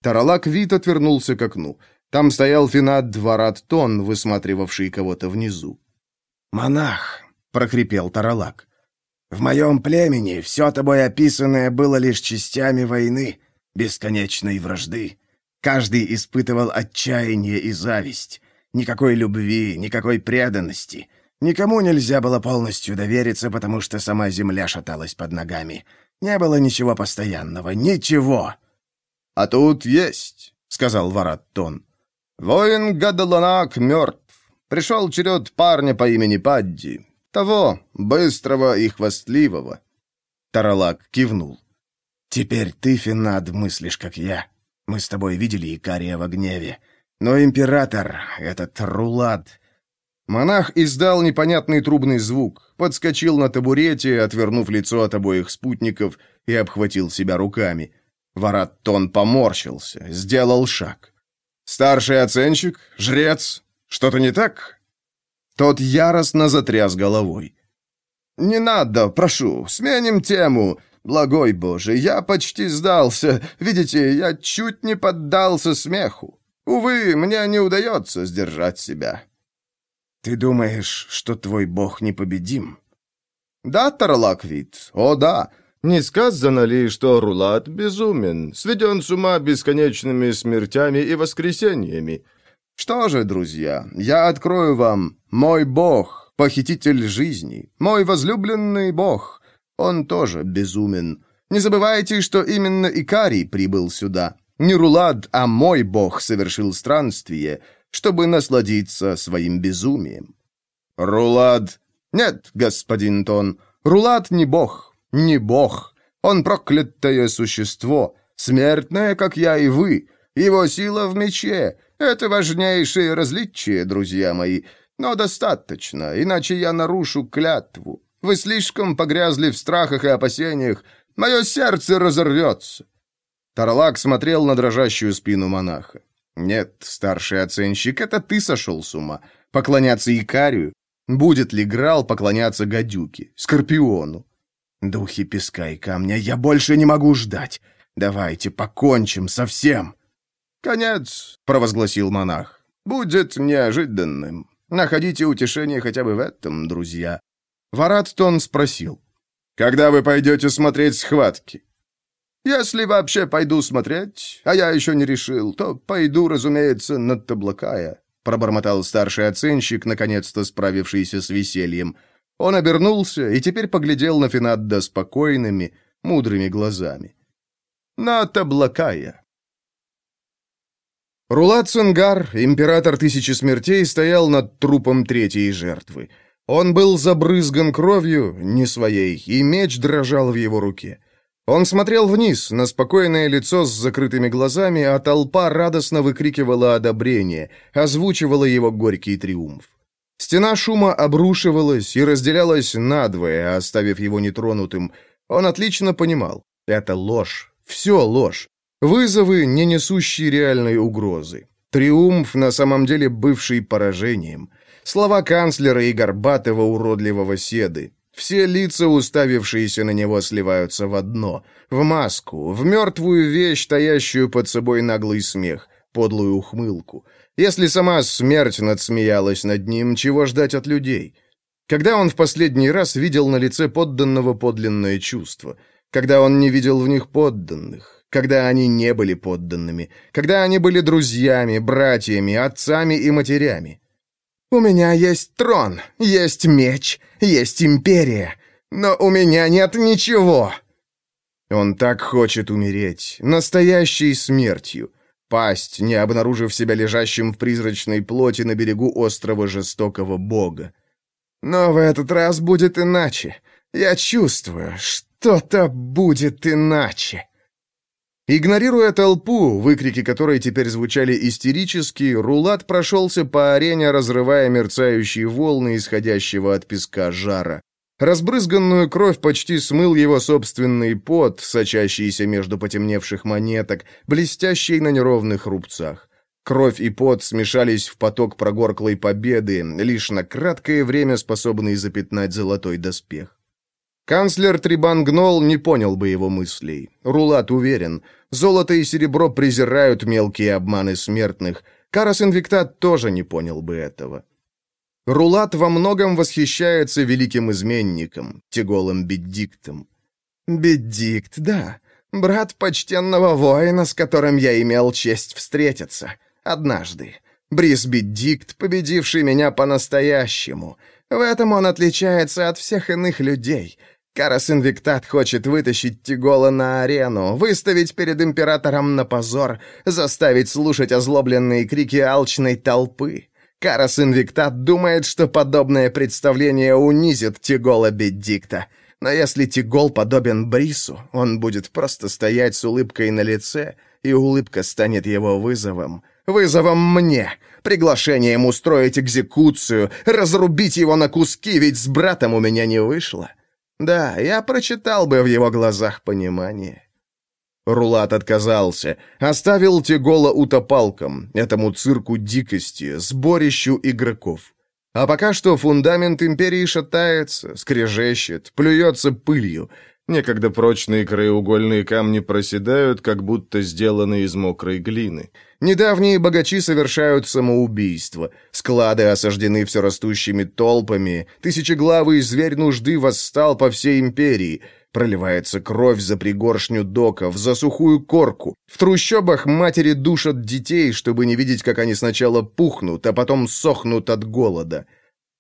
Таралак Вит отвернулся к окну. Там стоял Финат Дварат Тон, высматривавший кого-то внизу. «Монах!» — прокрепел Таралак. «В моем племени все тобой описанное было лишь частями войны, бесконечной вражды. Каждый испытывал отчаяние и зависть. Никакой любви, никакой преданности. Никому нельзя было полностью довериться, потому что сама земля шаталась под ногами. Не было ничего постоянного, ничего. «А тут есть», — сказал Вараттон. «Воин Гадаланак мертв. Пришел черед парня по имени Падди. Того, быстрого и хвастливого». Таралак кивнул. «Теперь ты, Финад, мыслишь, как я. Мы с тобой видели Икария в гневе. Но император, этот Рулад...» Монах издал непонятный трубный звук, подскочил на табурете, отвернув лицо от обоих спутников, и обхватил себя руками. Вараттон поморщился, сделал шаг. «Старший оценщик? Жрец? Что-то не так?» Тот яростно затряс головой. «Не надо, прошу, сменим тему. Благой Боже, я почти сдался. Видите, я чуть не поддался смеху. Увы, мне не удается сдержать себя». «Ты думаешь, что твой бог непобедим?» «Да, Тарлаквит, о да. Не сказано ли, что Рулат безумен, сведен с ума бесконечными смертями и воскресениями? Что же, друзья, я открою вам мой бог, похититель жизни, мой возлюбленный бог. Он тоже безумен. Не забывайте, что именно Икарий прибыл сюда. Не Рулад, а мой бог совершил странствие, чтобы насладиться своим безумием. Рулад... Нет, господин Тон, Рулад не бог, не бог. Он проклятое существо, смертное, как я и вы. Его сила в мече. Это важнейшее различие, друзья мои. Но достаточно, иначе я нарушу клятву. Вы слишком погрязли в страхах и опасениях. Мое сердце разорвется». Тарлак смотрел на дрожащую спину монаха. «Нет, старший оценщик, это ты сошел с ума. Поклоняться Икарию? Будет ли Грал поклоняться гадюке, Скорпиону? Духи песка и камня, я больше не могу ждать. Давайте покончим со всем. Конец, провозгласил монах. Будет неожиданным. Находите утешение хотя бы в этом, друзья. Вараттон спросил. Когда вы пойдете смотреть схватки? Если вообще пойду смотреть, а я еще не решил, то пойду, разумеется, на Таблакая, пробормотал старший оценщик, наконец-то справившийся с весельем. Он обернулся и теперь поглядел на Финадда спокойными, мудрыми глазами. «На Таблакая». Рулат Сунгар, император Тысячи Смертей, стоял над трупом третьей жертвы. Он был забрызган кровью, не своей, и меч дрожал в его руке. Он смотрел вниз, на спокойное лицо с закрытыми глазами, а толпа радостно выкрикивала одобрение, озвучивала его горький триумф. Стена шума обрушивалась и разделялась надвое, оставив его нетронутым. Он отлично понимал. Это ложь. Все ложь. Вызовы, не несущие реальной угрозы. Триумф, на самом деле бывший поражением. Слова канцлера и горбатого уродливого седы. Все лица, уставившиеся на него, сливаются в одно. В маску, в мертвую вещь, таящую под собой наглый смех, подлую ухмылку. Если сама смерть надсмеялась над ним, чего ждать от людей? Когда он в последний раз видел на лице подданного подлинное чувство? Когда он не видел в них подданных? Когда они не были подданными? Когда они были друзьями, братьями, отцами и матерями? «У меня есть трон, есть меч, есть империя, но у меня нет ничего!» Он так хочет умереть, настоящей смертью пасть, не обнаружив себя лежащим в призрачной плоти на берегу острова жестокого бога. Но в этот раз будет иначе. Я чувствую, что-то будет иначе. Игнорируя толпу, выкрики которой теперь звучали истерически, Рулат прошелся по арене, разрывая мерцающие волны исходящего от песка жара. Разбрызганную кровь почти смыл его собственный пот, сочащийся между потемневших монеток, блестящий на неровных рубцах. Кровь и пот смешались в поток прогорклой победы, лишь на краткое время способный запятнать золотой доспех. Канцлер Трибан Гнол не понял бы его мыслей. Рулат уверен, золото и серебро презирают мелкие обманы смертных. Карас Инвиктат тоже не понял бы этого. Рулат во многом восхищается великим изменником, Теголом Беддиктом. Беддикт, да. Брат почтенного воина, с которым я имел честь встретиться. Однажды. Брисби Дикт, победивший меня по-настоящему. В этом он отличается от всех иных людей. Карас Инвиктат хочет вытащить Тигола на арену, выставить перед императором на позор, заставить слушать озлобленные крики алчной толпы. Карас Инвиктат думает, что подобное представление унизит Тигола Беддикта. Но если Тигол подобен Брису, он будет просто стоять с улыбкой на лице, и улыбка станет его вызовом. Вызовом мне, приглашением устроить экзекуцию, разрубить его на куски, ведь с братом у меня не вышло. Да, я прочитал бы в его глазах понимание. Рулат отказался, оставил Тигола утопалком, этому цирку дикости, сборищу игроков. А пока что фундамент империи шатается, скрежещет, плюется пылью. Некогда прочные краеугольные камни проседают, как будто сделаны из мокрой глины. Недавние богачи совершают самоубийство. Склады осаждены все растущими толпами. Тысячеглавый зверь нужды восстал по всей империи — Проливается кровь за пригоршню доков, за сухую корку. В трущобах матери душат детей, чтобы не видеть, как они сначала пухнут, а потом сохнут от голода.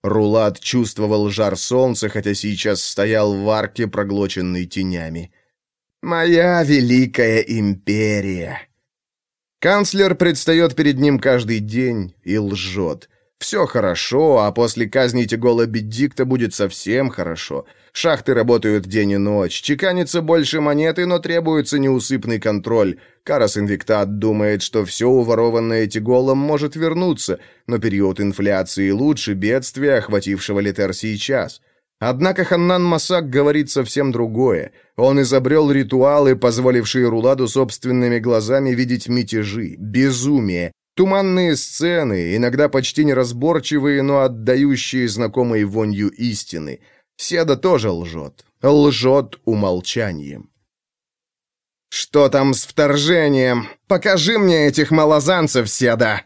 Рулат чувствовал жар солнца, хотя сейчас стоял в арке, проглоченный тенями. «Моя великая империя!» Канцлер предстает перед ним каждый день и лжет. Все хорошо, а после казни Тигола Беддикта будет совсем хорошо. Шахты работают день и ночь, чеканится больше монеты, но требуется неусыпный контроль. Карас Инвиктат думает, что все уворованное Тиголом может вернуться, но период инфляции лучше бедствия, охватившего Литер сейчас. Однако Ханнан Масак говорит совсем другое. Он изобрел ритуалы, позволившие Руладу собственными глазами видеть мятежи, безумие, Туманные сцены, иногда почти неразборчивые, но отдающие знакомой вонью истины. Седа тоже лжет. Лжет умолчанием. «Что там с вторжением? Покажи мне этих малозанцев, Седа!»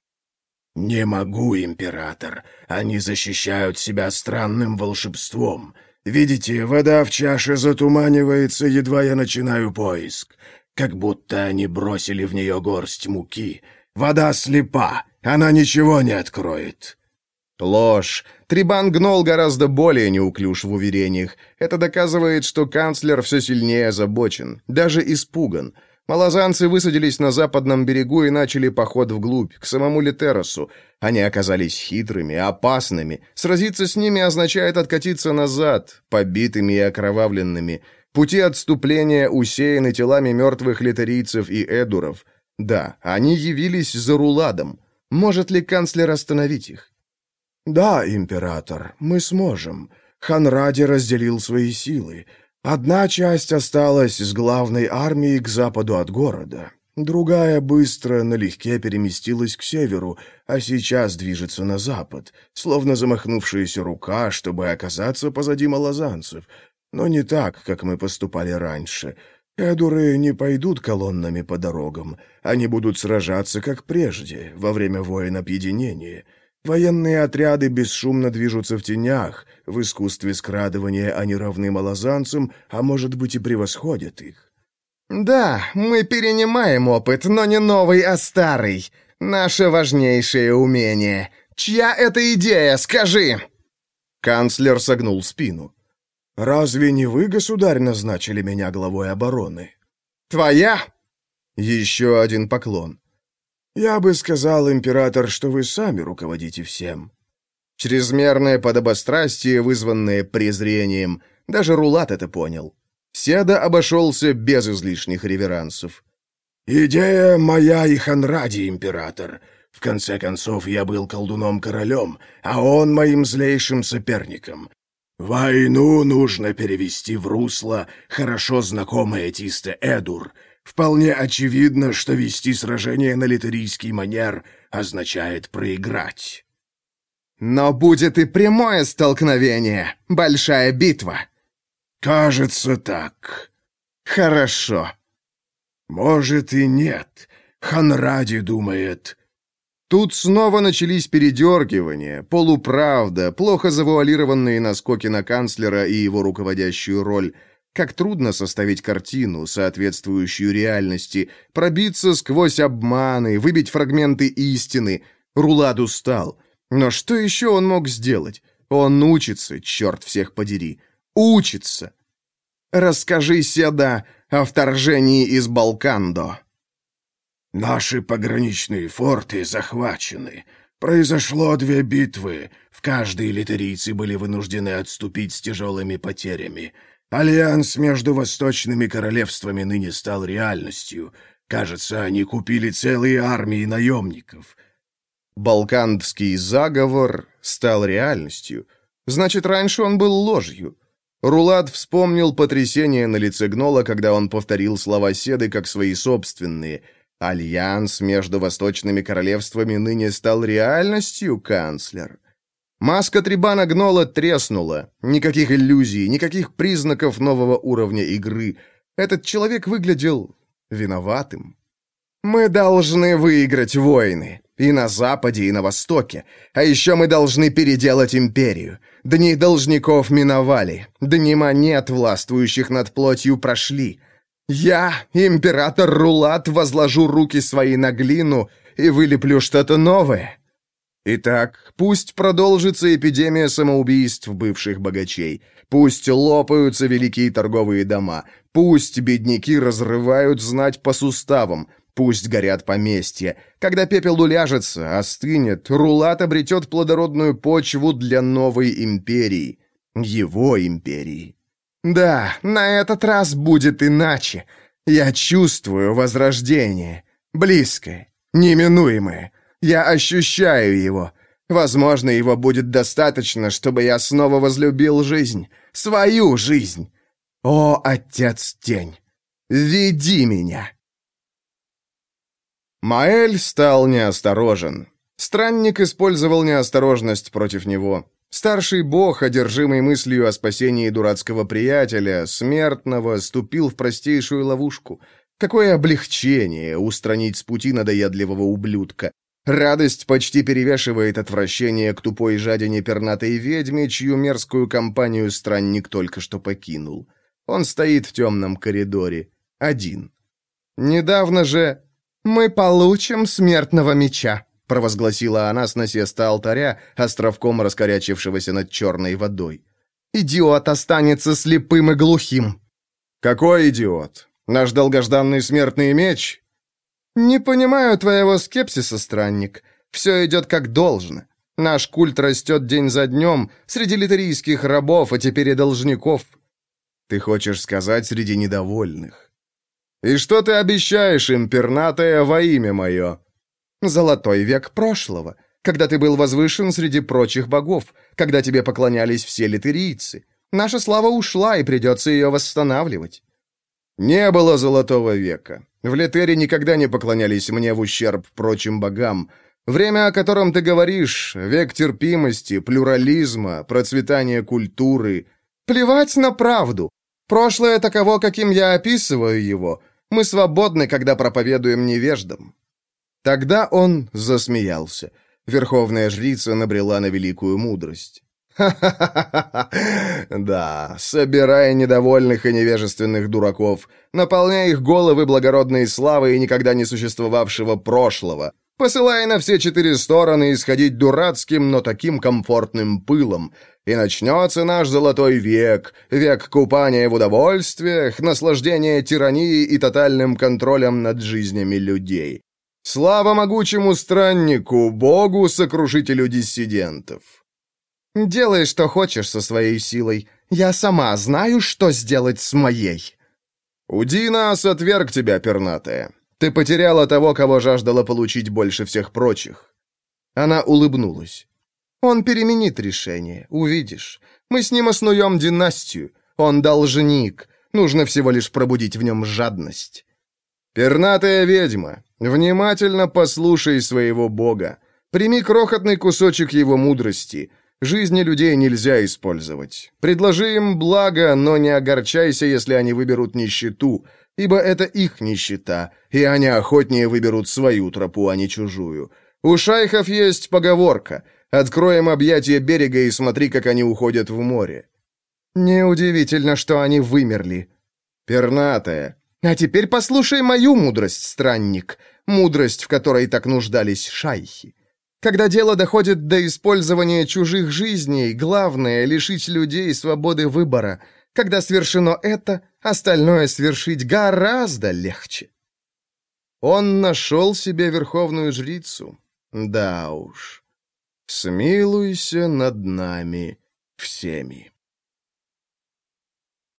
«Не могу, император. Они защищают себя странным волшебством. Видите, вода в чаше затуманивается, едва я начинаю поиск. Как будто они бросили в нее горсть муки. Вода слепа, она ничего не откроет». Ложь. Трибан Гнол гораздо более неуклюж в уверениях. Это доказывает, что канцлер все сильнее озабочен, даже испуган. Малозанцы высадились на западном берегу и начали поход вглубь, к самому Литеросу. Они оказались хитрыми, опасными. Сразиться с ними означает откатиться назад, побитыми и окровавленными. Пути отступления усеяны телами мертвых литерийцев и эдуров. Да, они явились за Руладом. Может ли канцлер остановить их? «Да, император, мы сможем. Ханради разделил свои силы. Одна часть осталась с главной армией к западу от города. Другая быстро налегке переместилась к северу, а сейчас движется на запад, словно замахнувшаяся рука, чтобы оказаться позади малозанцев. Но не так, как мы поступали раньше. Эдуры не пойдут колоннами по дорогам. Они будут сражаться, как прежде, во время войн объединения. Военные отряды бесшумно движутся в тенях. В искусстве скрадывания они равны малозанцам, а может быть и превосходят их. «Да, мы перенимаем опыт, но не новый, а старый. Наше важнейшее умение. Чья это идея, скажи?» Канцлер согнул спину. «Разве не вы, государь, назначили меня главой обороны?» «Твоя?» Еще один поклон. «Я бы сказал, император, что вы сами руководите всем». Чрезмерное подобострастие, вызванное презрением. Даже Рулат это понял. Седа обошелся без излишних реверансов. «Идея моя и Ханради, император. В конце концов, я был колдуном-королем, а он моим злейшим соперником. «Войну нужно перевести в русло хорошо знакомое Тисте Эдур. Вполне очевидно, что вести сражение на литерийский манер означает проиграть». «Но будет и прямое столкновение, большая битва». «Кажется так». «Хорошо». «Может и нет. Ханради думает, Тут снова начались передергивания, полуправда, плохо завуалированные наскоки на канцлера и его руководящую роль. Как трудно составить картину, соответствующую реальности, пробиться сквозь обманы, выбить фрагменты истины. Рулад устал. Но что еще он мог сделать? Он учится, черт всех подери. Учится. Расскажи, Седа, о вторжении из Балкандо. Наши пограничные форты захвачены. Произошло две битвы. В каждой литерийцы были вынуждены отступить с тяжелыми потерями. Альянс между восточными королевствами ныне стал реальностью. Кажется, они купили целые армии наемников. Балкандский заговор стал реальностью. Значит, раньше он был ложью. Рулад вспомнил потрясение на лице Гнола, когда он повторил слова Седы как свои собственные. «Альянс между восточными королевствами ныне стал реальностью, канцлер». Маска Трибана Гнола треснула. Никаких иллюзий, никаких признаков нового уровня игры. Этот человек выглядел виноватым. «Мы должны выиграть войны. И на Западе, и на Востоке. А еще мы должны переделать империю. Дни должников миновали. Дни монет, властвующих над плотью, прошли. Я, император Рулат, возложу руки свои на глину и вылеплю что-то новое». Итак, пусть продолжится эпидемия самоубийств бывших богачей. Пусть лопаются великие торговые дома. Пусть бедняки разрывают знать по суставам. Пусть горят поместья. Когда пепел уляжется, остынет, Рулат обретет плодородную почву для новой империи. Его империи. Да, на этот раз будет иначе. Я чувствую возрождение. Близкое, неминуемое. Я ощущаю его. Возможно, его будет достаточно, чтобы я снова возлюбил жизнь. Свою жизнь. О, Отец Тень, веди меня. Маэль стал неосторожен. Странник использовал неосторожность против него. Старший бог, одержимый мыслью о спасении дурацкого приятеля, смертного, ступил в простейшую ловушку. Какое облегчение устранить с пути надоедливого ублюдка. Радость почти перевешивает отвращение к тупой жадине пернатой ведьме, чью мерзкую компанию странник только что покинул. Он стоит в темном коридоре. Один. Недавно же «Мы получим смертного меча», — провозгласила она с насеста алтаря, островком раскорячившегося над черной водой. «Идиот останется слепым и глухим». «Какой идиот? Наш долгожданный смертный меч?» «Не понимаю твоего скепсиса, странник. Все идет как должно. Наш культ растет день за днем среди литерийских рабов, а теперь и должников». «Ты хочешь сказать, среди недовольных?» «И что ты обещаешь им, пернатая, во имя мое?» «Золотой век прошлого, когда ты был возвышен среди прочих богов, когда тебе поклонялись все литерийцы. Наша слава ушла, и придется ее восстанавливать». «Не было золотого века. В Литере никогда не поклонялись мне в ущерб прочим богам. Время, о котором ты говоришь, век терпимости, плюрализма, процветания культуры. Плевать на правду. Прошлое таково, каким я описываю его. Мы свободны, когда проповедуем невеждам». Тогда он засмеялся. Верховная жрица набрела на великую мудрость. «Ха-ха-ха! Да, собирая недовольных и невежественных дураков, наполняя их головы благородной славой и никогда не существовавшего прошлого, посылая на все четыре стороны исходить дурацким, но таким комфортным пылом, и начнется наш золотой век, век купания в удовольствиях, наслаждения тиранией и тотальным контролем над жизнями людей. Слава могучему страннику, богу, сокрушителю диссидентов. Делай, что хочешь со своей силой. Я сама знаю, что сделать с моей. Удинас отверг тебя, пернатая. Ты потеряла того, кого жаждала получить больше всех прочих. Она улыбнулась. Он переменит решение, увидишь. Мы с ним основем династию. Он должник. Нужно всего лишь пробудить в нем жадность. Пернатая ведьма, внимательно послушай своего бога. Прими крохотный кусочек его мудрости. Жизни людей нельзя использовать. Предложи им благо, но не огорчайся, если они выберут нищету, ибо это их нищета, и они охотнее выберут свою тропу, а не чужую. У шайхов есть поговорка — Откроем объятия берега и смотри, как они уходят в море». Неудивительно, что они вымерли. Пернатая. А теперь послушай мою мудрость, странник. Мудрость, в которой так нуждались шайхи. Когда дело доходит до использования чужих жизней, главное — лишить людей свободы выбора. Когда свершено это, остальное свершить гораздо легче. Он нашел себе верховную жрицу. Да уж. Смилуйся над нами всеми.